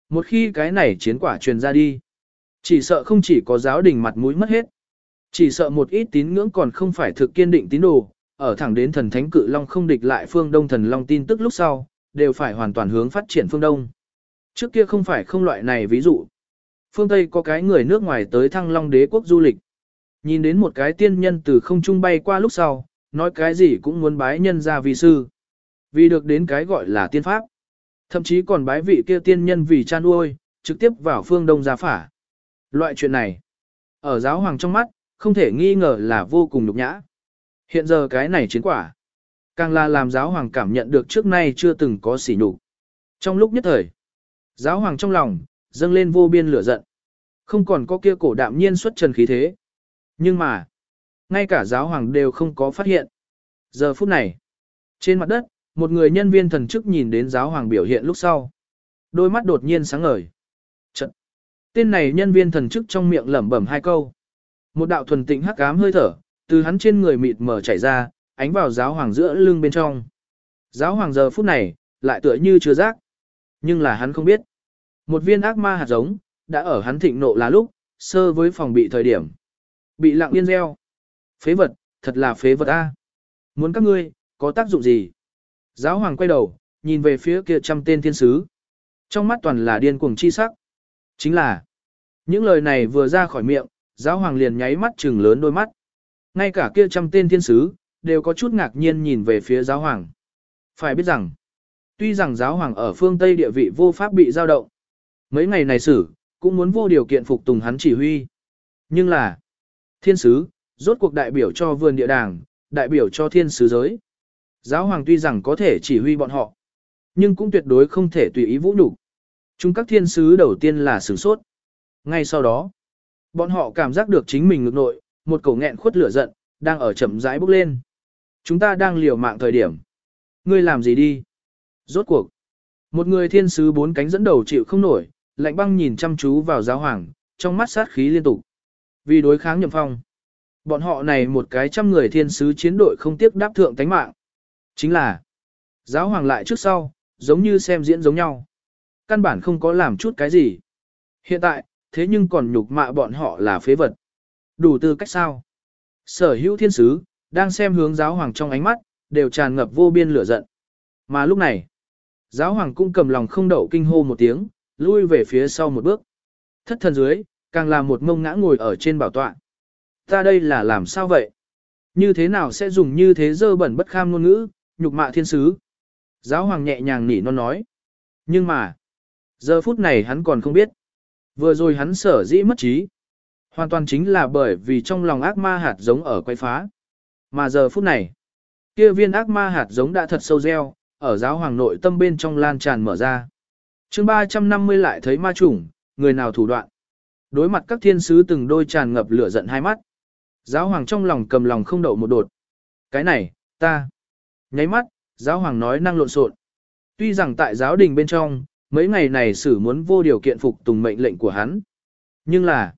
Một khi cái này chiến quả truyền ra đi, chỉ sợ không chỉ có giáo đình mặt mũi mất hết. Chỉ sợ một ít tín ngưỡng còn không phải thực kiên định tín đồ, ở thẳng đến thần thánh cự long không địch lại phương đông thần long tin tức lúc sau, đều phải hoàn toàn hướng phát triển phương đông. Trước kia không phải không loại này ví dụ. Phương Tây có cái người nước ngoài tới thăng long đế quốc du lịch. Nhìn đến một cái tiên nhân từ không trung bay qua lúc sau, nói cái gì cũng muốn bái nhân ra vì sư. Vì được đến cái gọi là tiên pháp. Thậm chí còn bái vị kia tiên nhân vì cha nuôi, trực tiếp vào phương đông gia phả. Loại chuyện này, ở giáo hoàng trong mắt, không thể nghi ngờ là vô cùng nhục nhã. Hiện giờ cái này chiến quả, càng là làm giáo hoàng cảm nhận được trước nay chưa từng có sỉ nhục. Trong lúc nhất thời, giáo hoàng trong lòng, dâng lên vô biên lửa giận. Không còn có kia cổ đạm nhiên xuất trần khí thế. Nhưng mà, ngay cả giáo hoàng đều không có phát hiện. Giờ phút này, trên mặt đất, một người nhân viên thần chức nhìn đến giáo hoàng biểu hiện lúc sau. Đôi mắt đột nhiên sáng ngời. Tên này nhân viên thần chức trong miệng lẩm bẩm hai câu. Một đạo thuần tịnh hắc ám hơi thở, từ hắn trên người mịt mở chảy ra, ánh vào giáo hoàng giữa lưng bên trong. Giáo hoàng giờ phút này, lại tựa như chưa giác. Nhưng là hắn không biết. Một viên ác ma hạt giống, đã ở hắn thịnh nộ là lúc, sơ với phòng bị thời điểm. Bị lặng yên gieo. Phế vật, thật là phế vật A. Muốn các ngươi, có tác dụng gì? Giáo hoàng quay đầu, nhìn về phía kia trăm tên thiên sứ. Trong mắt toàn là điên cuồng chi sắc. Chính là, những lời này vừa ra khỏi miệng, giáo hoàng liền nháy mắt trừng lớn đôi mắt. Ngay cả kia trăm tên thiên sứ, đều có chút ngạc nhiên nhìn về phía giáo hoàng. Phải biết rằng, tuy rằng giáo hoàng ở phương Tây địa vị vô pháp bị giao động, mấy ngày này xử, cũng muốn vô điều kiện phục tùng hắn chỉ huy. Nhưng là, thiên sứ, rốt cuộc đại biểu cho vườn địa đàng, đại biểu cho thiên sứ giới. Giáo hoàng tuy rằng có thể chỉ huy bọn họ, nhưng cũng tuyệt đối không thể tùy ý vũ nhục. Chúng các thiên sứ đầu tiên là sửng sốt. Ngay sau đó, bọn họ cảm giác được chính mình ngực nội, một cổ nghẹn khuất lửa giận, đang ở chậm rãi bốc lên. Chúng ta đang liều mạng thời điểm. Ngươi làm gì đi? Rốt cuộc. Một người thiên sứ bốn cánh dẫn đầu chịu không nổi, lạnh băng nhìn chăm chú vào giáo hoàng, trong mắt sát khí liên tục. Vì đối kháng nhậm phong. Bọn họ này một cái trăm người thiên sứ chiến đội không tiếc đáp thượng tánh mạng. Chính là, giáo hoàng lại trước sau, giống như xem diễn giống nhau. Căn bản không có làm chút cái gì. Hiện tại, thế nhưng còn nhục mạ bọn họ là phế vật. Đủ tư cách sao? Sở hữu thiên sứ, đang xem hướng giáo hoàng trong ánh mắt, đều tràn ngập vô biên lửa giận. Mà lúc này, giáo hoàng cũng cầm lòng không đậu kinh hô một tiếng, lui về phía sau một bước. Thất thần dưới, càng là một mông ngã ngồi ở trên bảo tọa. Ta đây là làm sao vậy? Như thế nào sẽ dùng như thế dơ bẩn bất kham ngôn ngữ, nhục mạ thiên sứ? Giáo hoàng nhẹ nhàng nỉ non nói. Nhưng mà, giờ phút này hắn còn không biết. Vừa rồi hắn sở dĩ mất trí. Hoàn toàn chính là bởi vì trong lòng ác ma hạt giống ở quay phá. Mà giờ phút này, kia viên ác ma hạt giống đã thật sâu gieo, ở giáo hoàng nội tâm bên trong lan tràn mở ra. chương 350 lại thấy ma chủng, người nào thủ đoạn. Đối mặt các thiên sứ từng đôi tràn ngập lửa giận hai mắt. Giáo hoàng trong lòng cầm lòng không đậu một đột. Cái này, ta. Nháy mắt, giáo hoàng nói năng lộn xộn. Tuy rằng tại giáo đình bên trong, mấy ngày này sử muốn vô điều kiện phục tùng mệnh lệnh của hắn. Nhưng là,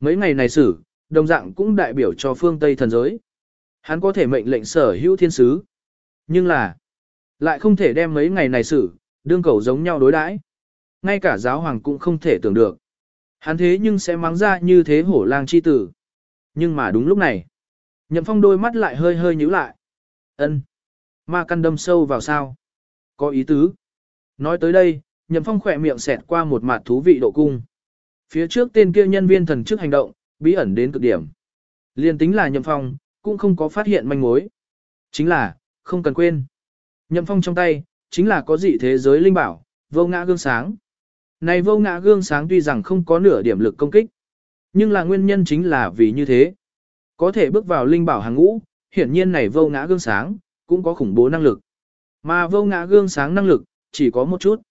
mấy ngày này sử, đồng dạng cũng đại biểu cho phương Tây thần giới. Hắn có thể mệnh lệnh sở hữu thiên sứ. Nhưng là, lại không thể đem mấy ngày này sử, đương cầu giống nhau đối đãi. Ngay cả giáo hoàng cũng không thể tưởng được. Hắn thế nhưng sẽ mắng ra như thế hổ lang chi tử. Nhưng mà đúng lúc này, nhậm phong đôi mắt lại hơi hơi nhíu lại. ân Ma căn đâm sâu vào sao? Có ý tứ. Nói tới đây, nhậm phong khỏe miệng xẹt qua một mặt thú vị độ cung. Phía trước tên kia nhân viên thần chức hành động, bí ẩn đến cực điểm. Liên tính là nhậm phong, cũng không có phát hiện manh mối. Chính là, không cần quên. Nhậm phong trong tay, chính là có dị thế giới linh bảo, vô ngã gương sáng. Này vô ngã gương sáng tuy rằng không có nửa điểm lực công kích, nhưng là nguyên nhân chính là vì như thế. Có thể bước vào linh bảo hàng ngũ, hiển nhiên này vô ngã gương sáng, cũng có khủng bố năng lực. Mà vô ngã gương sáng năng lực, chỉ có một chút.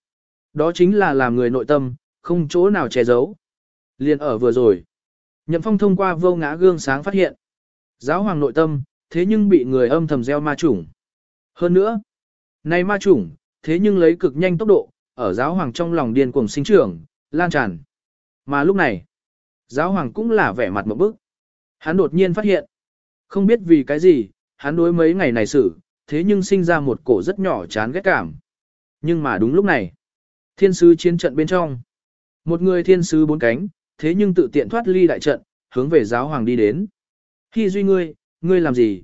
Đó chính là làm người nội tâm, không chỗ nào che giấu. Liên ở vừa rồi. Nhậm phong thông qua vô ngã gương sáng phát hiện. Giáo hoàng nội tâm, thế nhưng bị người âm thầm gieo ma chủng. Hơn nữa, này ma chủng, thế nhưng lấy cực nhanh tốc độ, ở giáo hoàng trong lòng điên cuồng sinh trưởng, lan tràn. Mà lúc này, giáo hoàng cũng là vẻ mặt một bức. Hắn đột nhiên phát hiện, không biết vì cái gì, hắn đối mấy ngày này xử, thế nhưng sinh ra một cổ rất nhỏ chán ghét cảm. Nhưng mà đúng lúc này, thiên sứ chiến trận bên trong, một người thiên sứ bốn cánh, thế nhưng tự tiện thoát ly đại trận, hướng về giáo hoàng đi đến. Khi duy ngươi, ngươi làm gì?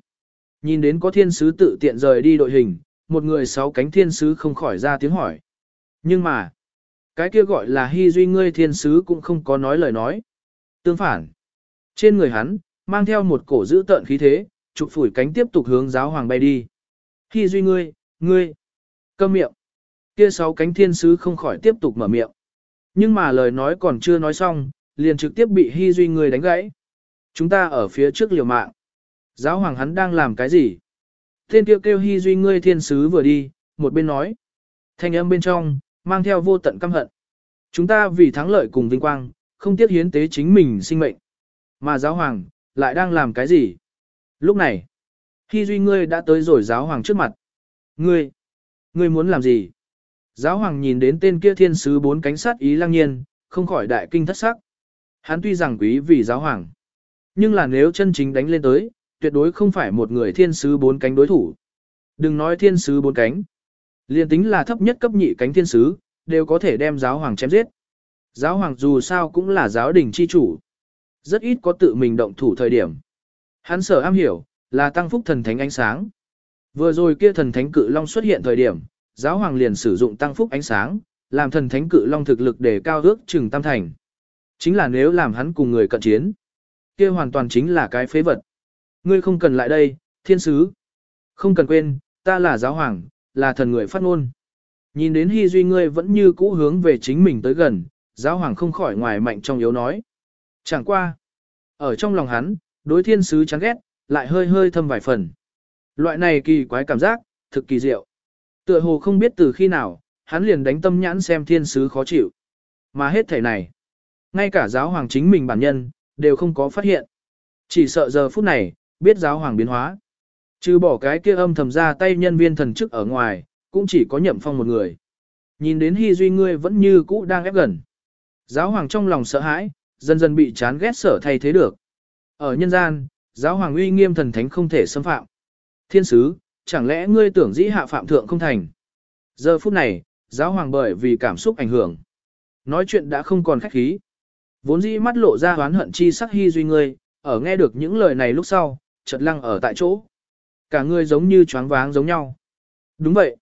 Nhìn đến có thiên sứ tự tiện rời đi đội hình, một người sáu cánh thiên sứ không khỏi ra tiếng hỏi. Nhưng mà, cái kia gọi là hy duy ngươi thiên sứ cũng không có nói lời nói. Tương phản, trên người hắn, mang theo một cổ giữ tợn khí thế, trục phủi cánh tiếp tục hướng giáo hoàng bay đi. Hy duy ngươi, ngươi, câm miệng. Kia sáu cánh thiên sứ không khỏi tiếp tục mở miệng. Nhưng mà lời nói còn chưa nói xong, liền trực tiếp bị Hy duy ngươi đánh gãy. Chúng ta ở phía trước liều mạng. Giáo hoàng hắn đang làm cái gì? Thiên kêu kêu Hy duy ngươi thiên sứ vừa đi, một bên nói. Thanh âm bên trong, mang theo vô tận căm hận. Chúng ta vì thắng lợi cùng vinh quang, không tiếc hiến tế chính mình sinh mệnh. Mà giáo hoàng, lại đang làm cái gì? Lúc này, Hy duy ngươi đã tới rồi giáo hoàng trước mặt. Ngươi, ngươi muốn làm gì? Giáo hoàng nhìn đến tên kia thiên sứ bốn cánh sát ý lăng nhiên, không khỏi đại kinh thất sắc. Hắn tuy rằng quý vì giáo hoàng, nhưng là nếu chân chính đánh lên tới, tuyệt đối không phải một người thiên sứ bốn cánh đối thủ. Đừng nói thiên sứ bốn cánh. liền tính là thấp nhất cấp nhị cánh thiên sứ, đều có thể đem giáo hoàng chém giết. Giáo hoàng dù sao cũng là giáo đình chi chủ. Rất ít có tự mình động thủ thời điểm. Hắn sở am hiểu, là tăng phúc thần thánh ánh sáng. Vừa rồi kia thần thánh cự long xuất hiện thời điểm, giáo hoàng liền sử dụng tăng phúc ánh sáng, làm thần thánh cự long thực lực để cao ước chừng tam thành. Chính là nếu làm hắn cùng người cận chiến, kia hoàn toàn chính là cái phế vật. Ngươi không cần lại đây, thiên sứ. Không cần quên, ta là giáo hoàng, là thần người phát ngôn. Nhìn đến Hy Duy ngươi vẫn như cũ hướng về chính mình tới gần, giáo hoàng không khỏi ngoài mạnh trong yếu nói. Chẳng qua. Ở trong lòng hắn, đối thiên sứ chán ghét, lại hơi hơi thâm vài phần. Loại này kỳ quái cảm giác, thực kỳ diệu. Tựa hồ không biết từ khi nào, hắn liền đánh tâm nhãn xem thiên sứ khó chịu. Mà hết thể này, ngay cả giáo hoàng chính mình bản nhân, đều không có phát hiện. Chỉ sợ giờ phút này, biết giáo hoàng biến hóa. Trừ bỏ cái kia âm thầm ra tay nhân viên thần chức ở ngoài, cũng chỉ có nhậm phong một người. Nhìn đến hy duy ngươi vẫn như cũ đang ép gần. Giáo hoàng trong lòng sợ hãi, dần dần bị chán ghét sở thay thế được. Ở nhân gian, giáo hoàng uy nghiêm thần thánh không thể xâm phạm. Thiên sứ, chẳng lẽ ngươi tưởng dĩ hạ phạm thượng không thành? Giờ phút này, giáo hoàng bởi vì cảm xúc ảnh hưởng. Nói chuyện đã không còn khách khí. Vốn dĩ mắt lộ ra oán hận chi sắc hy duy ngươi, ở nghe được những lời này lúc sau, chợt lăng ở tại chỗ. Cả ngươi giống như choáng váng giống nhau. Đúng vậy.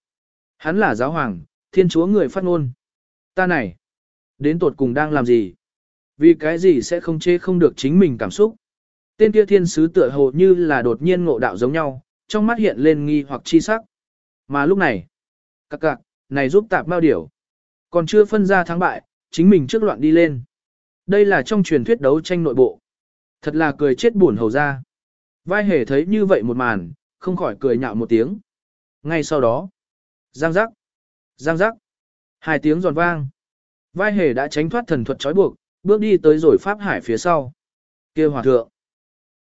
Hắn là giáo hoàng, thiên chúa người phát ngôn. Ta này, đến tột cùng đang làm gì? Vì cái gì sẽ không chê không được chính mình cảm xúc? Tên kia thiên sứ tựa hồ như là đột nhiên ngộ đạo giống nhau, trong mắt hiện lên nghi hoặc chi sắc. Mà lúc này, các cạc, này giúp tạp bao điểu. Còn chưa phân ra thắng bại, chính mình trước loạn đi lên. Đây là trong truyền thuyết đấu tranh nội bộ. Thật là cười chết buồn hầu ra. Vai hề thấy như vậy một màn, không khỏi cười nhạo một tiếng. Ngay sau đó, giang giác, giang giác, hai tiếng giòn vang. Vai hề đã tránh thoát thần thuật trói buộc, bước đi tới rồi Pháp Hải phía sau. kia hòa thượng.